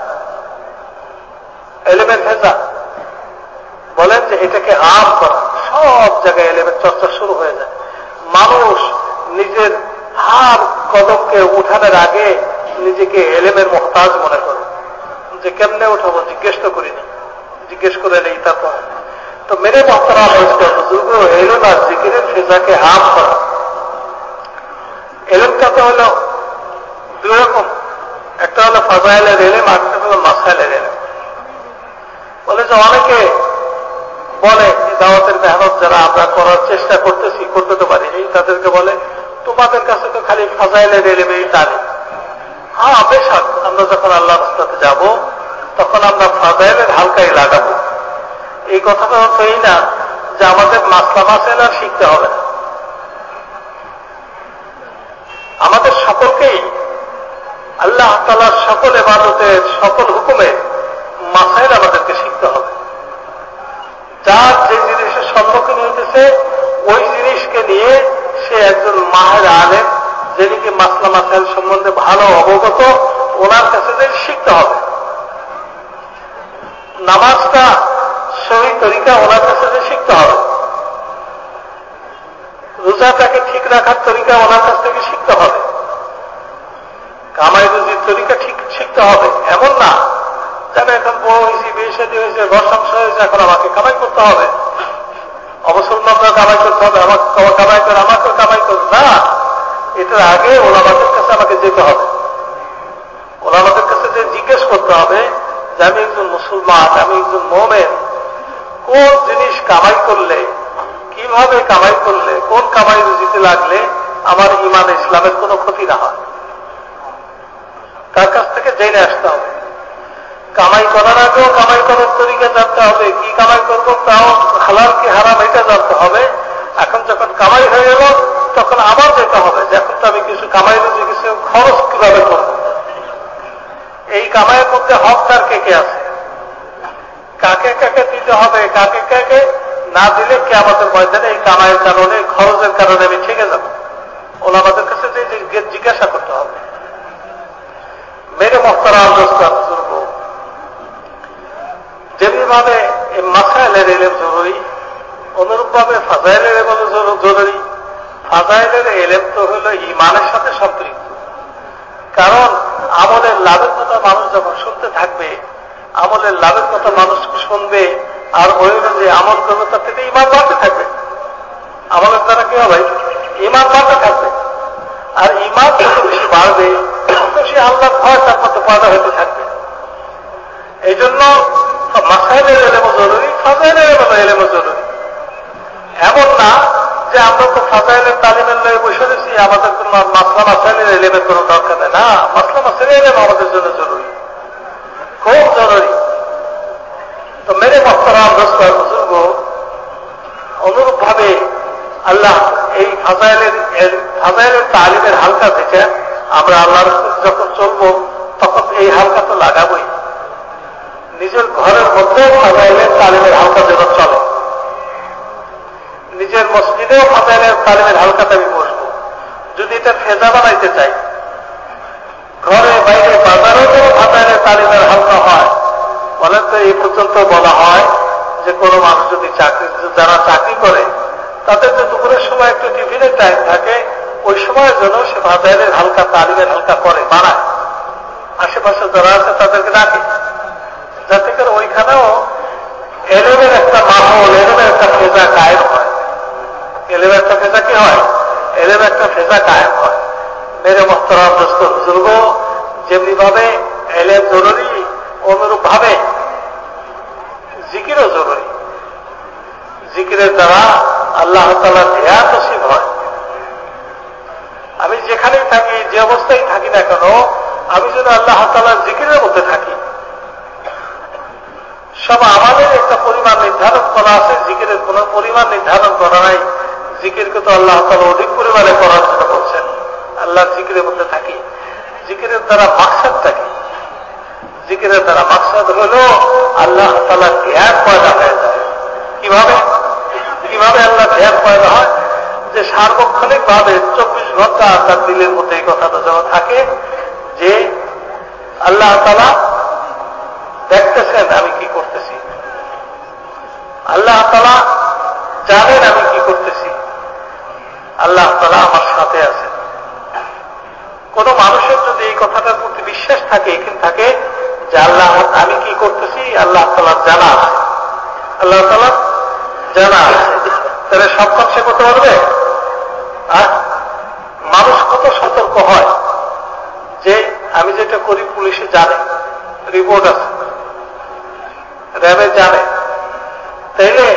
এলেমেন্ট ফেজা। বলেন যে এটাকে আম করা। সব জায়গায় এলেমেন্ট চর্চা শুরু হয়ে যায়। মানুষ নিজের হার কদমকে উঠানোর আগে নিজেকে এলেমের মহতাজ মনে করে। যে কেমনে উঠাবো জিজ্ঞেস তো করিনি। জিজ্ঞেস করে নেই তারপর। তো মেরে মহতারা বুজুর্গ এলেম আর জিকিরের ফেজাকে আম করা। এলেমটা তো হলো দুই রকম। একটা হলো ফাজাইলের এলেম, আর একটা হলো মাসাইলের এলেম। বলে যে অনেকে বলে দাওয়াতের মেহনত যারা আমরা করার চেষ্টা করতেছি, করতে তো পারি তাদেরকে বলে তোমাদের কাছে তো খালি ফাজাইলের এলেমেই টানে হ্যাঁ বেশ আমরা যখন আল্লাহ রাস্তাতে যাব, তখন আমরা ফাজাইলের হালকাই লাগাবো। এই কথাটা অর্থ এই না যে আমাদের মাসলা মাসেল শিখতে হবে না। আমাদের সকলকেই আল্লাহ তালার সকল এবাদতের সকল হুকুমে মাসাইল আমাদেরকে শিখতে হবে। যার যে জিনিসের সম্মুখীন হইতেছে, ওই জিনিসকে নিয়ে সে একজন মাহের আলেম যিনিকে মাসলা মাসাইল সম্বন্ধে ভালো অবগত? ওনার কাছে যে শিখতে হবে। নামাজটা সহি তরিকা ওনার কাছে যে শিখতে হবে। রোজাটাকে ঠিক রাখার তরিকা ওনার কাছ থেকে শিখতে হবে। কামাই রুজির তরিকা ঠিক শিখতে হবে। এমন না, যেন এখন বড় হয়েছি, বিয়ে সাদী হয়েছে, ঘর হয়েছে, এখন আমাকে কামাই করতে হবে। অবসলমানরা কামাই করতে হবে, আমাকে কামাই করে, আমাকেও কামাই করবে না, এটার আগে ওলামাদের কাছে আমাকে যেতে হবে। ওলামাদের কাছে যে জিজ্ঞেস করতে হবে যে আমি একজন মুসলমান, আমি একজন মোমেন, কোন জিনিস কামাই করলে, কীভাবে কামাই করলে, কোন কামাই রুজিতে লাগলে আমার ইমান ইসলামের কোনো ক্ষতি না হয়? তার কাছ থেকে জেনে আসতে হবে। কামাই করার আগেও কামাই করার তরিকা জানতে হবে। কি কামাই করব তাও হালাল কি হারাম এটা জানতে হবে। এখন যখন কামাই হয়ে গেল, তখন আবার যেতে হবে এখন তো আমি কিছু কামাই রুজি কিছু খরচ কীভাবে করব? এই কামাইয়ের মধ্যে হকদার কে কে আছে? কাকে কাকে দিতে হবে, কাকে কাকে না দিলে কে আমাদের ময়দানে এই কামাইয়ের কারণে, খরচের কারণে আমি ঠেকে যাব। আমাদের কাছে জিজ্ঞাসা করতে হবে। মেরে মহতারাম দোস্তান এই মাসাইলের এলেম জরুরি অনুরূপভাবে ফাজাইলের এলেম জরুরি ফাজাইলের এলেম তো হল ইমানের সাথে সম্পৃক্ত। কারণ আমলের লাভের কথা মানুষ যখন শুনতে থাকবে, আমলের লাভের কথা মানুষ শুনবে, আর ওই যে আমল করবে, তার থেকে ইমান বাড়তে থাকবে। আমলের দ্বারা কি হবে? ইমান বাড়তে থাকবে। আর ইমান যত বেশি বাড়বে, তত সে আল্লাহ ভয় তার মধ্যে পয়দা হতে থাকবে। এই জন্য মাসাইলের এলেমও জরুরি ফাজাইলের এলেমও জরুরি এমন না যে আমরা তো ফাজাইলের তালিমের লয়ে বসে দিচ্ছি আমাদের মাসলা মাসাইলের এলেমের দরকার নেই না মাসলা এলেম আমাদের জন্য জরুরি খুব জরুরি তো মেরে বুজুর্গ অনুরূপ ভাবে আল্লাহ এই ফাজাইলের ফাজাইলের তালিমের হালকা থেকে আমরা আল্লাহর যখন চলবো, তখন এই হালকা তো লাগাবই। নিজের ঘরের মধ্যে ফাজাইলের তালিমের হালকা যেন চলে। নিজের মসজিদেও ফাজাইলের তালিমের হালকাতে আমি বসবো। যদি এটা ফেজা বানাইতে চাই, ঘরে বাইরে বাজারেও যেন ফাজাইলের তালিমের হালকা হয়। বলেন তো, এই পর্যন্ত বলা হয় যে কোনো মানুষ যদি চাকরি যারা চাকরি করে, তাদের যে দুপুরের সময় একটু টিফিনের টাইম থাকে, ওই সময়ের জন্য সে ফাজাইলের হালকা, তালিমের হালকা করে, বানায়। আশেপাশে যারা আছে তাদেরকে ডাকে। যাতে করে ওইখানেও এলেমের একটা মাহল এলেমের একটা ফেজা কায়েম হয়। এলেমের একটা ফেজা কি হয়? এলেম একটা ফেজা কায়েম হয়। মেরে মস্তরাম দোস্ত বুজুর্গ যেমনি ভাবে এলেম জরুরি অনুরূপ ভাবে জিকিরও জরুরি। জিকিরের দ্বারা আল্লাহ তালা ধ্যান নসিব হয়। আমি যেখানেই থাকি, যে অবস্থায় থাকি না কেন, আমি যেন আল্লাহ তালার জিকিরের মধ্যে থাকি। সব আমাদের একটা পরিমাণ নির্ধারণ করা আছে, জিকিরের কোন পরিমাণ নির্ধারণ করা নাই। জিকিরকে তো আল্লাহ তালা অধিক পরিমাণে করার জন্য বলছেন। আল্লাহ জিকিরের মধ্যে থাকি। জিকিরের দ্বারা মাকসাদ থাকি। জিকিরের দ্বারা মাকসাদ হল আল্লাহ তালা জ্ঞান পয়দা হয়ে যায়। কীভাবে? কীভাবে আল্লাহ জ্ঞান পয়দা হয়? যে সার্বক্ষণিক ভাবে চব্বিশ ঘণ্টা তার দিলের মধ্যে এই কথাটা যেন থাকে যে আল্লাহ তালা দেখতেছেন আমি কি করতেছি? আল্লাহ তালা জানেন আমি কি করতেছি। আল্লাহ তালা আমার সাথে আছেন। কোন মানুষের যদি এই কথাটার প্রতি বিশ্বাস থাকে এখানে থাকে যে আল্লাহ, আমি কি করতেছি? আল্লাহ তালা জানা আছে। আল্লাহ তালা জানা আছে। তাহলে সবক্ষণ সে করতে পারবে? আর মানুষ কত সতর্ক হয় যে আমি যেটা করি পুলিশে জানে, রিপোর্ট আছে। র্যাবে জানে। তাইলে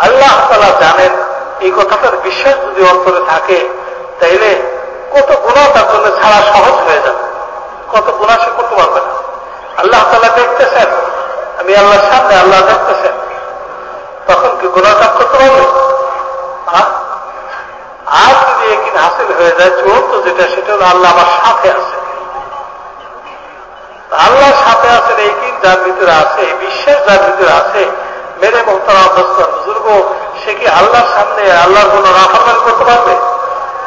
আল্লাহ তালা জানেন, এই কথাটার বিশ্বাস যদি অন্তরে থাকে, তাইলে কত গুণা তার জন্য ছাড়া সহজ হয়ে যাবে। কত গুণা সে করতে পারবে না। আল্লাহ তালা দেখতেছেন, আমি আল্লাহর সামনে আল্লাহ দেখতেছেন, তখন কি গুণাটা করতে পারবে? আর যদি একদিন হাসিল হয়ে যায়, চূড়ান্ত যেটা, সেটা হলো আল্লাহ আমার সাথে আছে। আল্লাহর সাথে আছেন এই দিন যার ভিতরে আছে বিশ্বাস যার ভিতরে আছে। মেরে মোহতারাম দোস্তর বুজুর্গ, সে কি আল্লাহর সামনে আল্লাহর কোন রাফারমান করতে পারবে?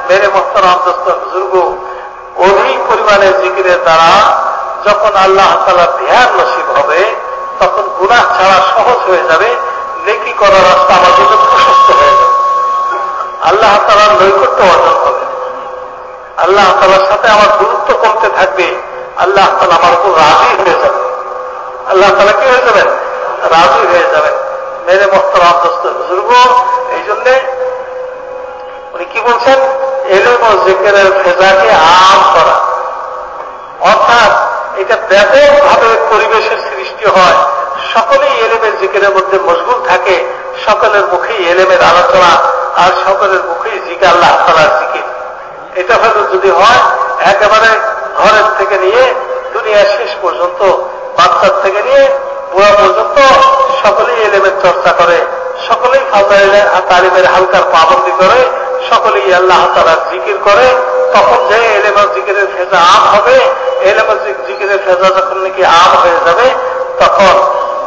মেরে মোহতারাম দোস্তর বুজুর্গ, অধিক পরিমাণে জিকিরের দ্বারা যখন আল্লাহ তালার ধ্যান নসিব হবে, তখন গুণাহ ছাড়া সহজ হয়ে যাবে, নেকি করার রাস্তা আমার জন্য প্রশস্ত হয়ে যাবে। আল্লাহ তালার নৈকট্য অর্জন হবে। আল্লাহ তালার সাথে আমার গুরুত্ব কমতে থাকবে। আল্লাহ তালা আমার উপর রাজি হয়ে যাবে। আল্লাহ তালা কি হয়ে যাবেন? রাজি হয়ে যাবেন। মেরে মস্তরাম দোস্ত বুজুর্গ, এই জন্যে উনি কি বলছেন? এলেম ও জিকেরের ফেজাকে আম করা। অর্থাৎ এটা ব্যাপকভাবে পরিবেশের সৃষ্টি হয়। সকলেই এলেমের জিকেরের মধ্যে মশগুল থাকে। সকলের মুখেই এলেমের আলোচনা আর সকলের মুখেই জিকে আল্লাহ তালার জিকির। এটা হয়তো যদি হয়, একেবারে ঘরের থেকে নিয়ে দুনিয়া শেষ পর্যন্ত, বাচ্চার থেকে নিয়ে বুড়া পর্যন্ত সকলেই এলেমের চর্চা করে, সকলেই ফাজাইলের তালিমের হালকার পাবন্দি করে, সকলেই আল্লাহ তালার জিকির করে। তখন যে এলেমের জিকিরের ফেজা আম হবে, এলেমের জিকিরের ফেজা যখন নাকি আম হয়ে যাবে, তখন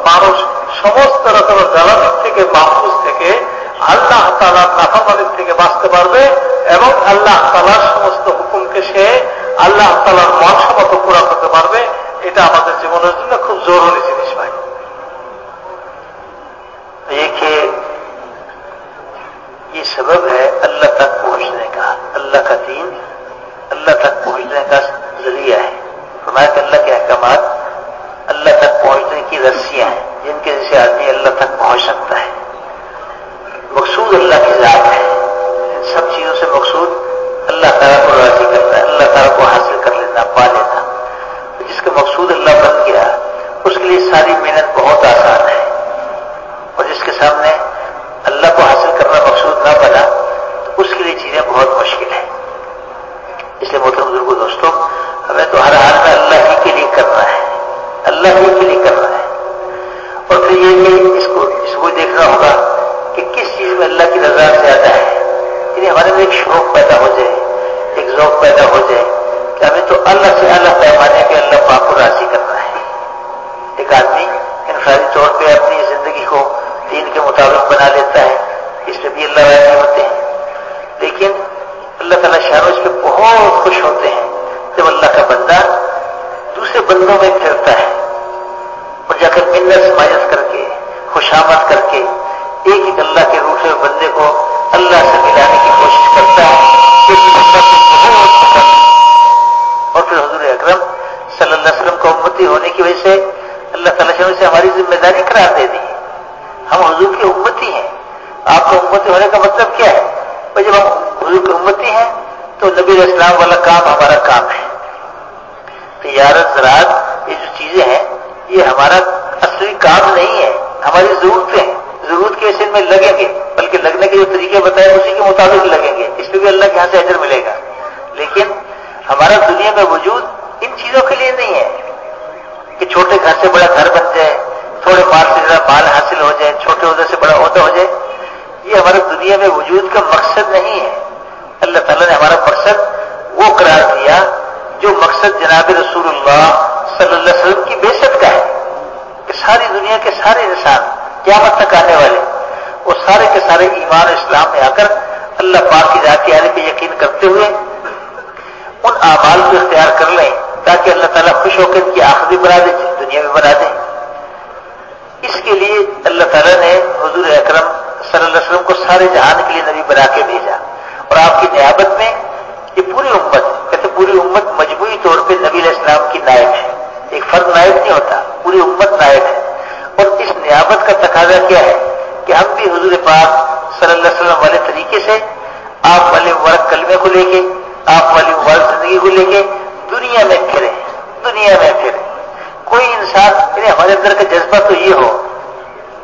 মানুষ সমস্ত রকমের জ্বালানির থেকে, মাহফুজ থেকে, আল্লাহ তালার নাফামানির থেকে বাঁচতে পারবে এবং আল্লাহ তালার সমস্ত হুকুমকে সে আল্লাহ তালার মতো পুরা করতে পারবে এটা আমাদের জীবনের জন্য খুব জরুরি জিনিস ভাই اللہ تعالیٰ کو راضی کرنا اللہ تعالیٰ کو حاصل کر لینا پا لینا جس کا مقصود اللہ بن گیا، اس کے لیے ساری محنت بہت آسان ہے۔ اور جس کے سامنے اللہ کو حاصل کرنا مقصود نہ بنا، تو اس کے لیے چیزیں بہت مشکل ہیں۔ اس لیے بہت بزرگوں، دوستوں، ہمیں تو ہر حال میں اللہ ہی کے لیے کرنا ہے۔ اللہ ہی کے لیے کرنا ہے۔ اور پھر یہ کہ اس کو اس کو دیکھنا ہوگا کہ کس چیز میں اللہ کی رضا زیادہ ہے۔ یعنی ہمارے میں ایک شوق پیدا ہو جائے، ایک ذوق پیدا ہو جائے کہ ہمیں تو اللہ سے اللہ پیمانے کے اللہ پاک کو راضی کرنا ہے۔ ایک آدمی انفرادی طور پہ اپنی زندگی کو دین کے مطابق بنا لیتا ہے، اس میں بھی اللہ راضی ہوتے ہیں۔ لیکن اللہ تعالیٰ شاہ اس پہ بہت خوش ہوتے ہیں۔ جب اللہ کا بندہ دوسرے بندوں میں پھرتا ہے اور جا کر منت سماجت کر کے خوشامد کر کے ایک ایک اللہ کے روح بندے کو اللہ سے ملانے کی کوشش کرتا ہے لیکن اللہ کو بہت پسند اور پھر حضور اکرم صلی اللہ علیہ وسلم کا امتی ہونے کی وجہ سے اللہ تعالیٰ سے ہماری ذمہ داری قرار دے دی۔ ہے ہم حضور کی امتی ہیں۔ آپ کو امتی ہونے کا مطلب کیا ہے؟ بھائی، جب ہم حضور کی امتی ہیں تو نبی اسلام والا کام ہمارا کام ہے۔ تجارت زراعت، یہ جو چیزیں ہیں، یہ ہمارا اصلی کام نہیں ہے، ہماری ضرورتیں ہیں۔ ضرورت کے سن میں لگیں گے، بلکہ لگنے کے جو طریقے بتائے اسی کے مطابق لگیں گے، اس پہ بھی اللہ کے یہاں سے اجر ملے گا۔ لیکن ہمارا دنیا میں وجود ان چیزوں کے لیے نہیں ہے کہ چھوٹے گھر سے بڑا گھر بن جائے، تھوڑے مال سے زیادہ مال حاصل ہو جائے، چھوٹے عہدے سے بڑا عہدہ ہو جائے۔ یہ ہمارے دنیا میں وجود کا مقصد نہیں ہے۔ اللہ تعالیٰ نے ہمارا مقصد وہ قرار دیا جو مقصد جناب رسول اللہ صلی اللہ علیہ وسلم کی بے کا ہے، کہ ساری دنیا کے سارے انسان قیامت تک آنے والے وہ سارے کے سارے ایمان اسلام میں آ کر اللہ پاک کی ذاتی آنے پہ یقین کرتے ہوئے ان اعمال کو اختیار کر لیں تاکہ اللہ تعالیٰ خوش ہو کے ان کی آخری بنا دے دنیا میں بنا دیں اس کے لیے اللہ تعالیٰ نے حضور اکرم صلی اللہ علیہ وسلم کو سارے جہان کے لیے نبی بنا کے بھیجا۔ اور آپ کی نیابت میں یہ پوری امت، کہتے پوری امت مجموعی طور پہ نبی علیہ السلام کی نائب ہے۔ ایک فرد نائب نہیں ہوتا، پوری امت نائب ہے۔ اور اس نیابت کا تقاضا کیا ہے کہ ہم بھی حضور پاک صلی اللہ علیہ وسلم والے طریقے سے آپ والے مبارک کلمے کو لے کے، آپ والی مبارک زندگی کو لے کے دنیا میں پھرے دنیا میں پھرے کوئی انسان یعنی ہمارے اندر کا جذبہ تو یہ ہو،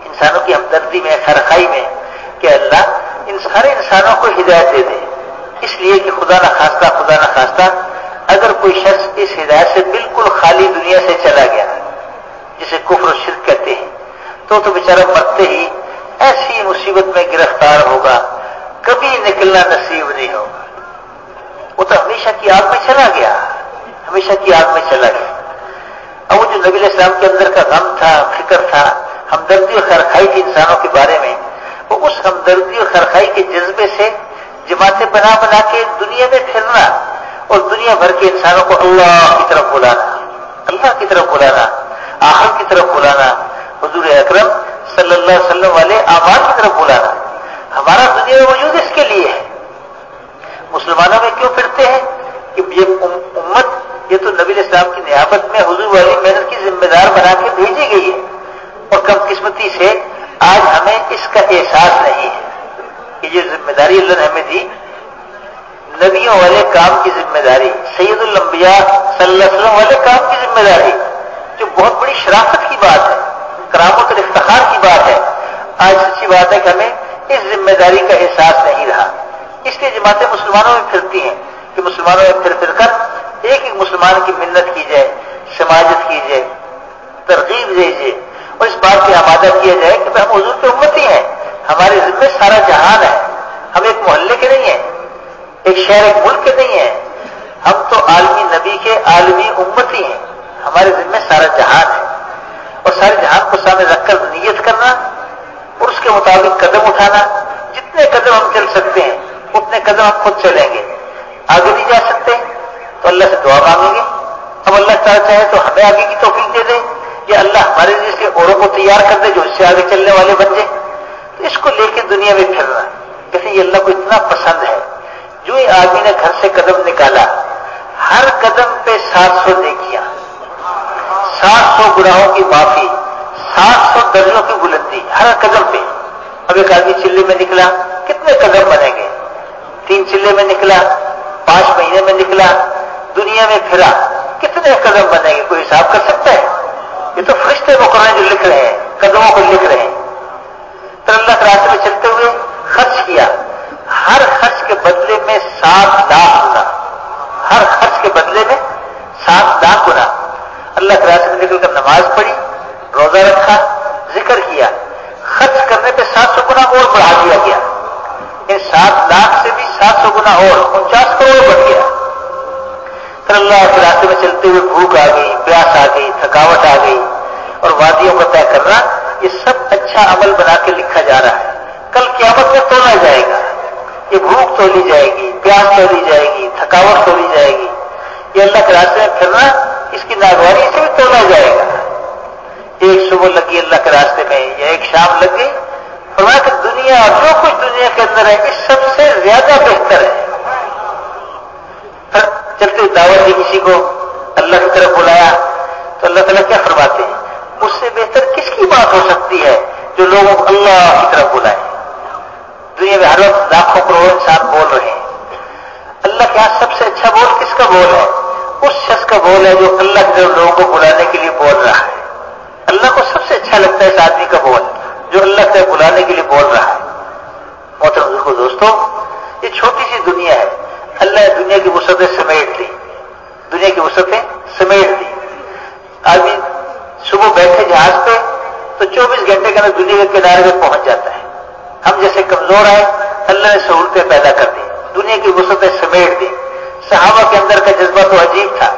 انسانوں کی ہمدردی میں، خرخائی میں کہ اللہ ان سارے انسانوں کو ہدایت دے دے۔ اس لیے کہ خدا نہ خواستہ، خدا نہ خواستہ اگر کوئی شخص اس ہدایت سے بالکل خالی دنیا سے چلا گیا جسے کفر و شرک کہتے ہیں۔ تو تو بیچارہ مرتے ہی ایسی مصیبت میں گرفتار ہوگا۔ کبھی نکلنا نصیب نہیں ہوگا۔ وہ تو ہمیشہ کی آگ میں چلا گیا۔ ہمیشہ کی آگ میں چلا گیا۔ اب وہ جو نبی علیہ السلام کے اندر کا غم تھا، فکر تھا، ہمدردی اور خرخائی تھی انسانوں کے بارے میں، وہ اس ہمدردی اور خرخائی کے جذبے سے جماعتیں بنا بنا کے دنیا میں پھرنا اور دنیا بھر کے انسانوں کو اللہ کی طرف بلانا۔ اللہ کی طرف بلانا۔ آخر کی طرف بلانا۔ حضور اکرم صلی اللہ علیہ وسلم والے آباد کی طرف بلانا۔ ہمارا دنیا میں وجود اس کے لیے ہے۔ مسلمانوں میں کیوں پھرتے ہیں؟ کہ یہ امت، یہ تو نبی اسلام کی نیابت میں حضور والی محنت کی ذمہ دار بنا کے بھیجی گئی ہے۔ اور کم قسمتی سے آج ہمیں اس کا احساس نہیں ہے کہ یہ ذمہ داری اللہ نے ہمیں دی۔ نبیوں والے کام کی ذمہ داری سید الانبیاء صلی اللہ علیہ وسلم والے کام کی ذمہ داری۔ جو بہت بڑی شراکت کی بات ہے، کرامت اور افتخار کی بات ہے، آج سچی بات ہے کہ ہمیں اس ذمہ داری کا احساس نہیں رہا۔ اس لیے جماعتیں مسلمانوں میں پھرتی ہیں کہ مسلمانوں میں پھر پھر کر ایک ایک مسلمان کی منت کی جائے سماجت کی جائے، ترغیب دیجیے جائے۔ اور اس بات کی آمادہ کیا جائے کہ ہم حضور کی امتی ہیں۔ ہمارے ذمہ سارا جہان ہے۔ ہم ایک محلے کے نہیں ہیں، ایک شہر، ایک ملک کے نہیں ہیں۔ ہم تو عالمی نبی کے عالمی امتی ہیں۔ ہمارے ذمہ سارا جہان ہے۔ اور سارے جہان کو سامنے رکھ کر نیت کرنا اور اس کے مطابق قدم اٹھانا، جتنے قدم ہم چل سکتے ہیں، اتنے قدم ہم خود چلیں گے۔ آگے نہیں جا سکتے، تو اللہ سے دعا مانگیں گے۔ اب اللہ تعالیٰ چاہے تو ہمیں آگے کی توفیق دے دے یا اللہ ہمارے لیے کے اوروں کو تیار کر دے جو اس سے آگے چلنے والے بن جائیں۔ تو اس کو لے کے دنیا میں پھرنا۔ کیسے یہ اللہ کو اتنا پسند ہے۔ جو ہی آدمی نے گھر سے قدم نکالا، ہر قدم پہ سات سو نیکیاں سات سو گناہوں کی معافی، سات سو درجوں کی بلندی، ہر قدم پہ۔ اب ایک آدمی چلے میں نکلا، کتنے قدم بنے گے؟ تین چلے میں نکلا، پانچ مہینے میں نکلا، دنیا میں پھرا، کتنے قدم بنے گے؟ کوئی حساب کر سکتا ہے؟ یہ تو فرشتے مقرر جو لکھ رہے ہیں، قدموں کو لکھ رہے ہیں۔ پھر اللہ کے راستے میں چلتے ہوئے خرچ کیا۔ ہر خرچ کے بدلے میں سات لاکھ گنا ہر خرچ کے بدلے میں سات لاکھ گنا اللہ کے راستے میں نکل کر نماز پڑھی، روزہ رکھا، ذکر کیا، خرچ کرنے پہ سات سو گنا اور بڑھا دیا گیا۔ ان سات لاکھ سے بھی سات سو گنا اور انچاس کروڑ بڑھ گیا۔ پھر اللہ کے راستے میں چلتے ہوئے بھوک آ گئی، پیاس آ گئی، تھکاوٹ آ گئی اور وادیوں کو طے کرنا، یہ سب اچھا عمل بنا کے لکھا جا رہا ہے۔ کل قیامت میں تولا جائے گا۔ یہ بھوک تولی جائے گی، پیاس تولی جائے گی، تھکاوٹ تولی جائے گی۔ یہ اللہ کے راستے میں پھرنا اس کی ناگواری سے بھی توڑا جائے گا۔ ایک صبح لگی، اللہ کے راستے میں یا ایک شام لگی۔ فرمایا کہ دنیا اور جو کچھ دنیا کے اندر ہے یہ سب سے زیادہ بہتر ہے۔ چلتے دعوت دی کسی کو، اللہ کی طرف بلایا۔ تو اللہ تعالیٰ کیا فرماتے ہیں؟ مجھ سے بہتر کس کی بات ہو سکتی ہے جو لوگوں کو اللہ کی طرف بلائے؟ دنیا میں ہر وقت لاکھوں کروڑوں انسان بول رہے ہیں۔ اللہ کے ہاتھ سب سے اچھا بول کس کا بول ہے؟ اس شخص کا بول ہے جو اللہ کے لوگوں کو بلانے کے لیے بول رہا ہے۔ اللہ کو سب سے اچھا لگتا ہے اس آدمی کا بول جو اللہ کے بلانے کے لیے بول رہا ہے۔ محترم دوستوں، یہ چھوٹی سی دنیا ہے۔ اللہ نے دنیا کی وسعتیں سمیٹ دی۔ دنیا کی وسعتیں سمیٹ دی۔ آدمی صبح بیٹھے جہاز پہ تو چوبیس گھنٹے کے اندر دنیا کے کنارے پہ پہنچ جاتا ہے۔ ہم جیسے کمزور آئے اللہ نے سہولتیں پیدا کر دی۔ دنیا کی وسعتیں سمیٹ دی۔ صحابہ کے اندر کا جذبہ تو عجیب تھا۔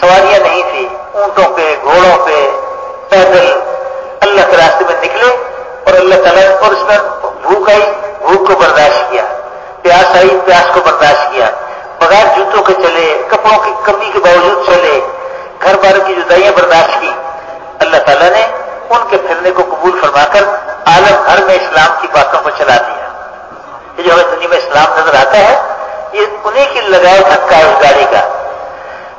سواریاں نہیں تھی اونٹوں پہ، گھوڑوں پہ، پیدل۔ اللہ کے راستے میں نکلے اور اللہ تعالیٰ اور اس میں بھوک آئی، بھوک کو برداشت کیا۔ پیاس آئی، پیاس کو برداشت کیا۔ بغیر جوتوں کے چلے، کپڑوں کی کمی کے باوجود چلے، گھر بار کی جدائیاں برداشت کی۔ اللہ تعالیٰ نے ان کے پھرنے کو قبول فرما کر عالم گھر میں اسلام کی باتوں کو چلا دیا۔ یہ جو ہمیں دنیا میں اسلام نظر آتا ہے یہ انہیں کی لگاؤ تھا کاشتکاری کا۔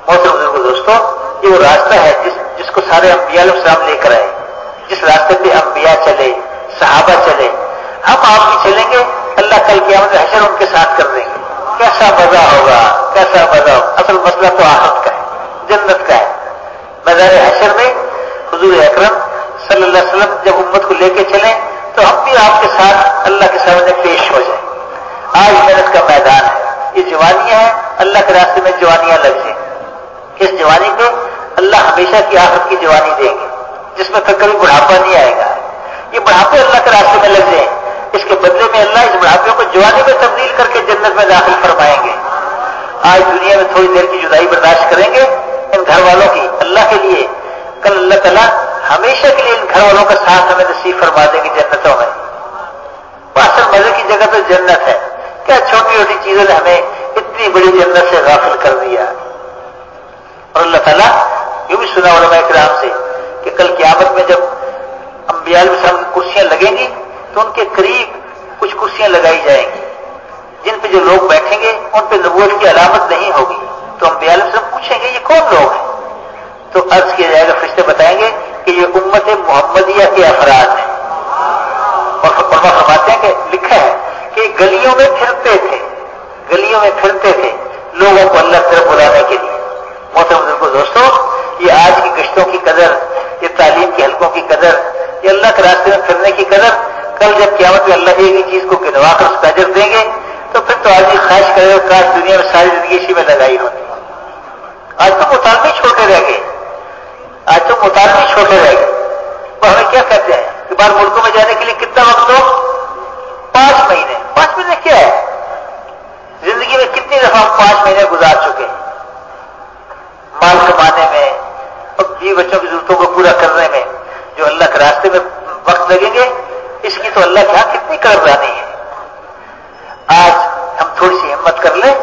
محترم دوستوں یہ وہ راستہ ہے جس جس کو سارے انبیاء علیہ السلام لے کر آئے۔ جس راستے پہ انبیاء چلے، صحابہ چلے۔ ہم آپ بھی چلیں گے، اللہ کل کے ہم حشر ان کے ساتھ کر دیں گے۔ کیسا مزہ ہوگا، کیسا مزہ ہوگا۔ اصل مسئلہ تو آخرت کا ہے، جنت کا ہے۔ مزار حشر میں حضور اکرم صلی اللہ علیہ وسلم جب امت کو لے کے چلیں، تو ہم بھی آپ کے ساتھ اللہ کے سامنے پیش ہو جائیں۔ آج محنت کا میدان ہے۔ یہ جوانیاں ہیں، اللہ کے راستے میں جوانیاں لگ جائیں اس جوانی کو اللہ ہمیشہ کی آخر کی جوانی دیں گے، جس میں کبھی بڑھاپا نہیں آئے گا۔ یہ بڑھاپے اللہ کے راستے میں لگ جائیں۔ اس کے بدلے میں اللہ اس بڑھاپے کو جوانی میں تبدیل کر کے جنت میں داخل فرمائیں گے۔ آج دنیا میں تھوڑی دیر کی جدائی برداشت کریں گے۔ ان گھر والوں کی اللہ کے لیے کل اللہ تعالیٰ ہمیشہ کے لیے ان گھر والوں کا ساتھ ہمیں نصیب فرما دیں گے جنتوں میں۔ اصل مزے کی جگہ تو جنت ہے۔ کیا چھوٹی چھوٹی چیزوں نے ہمیں اتنی بڑی جنت سے غافل کر دیا۔ اور اللہ تعالیٰ یہ بھی سنا علماء کرام سے کہ کل قیامت میں جب انبیاء السلام کی کرسیاں لگیں گی تو ان کے قریب کچھ کرسیاں لگائی جائیں گی۔ جن پہ جو لوگ بیٹھیں گے ان پہ نبوت کی علامت نہیں ہوگی۔ تو انبیاء علیہ السلام پوچھیں گے، یہ کون لوگ ہیں؟ تو عرض کیا جائے گا، فرشتے بتائیں گے کہ یہ امت محمدیہ کے افراد ہیں۔ اور فرماتے ہیں کہ لکھا ہے کہ گلیوں میں پھرتے تھے۔ گلیوں میں پھرتے تھے۔ لوگوں کو اللہ طرف بلانے کے لیے۔ محترم کو دوستو یہ آج کی گشتوں کی قدر، یہ تعلیم کے حلقوں کی قدر، یہ اللہ کے راستے میں پھرنے کی قدر۔ کل جب قیامت میں اللہ ایک ہی چیز کو گنوا کر اس کا دیں گے، تو پھر تو آج ہی خواہش کرے گا کاش دنیا میں ساری زندگی اسی میں لگائی ہوتی آج تو مطالبے چھوٹے رہ گئے۔ آج تو مطالبے چھوٹے رہ گئے۔ اور ہمیں کیا کہتے ہیں؟ کہ باہر ملکوں میں جانے کے لیے کتنا وقت ہو پانچ مہینے۔ پانچ مہینے کیا ہے؟ زندگی میں کتنی دفعہ ہم پانچ مہینے گزار چکے مال کمانے میں اور جی بچوں کی ضرورتوں کو پورا کرنے میں جو اللہ کے راستے میں وقت لگیں گے، اس کی تو اللہ کے یہاں کتنی قرض ہے۔ آج ہم تھوڑی سی ہمت کر لیں۔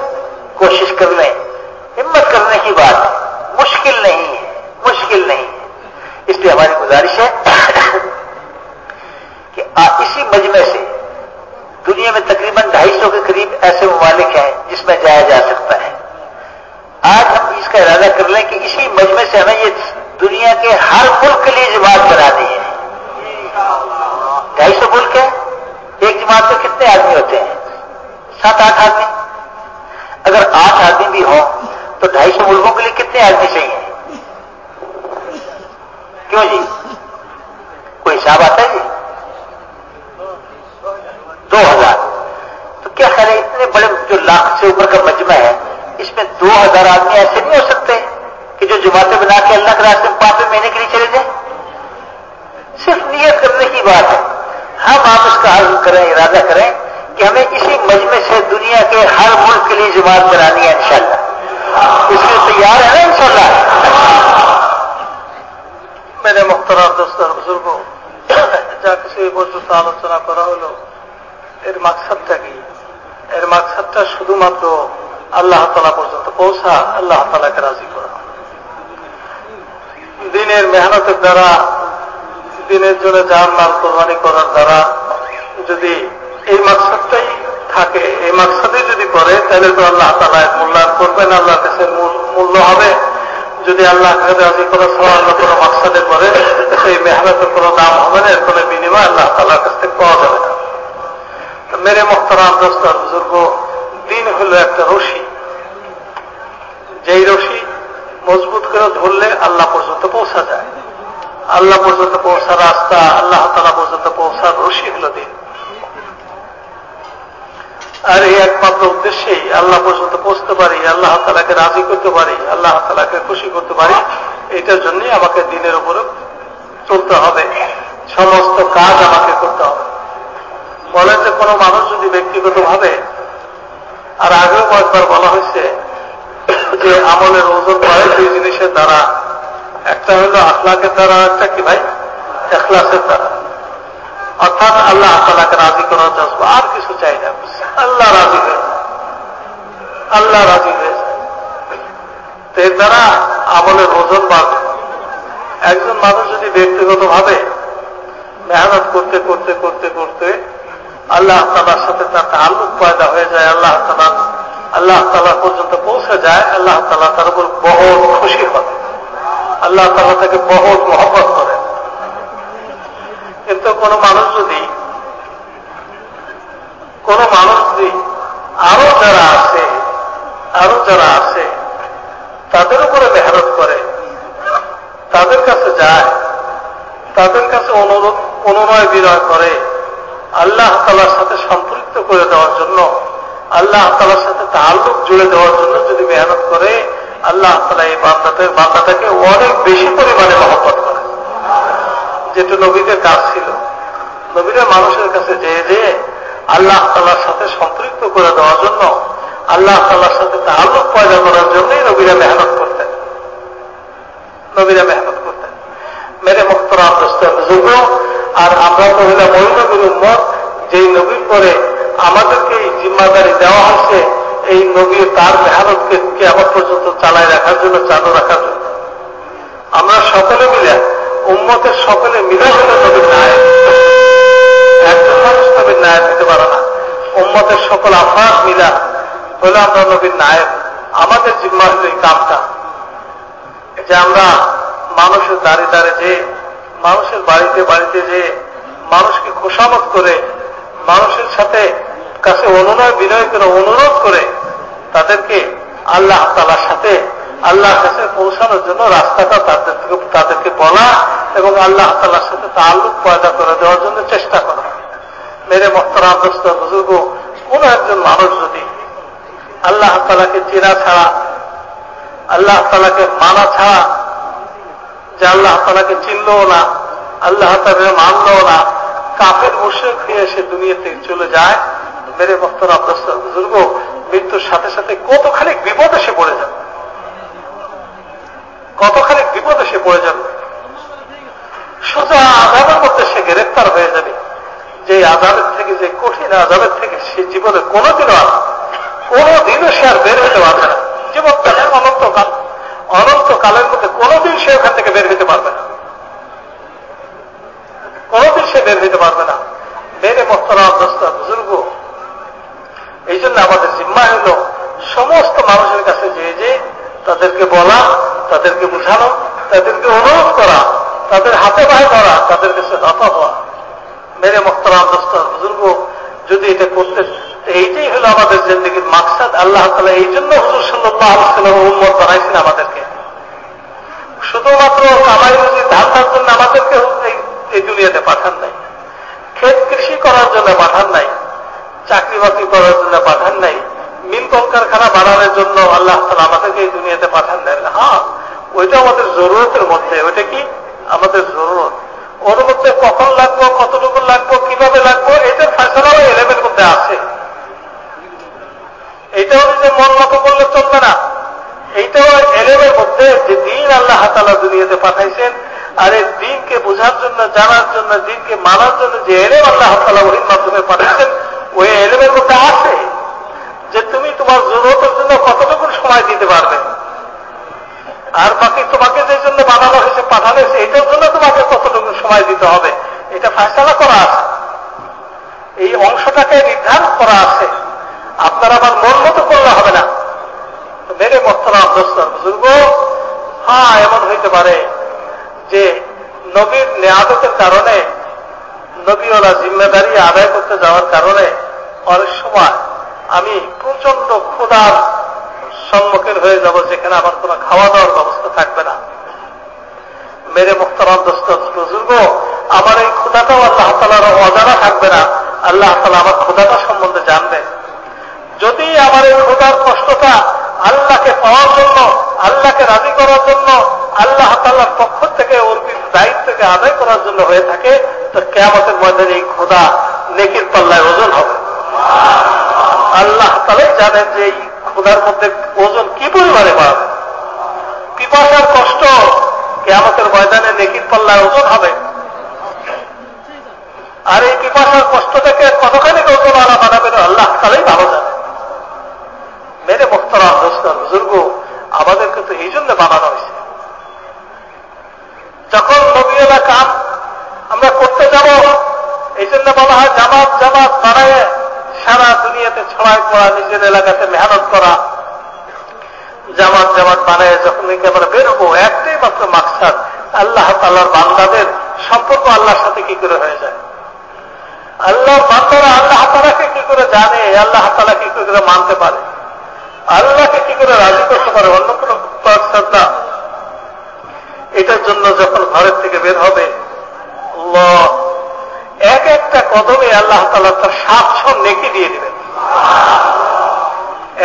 আল্লাহ তালাকে রাজি করা। দিনের মেহনতের দ্বারা, দিনের জন্য যার মাল কোরবানি করার দ্বারা যদি এই মাকসাদটাই থাকে, এই মাকসাদে যদি করে, তাহলে তো আল্লাহ তালা মূল্যায়ন করবেন আল্লাহ কাছে মূল্য হবে। যদি আল্লাহ রাজি করা ছাড়া অন্য কোনো মাকসাদে করে, সেই মেহনতের কোনো দাম হবে না, এর কোনো বিনিময় আল্লাহ তালার কাছ থেকে পাওয়া যাবে না। মেরে মোখতারাম দোস্তর বুজুর্গ, দিন হল একটা রশি। যেই রশি মজবুত করে ধরলে আল্লাহ পর্যন্ত পৌঁছা যায় আল্লাহ পর্যন্ত পৌঁছার রাস্তা, আল্লাহ তালা পর্যন্ত পৌঁছার রশি হল দিন। আর এই একমাত্র উদ্দেশ্যেই আল্লাহ পর্যন্ত পৌঁছতে পারি, আল্লাহ তালাকে রাজি করতে পারি, আল্লাহ তালাকে খুশি করতে পারি, এটার জন্যই আমাকে দিনের উপরে চলতে হবে। সমস্ত কাজ আমাকে করতে হবে। বলেন যে কোনো মানুষ যদি ব্যক্তিগত ভাবে আর আগেও কয়েকবার বলা হয়েছে যে আমলের ওজন পায় দুই জিনিসের দ্বারা। একটা হলো আখলাকের দ্বারা একটা কি ভাই? এখলাসের দ্বারা। অর্থাৎ আল্লাহ তালাকে রাজি করার জন্য আর কিছু চাই না। আল্লাহ রাজি হয়ে আল্লাহ রাজি হয়ে এর দ্বারা আমলের ওজন বাড়বে। একজন মানুষ যদি ব্যক্তিগত ভাবে মেহনত করতে করতে করতে করতে আল্লাহ তালার সাথে তার তাল্লুক পয়দা হয়ে যায়, আল্লাহ তালা আল্লাহ তালা পর্যন্ত পৌঁছে যায়, আল্লাহ তালা তার উপর বহুত খুশি হবে আল্লাহ তালা তাকে বহুত মহব্বত করে। কিন্তু কোন মানুষ যদি, কোন মানুষ যদি আরও যারা আছে, আরও যারা আছে, তাদের উপরে মেহনত করে, তাদের কাছে যায়, তাদের কাছে অনুরোধ, অনুনয় বিনয় করে, আল্লাহ তালার সাথে সম্পৃক্ত করে দেওয়ার জন্য আল্লাহ তালার সাথে তাল্লুক জুড়ে দেওয়ার জন্য যদি মেহনত করে, আল্লাহ তালা এই বান্দাদের বান্দাটাকে অনেক বেশি পরিমাণে মহব্বত করে। যেটা নবীদের কাজ ছিল, নবীরা মানুষের কাছে যেয়ে যেয়ে আল্লাহ তালার সাথে সম্পৃক্ত করে দেওয়ার জন্য, আল্লাহ তালার সাথে তাল্লুক পয়দা করার জন্যই নবীরা মেহনত করতেন। নবীরা মেহনত করতেন। মেরে মুক্তরাম বুজুর্গ আর আমরা তো নবীর উম্মত, যেই নবীর পরে আমাদেরকে জিম্মাদারি দেওয়া হয়েছে এই নবী তার মেহনতকে কেমন পর্যন্ত চালায় রাখার জন্য, চালু রাখার জন্য। আমরা সকলে মিলে, উম্মতের সকলে মিলে হলে নবীর নায়ক। একজন মানুষ নবীর নায়ক দিতে পারে না। উম্মতের সকল আফাদ মিলা হলে আমরা নবীর নায়ক। আমাদের জিম্মা হল এই কামটা। যে আমরা মানুষের দাঁড়িয়ে দাঁড়িয়ে যে, মানুষের বাড়িতে বাড়িতে যে, মানুষকে খোসামত করে, মানুষের সাথে কাছে অনুনয় বিনয় করে অনুরোধ করে তাদেরকে আল্লাহ তালার সাথে, আল্লাহর কাছে পৌঁছানোর জন্য রাস্তাটা তাদের থেকে, তাদেরকে বলা এবং আল্লাহ তালার সাথে তাল্লুক পয়দা করে দেওয়ার জন্য চেষ্টা করা। মেরে মহতরাম দোস্ত বুজুর্গ, কোন একজন মানুষ যদি আল্লাহ তালাকে চেনা ছাড়া, আল্লাহ তালাকে মানা ছাড়া, যে আল্লাহ তালাকে চিনলও না, আল্লাহ তালা মানলও না, কাফের মুশ্রেক হয়ে সে দুনিয়া থেকে চলে যায় মেরে বক্তরা বুজুর্গ, মৃত্যুর সাথে সাথে কতখানি বিপদ এসে পড়ে যাবে? কতখানি বিপদ এসে পড়ে যাবে? সোজা আজাবের মধ্যে সে গ্রেপ্তার হয়ে যাবে। যে আজাবের থেকে যে কঠিন আজাবের থেকে সে জীবনে কোনোদিনও আর কোনোদিনও সে আর বের হতে পারবে না। জীবনকালে অনন্তকাল, অনন্তকালের মধ্যে কোনোদিন সে ওখান থেকে বের হতে পারবে না। কোনোদিন সে বের হতে পারবে না। মেরে মস্তরা দোস্তা বুজুর্গ এই জন্য আমাদের জিম্মা হল সমস্ত মানুষের কাছে যে যে তাদেরকে বলা, তাদেরকে বুঝানো, তাদেরকে অনুরোধ করা, তাদের হাতে পায়ে ধরা, তাদের কাছে দাতা হওয়া মেরে মোস্তরাম দোস্তা, বুজুর্গ, যদি এটা করতে, এইটাই হলো আমাদের জিন্দগির মাকসাদ। আল্লাহ তালা এই জন্য হুজুর সাল্লাহ উম্মত বানাইছেন আমাদেরকে। শুধুমাত্র কামাই রুজি ধান্দার জন্য আমাদেরকে এই দুনিয়াতে পাঠান নাই। ক্ষেত কৃষি করার জন্য পাঠান নাই। চাকরি বাকরি করার জন্য পাঠান নাই। মিল কলকারখানা বাড়ানোর জন্য আল্লাহ তালা আমাদেরকে এই দুনিয়াতে পাঠান নাই হ্যাঁ ওইটা আমাদের জরুরতের মধ্যে। ওইটা কি? আমাদের জরুরত। ওর মধ্যে কখন লাগবো, কতটুকু লাগবো, কীভাবে লাগবো, এটার ফেসলাও এলেমের মধ্যে আছে। এইটাও যে মন মতো করলে চলবে না। এইটাও এলেমের মধ্যে যে দিন আল্লাহ তালা দুনিয়াতে পাঠাইছেন আর এই দিনকে বোঝার জন্য, জানার জন্য, দিনকে মানার জন্য যে এলেম আল্লাহ তালা ওহির মাধ্যমে পাঠাইছেন ওই এলেমের মধ্যে আছে যে তুমি তোমার জরুরতের জন্য কতটুকু সময় দিতে পারবে? আর বাকি তোমাকে যে জন্য বানানো হয়েছে, পাঠানো হয়েছে, এটার জন্য তোমাকে কতটুকু সময় দিতে হবে? এটা ফাঁসলা করা আছে। এই অংশটাকে নির্ধারণ করা আছে। আপনার আবার মন মতো করলে হবে না। মেরে মোস্তরাম দোস্তর বুজুর্গ হ্যাঁ এমন হইতে পারে যে নবীর নেয়াদতের কারণে নবীওয়ালা জিম্মেদারি আদায় করতে যাওয়ার কারণে অনেক সময় আমি প্রচণ্ড ক্ষুদার সম্মুখীন হয়ে যাব, যেখানে আমার কোন খাওয়া দাওয়ার ব্যবস্থা থাকবে না। মেরে মুখতারাম দোস্ত, বুজুর্গ, আমার এই ক্ষুদাটাও আল্লাহ তালার অজানা থাকবে না। আল্লাহ তালা আমার ক্ষুদাটা সম্বন্ধে জানবে। যদি আমার এই ক্ষুদার কষ্টটা আল্লাহকে পাওয়ার জন্য, আল্লাহকে রাজি করার জন্য, আল্লাহ তাল্লার পক্ষ থেকে অর্পিত দায়িত্বকে আদায় করার জন্য হয়ে থাকে, তো কেমতের মধ্যে এই খোদা নেকির পাল্লায় ওজন হবে। আল্লাহ তালাই জানেন যে এই খোদার মধ্যে ওজন কি পরিমাণে বাড়বে পিপাসার কষ্ট কেমতের ময়দানে নেকির পাল্লায় ওজন হবে। আর এই পিপাসার কষ্ট থেকে কতখানি ওজন আলা বানাবে আল্লাহ তালাই ভালো জানে মেরে মোখতারাম দোস্তর বুজুর্গ, আমাদেরকে তো এই জন্য বানানো হয়েছে। যখন নবীলা কাম আমরা করতে যাব, এই জন্য বলা হয় জামাত জামাত বানায় সারা দুনিয়াতে ছড়াই পড়া নিজের এলাকাতে মেহনত করা। জামাত জামাত বানায় যখন আমরা বেরোবো একটাই মাত্র মাকসাদ, আল্লাহ তাল্লাহর বান্দাদের সম্পর্ক আল্লাহর সাথে কি করে হয়ে যায়? আল্লাহর বান্দারা আল্লাহ তালাকে কি করে জানে? আল্লাহ তালা কি করে মানতে পারে? আল্লাহকে কি করে রাজি করতে পারে? অন্য কোন শ্রদ্ধা এটার জন্য যখন ঘরের থেকে বের হবে এক একটা কদমে আল্লাহ তালা তার সাতশো নেকি দিয়ে দিবেন।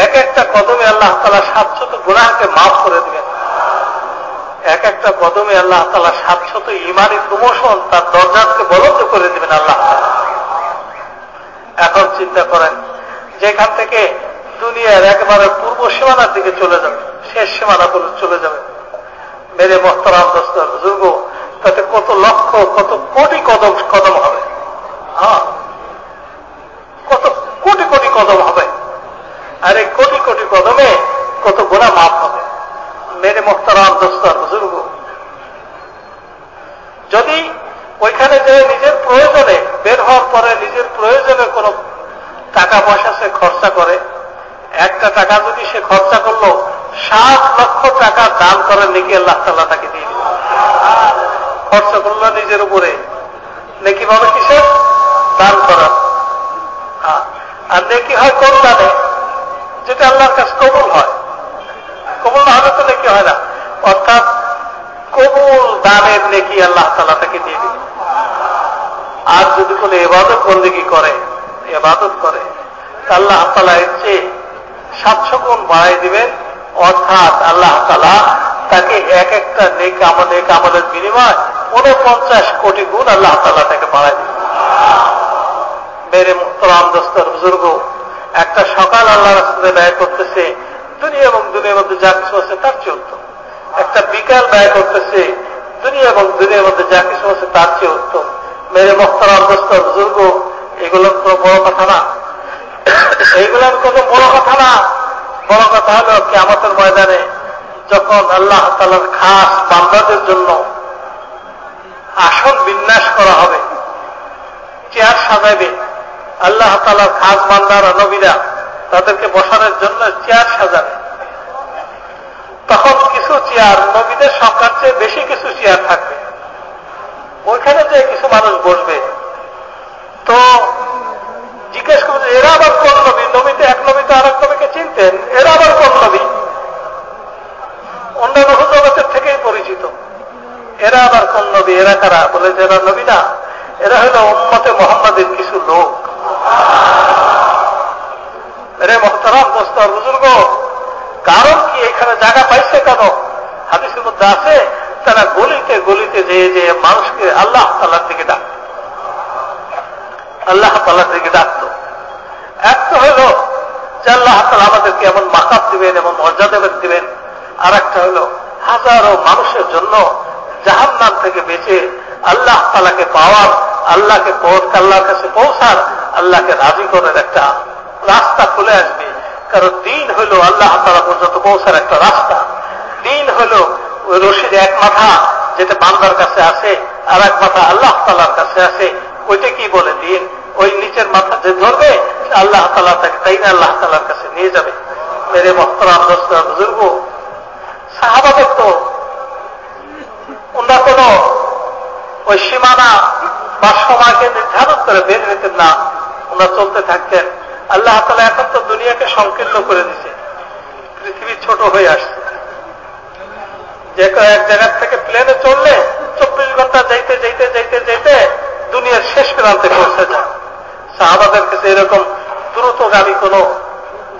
এক একটা কদমে আল্লাহ তালা সাতশত গুণাহকে মাফ করে দিবেন। এক একটা কদমে আল্লাহ তালা সাতশত ইমানি প্রমোশন তার দরজাকে বলন্দ করে দিবেন আল্লাহ এখন চিন্তা করেন, যেখান থেকে দুনিয়ার একেবারে পূর্ব সীমানার দিকে চলে যাবে, শেষ সীমানা চলে যাবে। মেরে মোস্তরাম দস্তর বুজুর্গ তাতে কত লক্ষ, কত কোটি কদম কদম হবে। হ্যাঁ। কত কোটি কোটি কদম হবে। আর এই কোটি কোটি কদমে কত গোনা মাপ হবে। মেরে মোস্তরাম দস্তর বুজুর্গ। যদি ওইখানে যে নিজের প্রয়োজনে বের হওয়ার পরে নিজের প্রয়োজনে কোন টাকা পয়সা সে খরচা করে, একটা টাকা যদি সে খরচা করল সাত লক্ষ টাকা দান করার নেকি আল্লাহ তাল্লাহ তাকে দিয়ে দিল খরচা করল নিজের উপরে। নেকি ভাবে কিসের দান করার আর নেকি হয় কোন দানে যেটা আল্লাহর কাছে কবুল হয়। কবুল না হলে তো নেকি হয় না। অর্থাৎ কবুল দানের নেকি আল্লাহ তালা তাকে দিয়ে দিল আর যদি কোনো এবাদত বন্দিগি করে এবাদত করে আল্লাহ তালা এর চেয়ে সাতশো গুণ বাড়াই দিবেন। অর্থাৎ আল্লাহ তালা তাকে এক একটা নেক নেক আমলের বিনিময় উনপঞ্চাশ কোটি গুণ আল্লাহ তালা তাকে বাড়াই দিবেন। মেরে মুক্তরাম দস্তর বুজুর্গ, একটা সকাল আল্লাহ রাস্তাতে ব্যয় করতেছে, দুনিয়া এবং দুনিয়ার মধ্যে যা কিছু আছে তার চেয়ে একটা বিকাল ব্যয় করতেছে, দুনিয়া এবং দুনিয়ার মধ্যে যা কিছু আছে তার চেয়ে উত্তম। মেরে মোখতারাম দস্তর বুজুর্গ, এগুলো কোনো বড় কথা না। এইগুলোর কোনো বড় কথা না। বড় কথা হলো কেমতের ময়দানে যখন আল্লাহ তালার খাস বান্দাদের জন্য আসন বিন্যাস করা হবে, চেয়ার সাজাবে, আল্লাহ তালার খাস বান্দারা, নবীরা তাদেরকে বসানোর জন্য চেয়ার সাজাবে। তখন কিছু চেয়ার নবীদের সংখ্যার চেয়ে বেশি কিছু চেয়ার থাকবে। ওইখানে যে কিছু মানুষ বসবে। তো জিজ্ঞেস করবে, এরা আবার কোন নবী? নবীতে এক নবীতে আরেক নবীকে চিনতেন, এরা আবার কোন নবী? অন্যান্য হুজগতের থেকেই পরিচিত। এরা আবার কোন নবী? এরা কারা? বলে যে এরা নবী না। এরা হলো উম্মতে মোহাম্মদের কিছু লোক। রে মোহতারাম দোস্তর বুজুর্গ, কারণ কি এখানে জায়গা পাইছে কেন? হাদিসের মধ্যে আছে, তারা গলিতে গলিতে যেয়ে যে মানুষকে আল্লাহ তাল্লার দিকে ডাক আল্লাহ তাল্লার দিকে ডাকত। এক তো হইল যে আল্লাহ তালা আমাদেরকে এমন মাকাব দিবেন, এমন মর্যাদা দিবেন। আর একটা হইল হাজারো মানুষের জন্য জাহান নাম থেকে বেঁচে আল্লাহ তালাকে পাওয়ার, আল্লাহকে আল্লাহর কাছে পৌঁছার, আল্লাহকে রাজি করার একটা রাস্তা খুলে আসবে। কারণ দিন হইল আল্লাহ তালা পর্যন্ত পৌঁছার একটা রাস্তা। দিন হইল ওই রশিদ এক মাথা যেটা বান্দার কাছে আছে, আর এক মাথা আল্লাহ তালার কাছে আছে। ওইটা কি বলে দিন? ওই নিচের মাথা যে ধরবে আল্লাহ তালা তাকে তাই না আল্লাহ তালার কাছে নিয়ে যাবে। মেরে মহতরাম দোস্তরা বুজুর্গ সাহাবাদের তো ওনারা কোন ওই সীমানা বা সময়কে নির্ধারণ করে বের হইতেন না ওনারা চলতে থাকতেন। আল্লাহ তালা এখন তো দুনিয়াকে সংকীর্ণ করে দিছে পৃথিবী ছোট হয়ে আসছে। যে এক জায়গার থেকে প্লেনে চললে চব্বিশ ঘণ্টা যাইতে যাইতে যাইতে যাইতে দুনিয়ার শেষ প্রান্তে পৌঁছে যায়। সাহাবাদের কাছে এরকম দ্রুতগামী কোন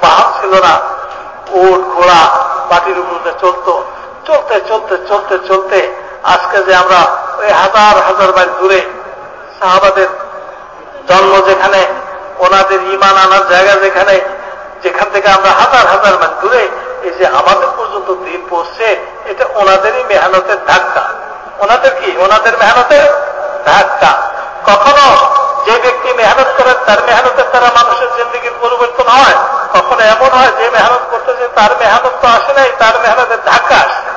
বাহন ছিল না। উট, ঘোড়া মাটির উপরে চলত। চলতে চলতে চলতে চলতে আজকে যে আমরা ওই হাজার হাজার মাইল দূরে সাহাবাদের জন্ম যেখানে, ওনাদের ইমান আনার জায়গা যেখানে, যেখান থেকে আমরা হাজার হাজার মাইল দূরে এই যে আমাদের পর্যন্ত দিন পড়ছে, এটা ওনাদেরই মেহনতের ধাক্কা। ওনাদের কি? ওনাদের মেহনতের ধাক্কা। কখনো যে ব্যক্তি মেহনত করে, তার মেহনতের দ্বারা মানুষের জিন্দগির পরিবর্তন হয়। কখনো এমন হয়, যে মেহনত করতেছে তার মেহনত তো আসে নাই, তার মেহনতের ধাক্কা আসে।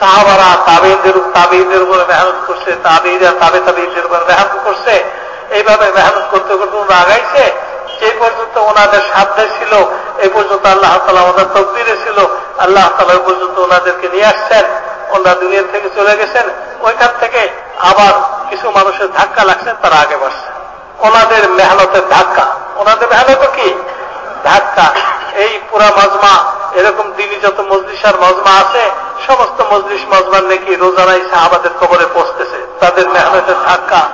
সাহাবারা তাবিদের তাবিদের উপরে মেহনত করছে তাবিরা তাবে তাবিদের উপরে মেহনত করছে। এইভাবে মেহনত করতে করতে আগাইছে। যে পর্যন্ত ওনাদের সাধ্যে ছিল এই পর্যন্ত আল্লাহ তালা ওনার তকদিরে ছিল। আল্লাহ তালা পর্যন্ত ওনাদেরকে নিয়ে আসছেন। ওনারা দুনিয়ার থেকে চলে গেছেন। ওইখান থেকে আবার কিছু মানুষের ধাক্কা লাগছেন তারা আগে বাড়ছে। ওনাদের মেহনতের ধাক্কা। ওনাদের মেহনত কি? ধাক্কা। এই পুরা মজমা, এরকম দিনই যত মজলিস আর মজমা আছে, সমস্ত মজলিস মজমার নাকি রোজানাই সাহাবাদের কবরে পৌঁছতেছে। তাদের মেহনতের ধাক্কা।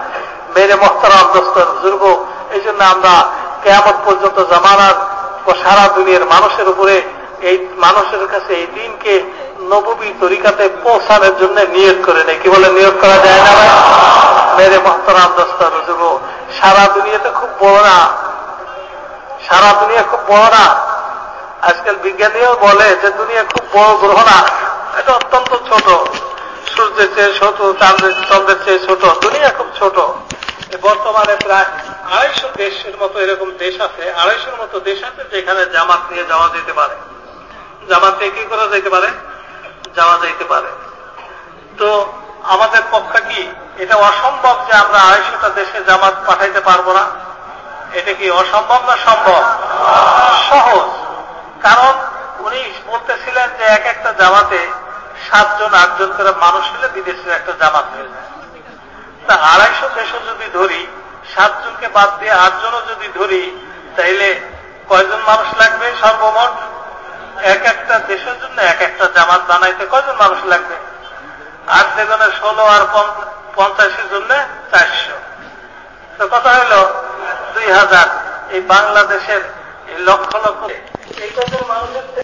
মেরে মহতারাম দোস্তর বুজুর্গ এই জন্য আমরা কেয়ামত পর্যন্ত জামানার সারা দুনিয়ার মানুষের উপরে এই মানুষের কাছে এই দিনকে নবী তরিকাতে পৌঁছানোর জন্য নিয়োগ করে নেই কি বলে নিয়োগ করা যায় না ভাই? মেরে মহতরাম রুজুব সারা দুনিয়াতে খুব বড় না। সারা দুনিয়া খুব বড় না। আজকাল বিজ্ঞানীও বলে যে দুনিয়া খুব বড় গ্রহ না। এটা অত্যন্ত ছোট। সূর্যের চেয়ে ছোট, চাঁদের, চন্দ্রের চেয়ে ছোট। দুনিয়া খুব ছোট। বর্তমানে প্রায় আড়াইশো দেশের মতো এরকম দেশ আছে, আড়াইশোর মতো দেশ আছে যেখানে জামাত নিয়ে যাওয়া যেতে পারে। জামাত নিয়ে কি করা যেতে পারে? যাওয়া যাইতে পারে। তো আমাদের পক্ষে কি এটা অসম্ভব যে আমরা আড়াইশোটা দেশে জামাত পাঠাইতে পারব না? এটা কি অসম্ভব না সম্ভব? সহজ। কারণ উনি বলতেছিলেন যে এক একটা জামাতে সাতজন, আটজন করে মানুষ হলে বিদেশের একটা জামাত হয়ে যায়। তা আড়াইশো দেশও যদি ধরি, সাতজনকে বাদ দিয়ে আটজনও যদি ধরি, তাইলে কয়জন মানুষ লাগবে সর্বমোট? এক একটা দেশের জন্য এক একটা জামাত বানাইতে কয়জন মানুষ লাগবে? আর দেগনের ষোলো আর পঞ্চাশের জন্য চারশো। তো কথা হলো দুই হাজার। এই বাংলাদেশের লক্ষ লক্ষ এই কজন মানুষের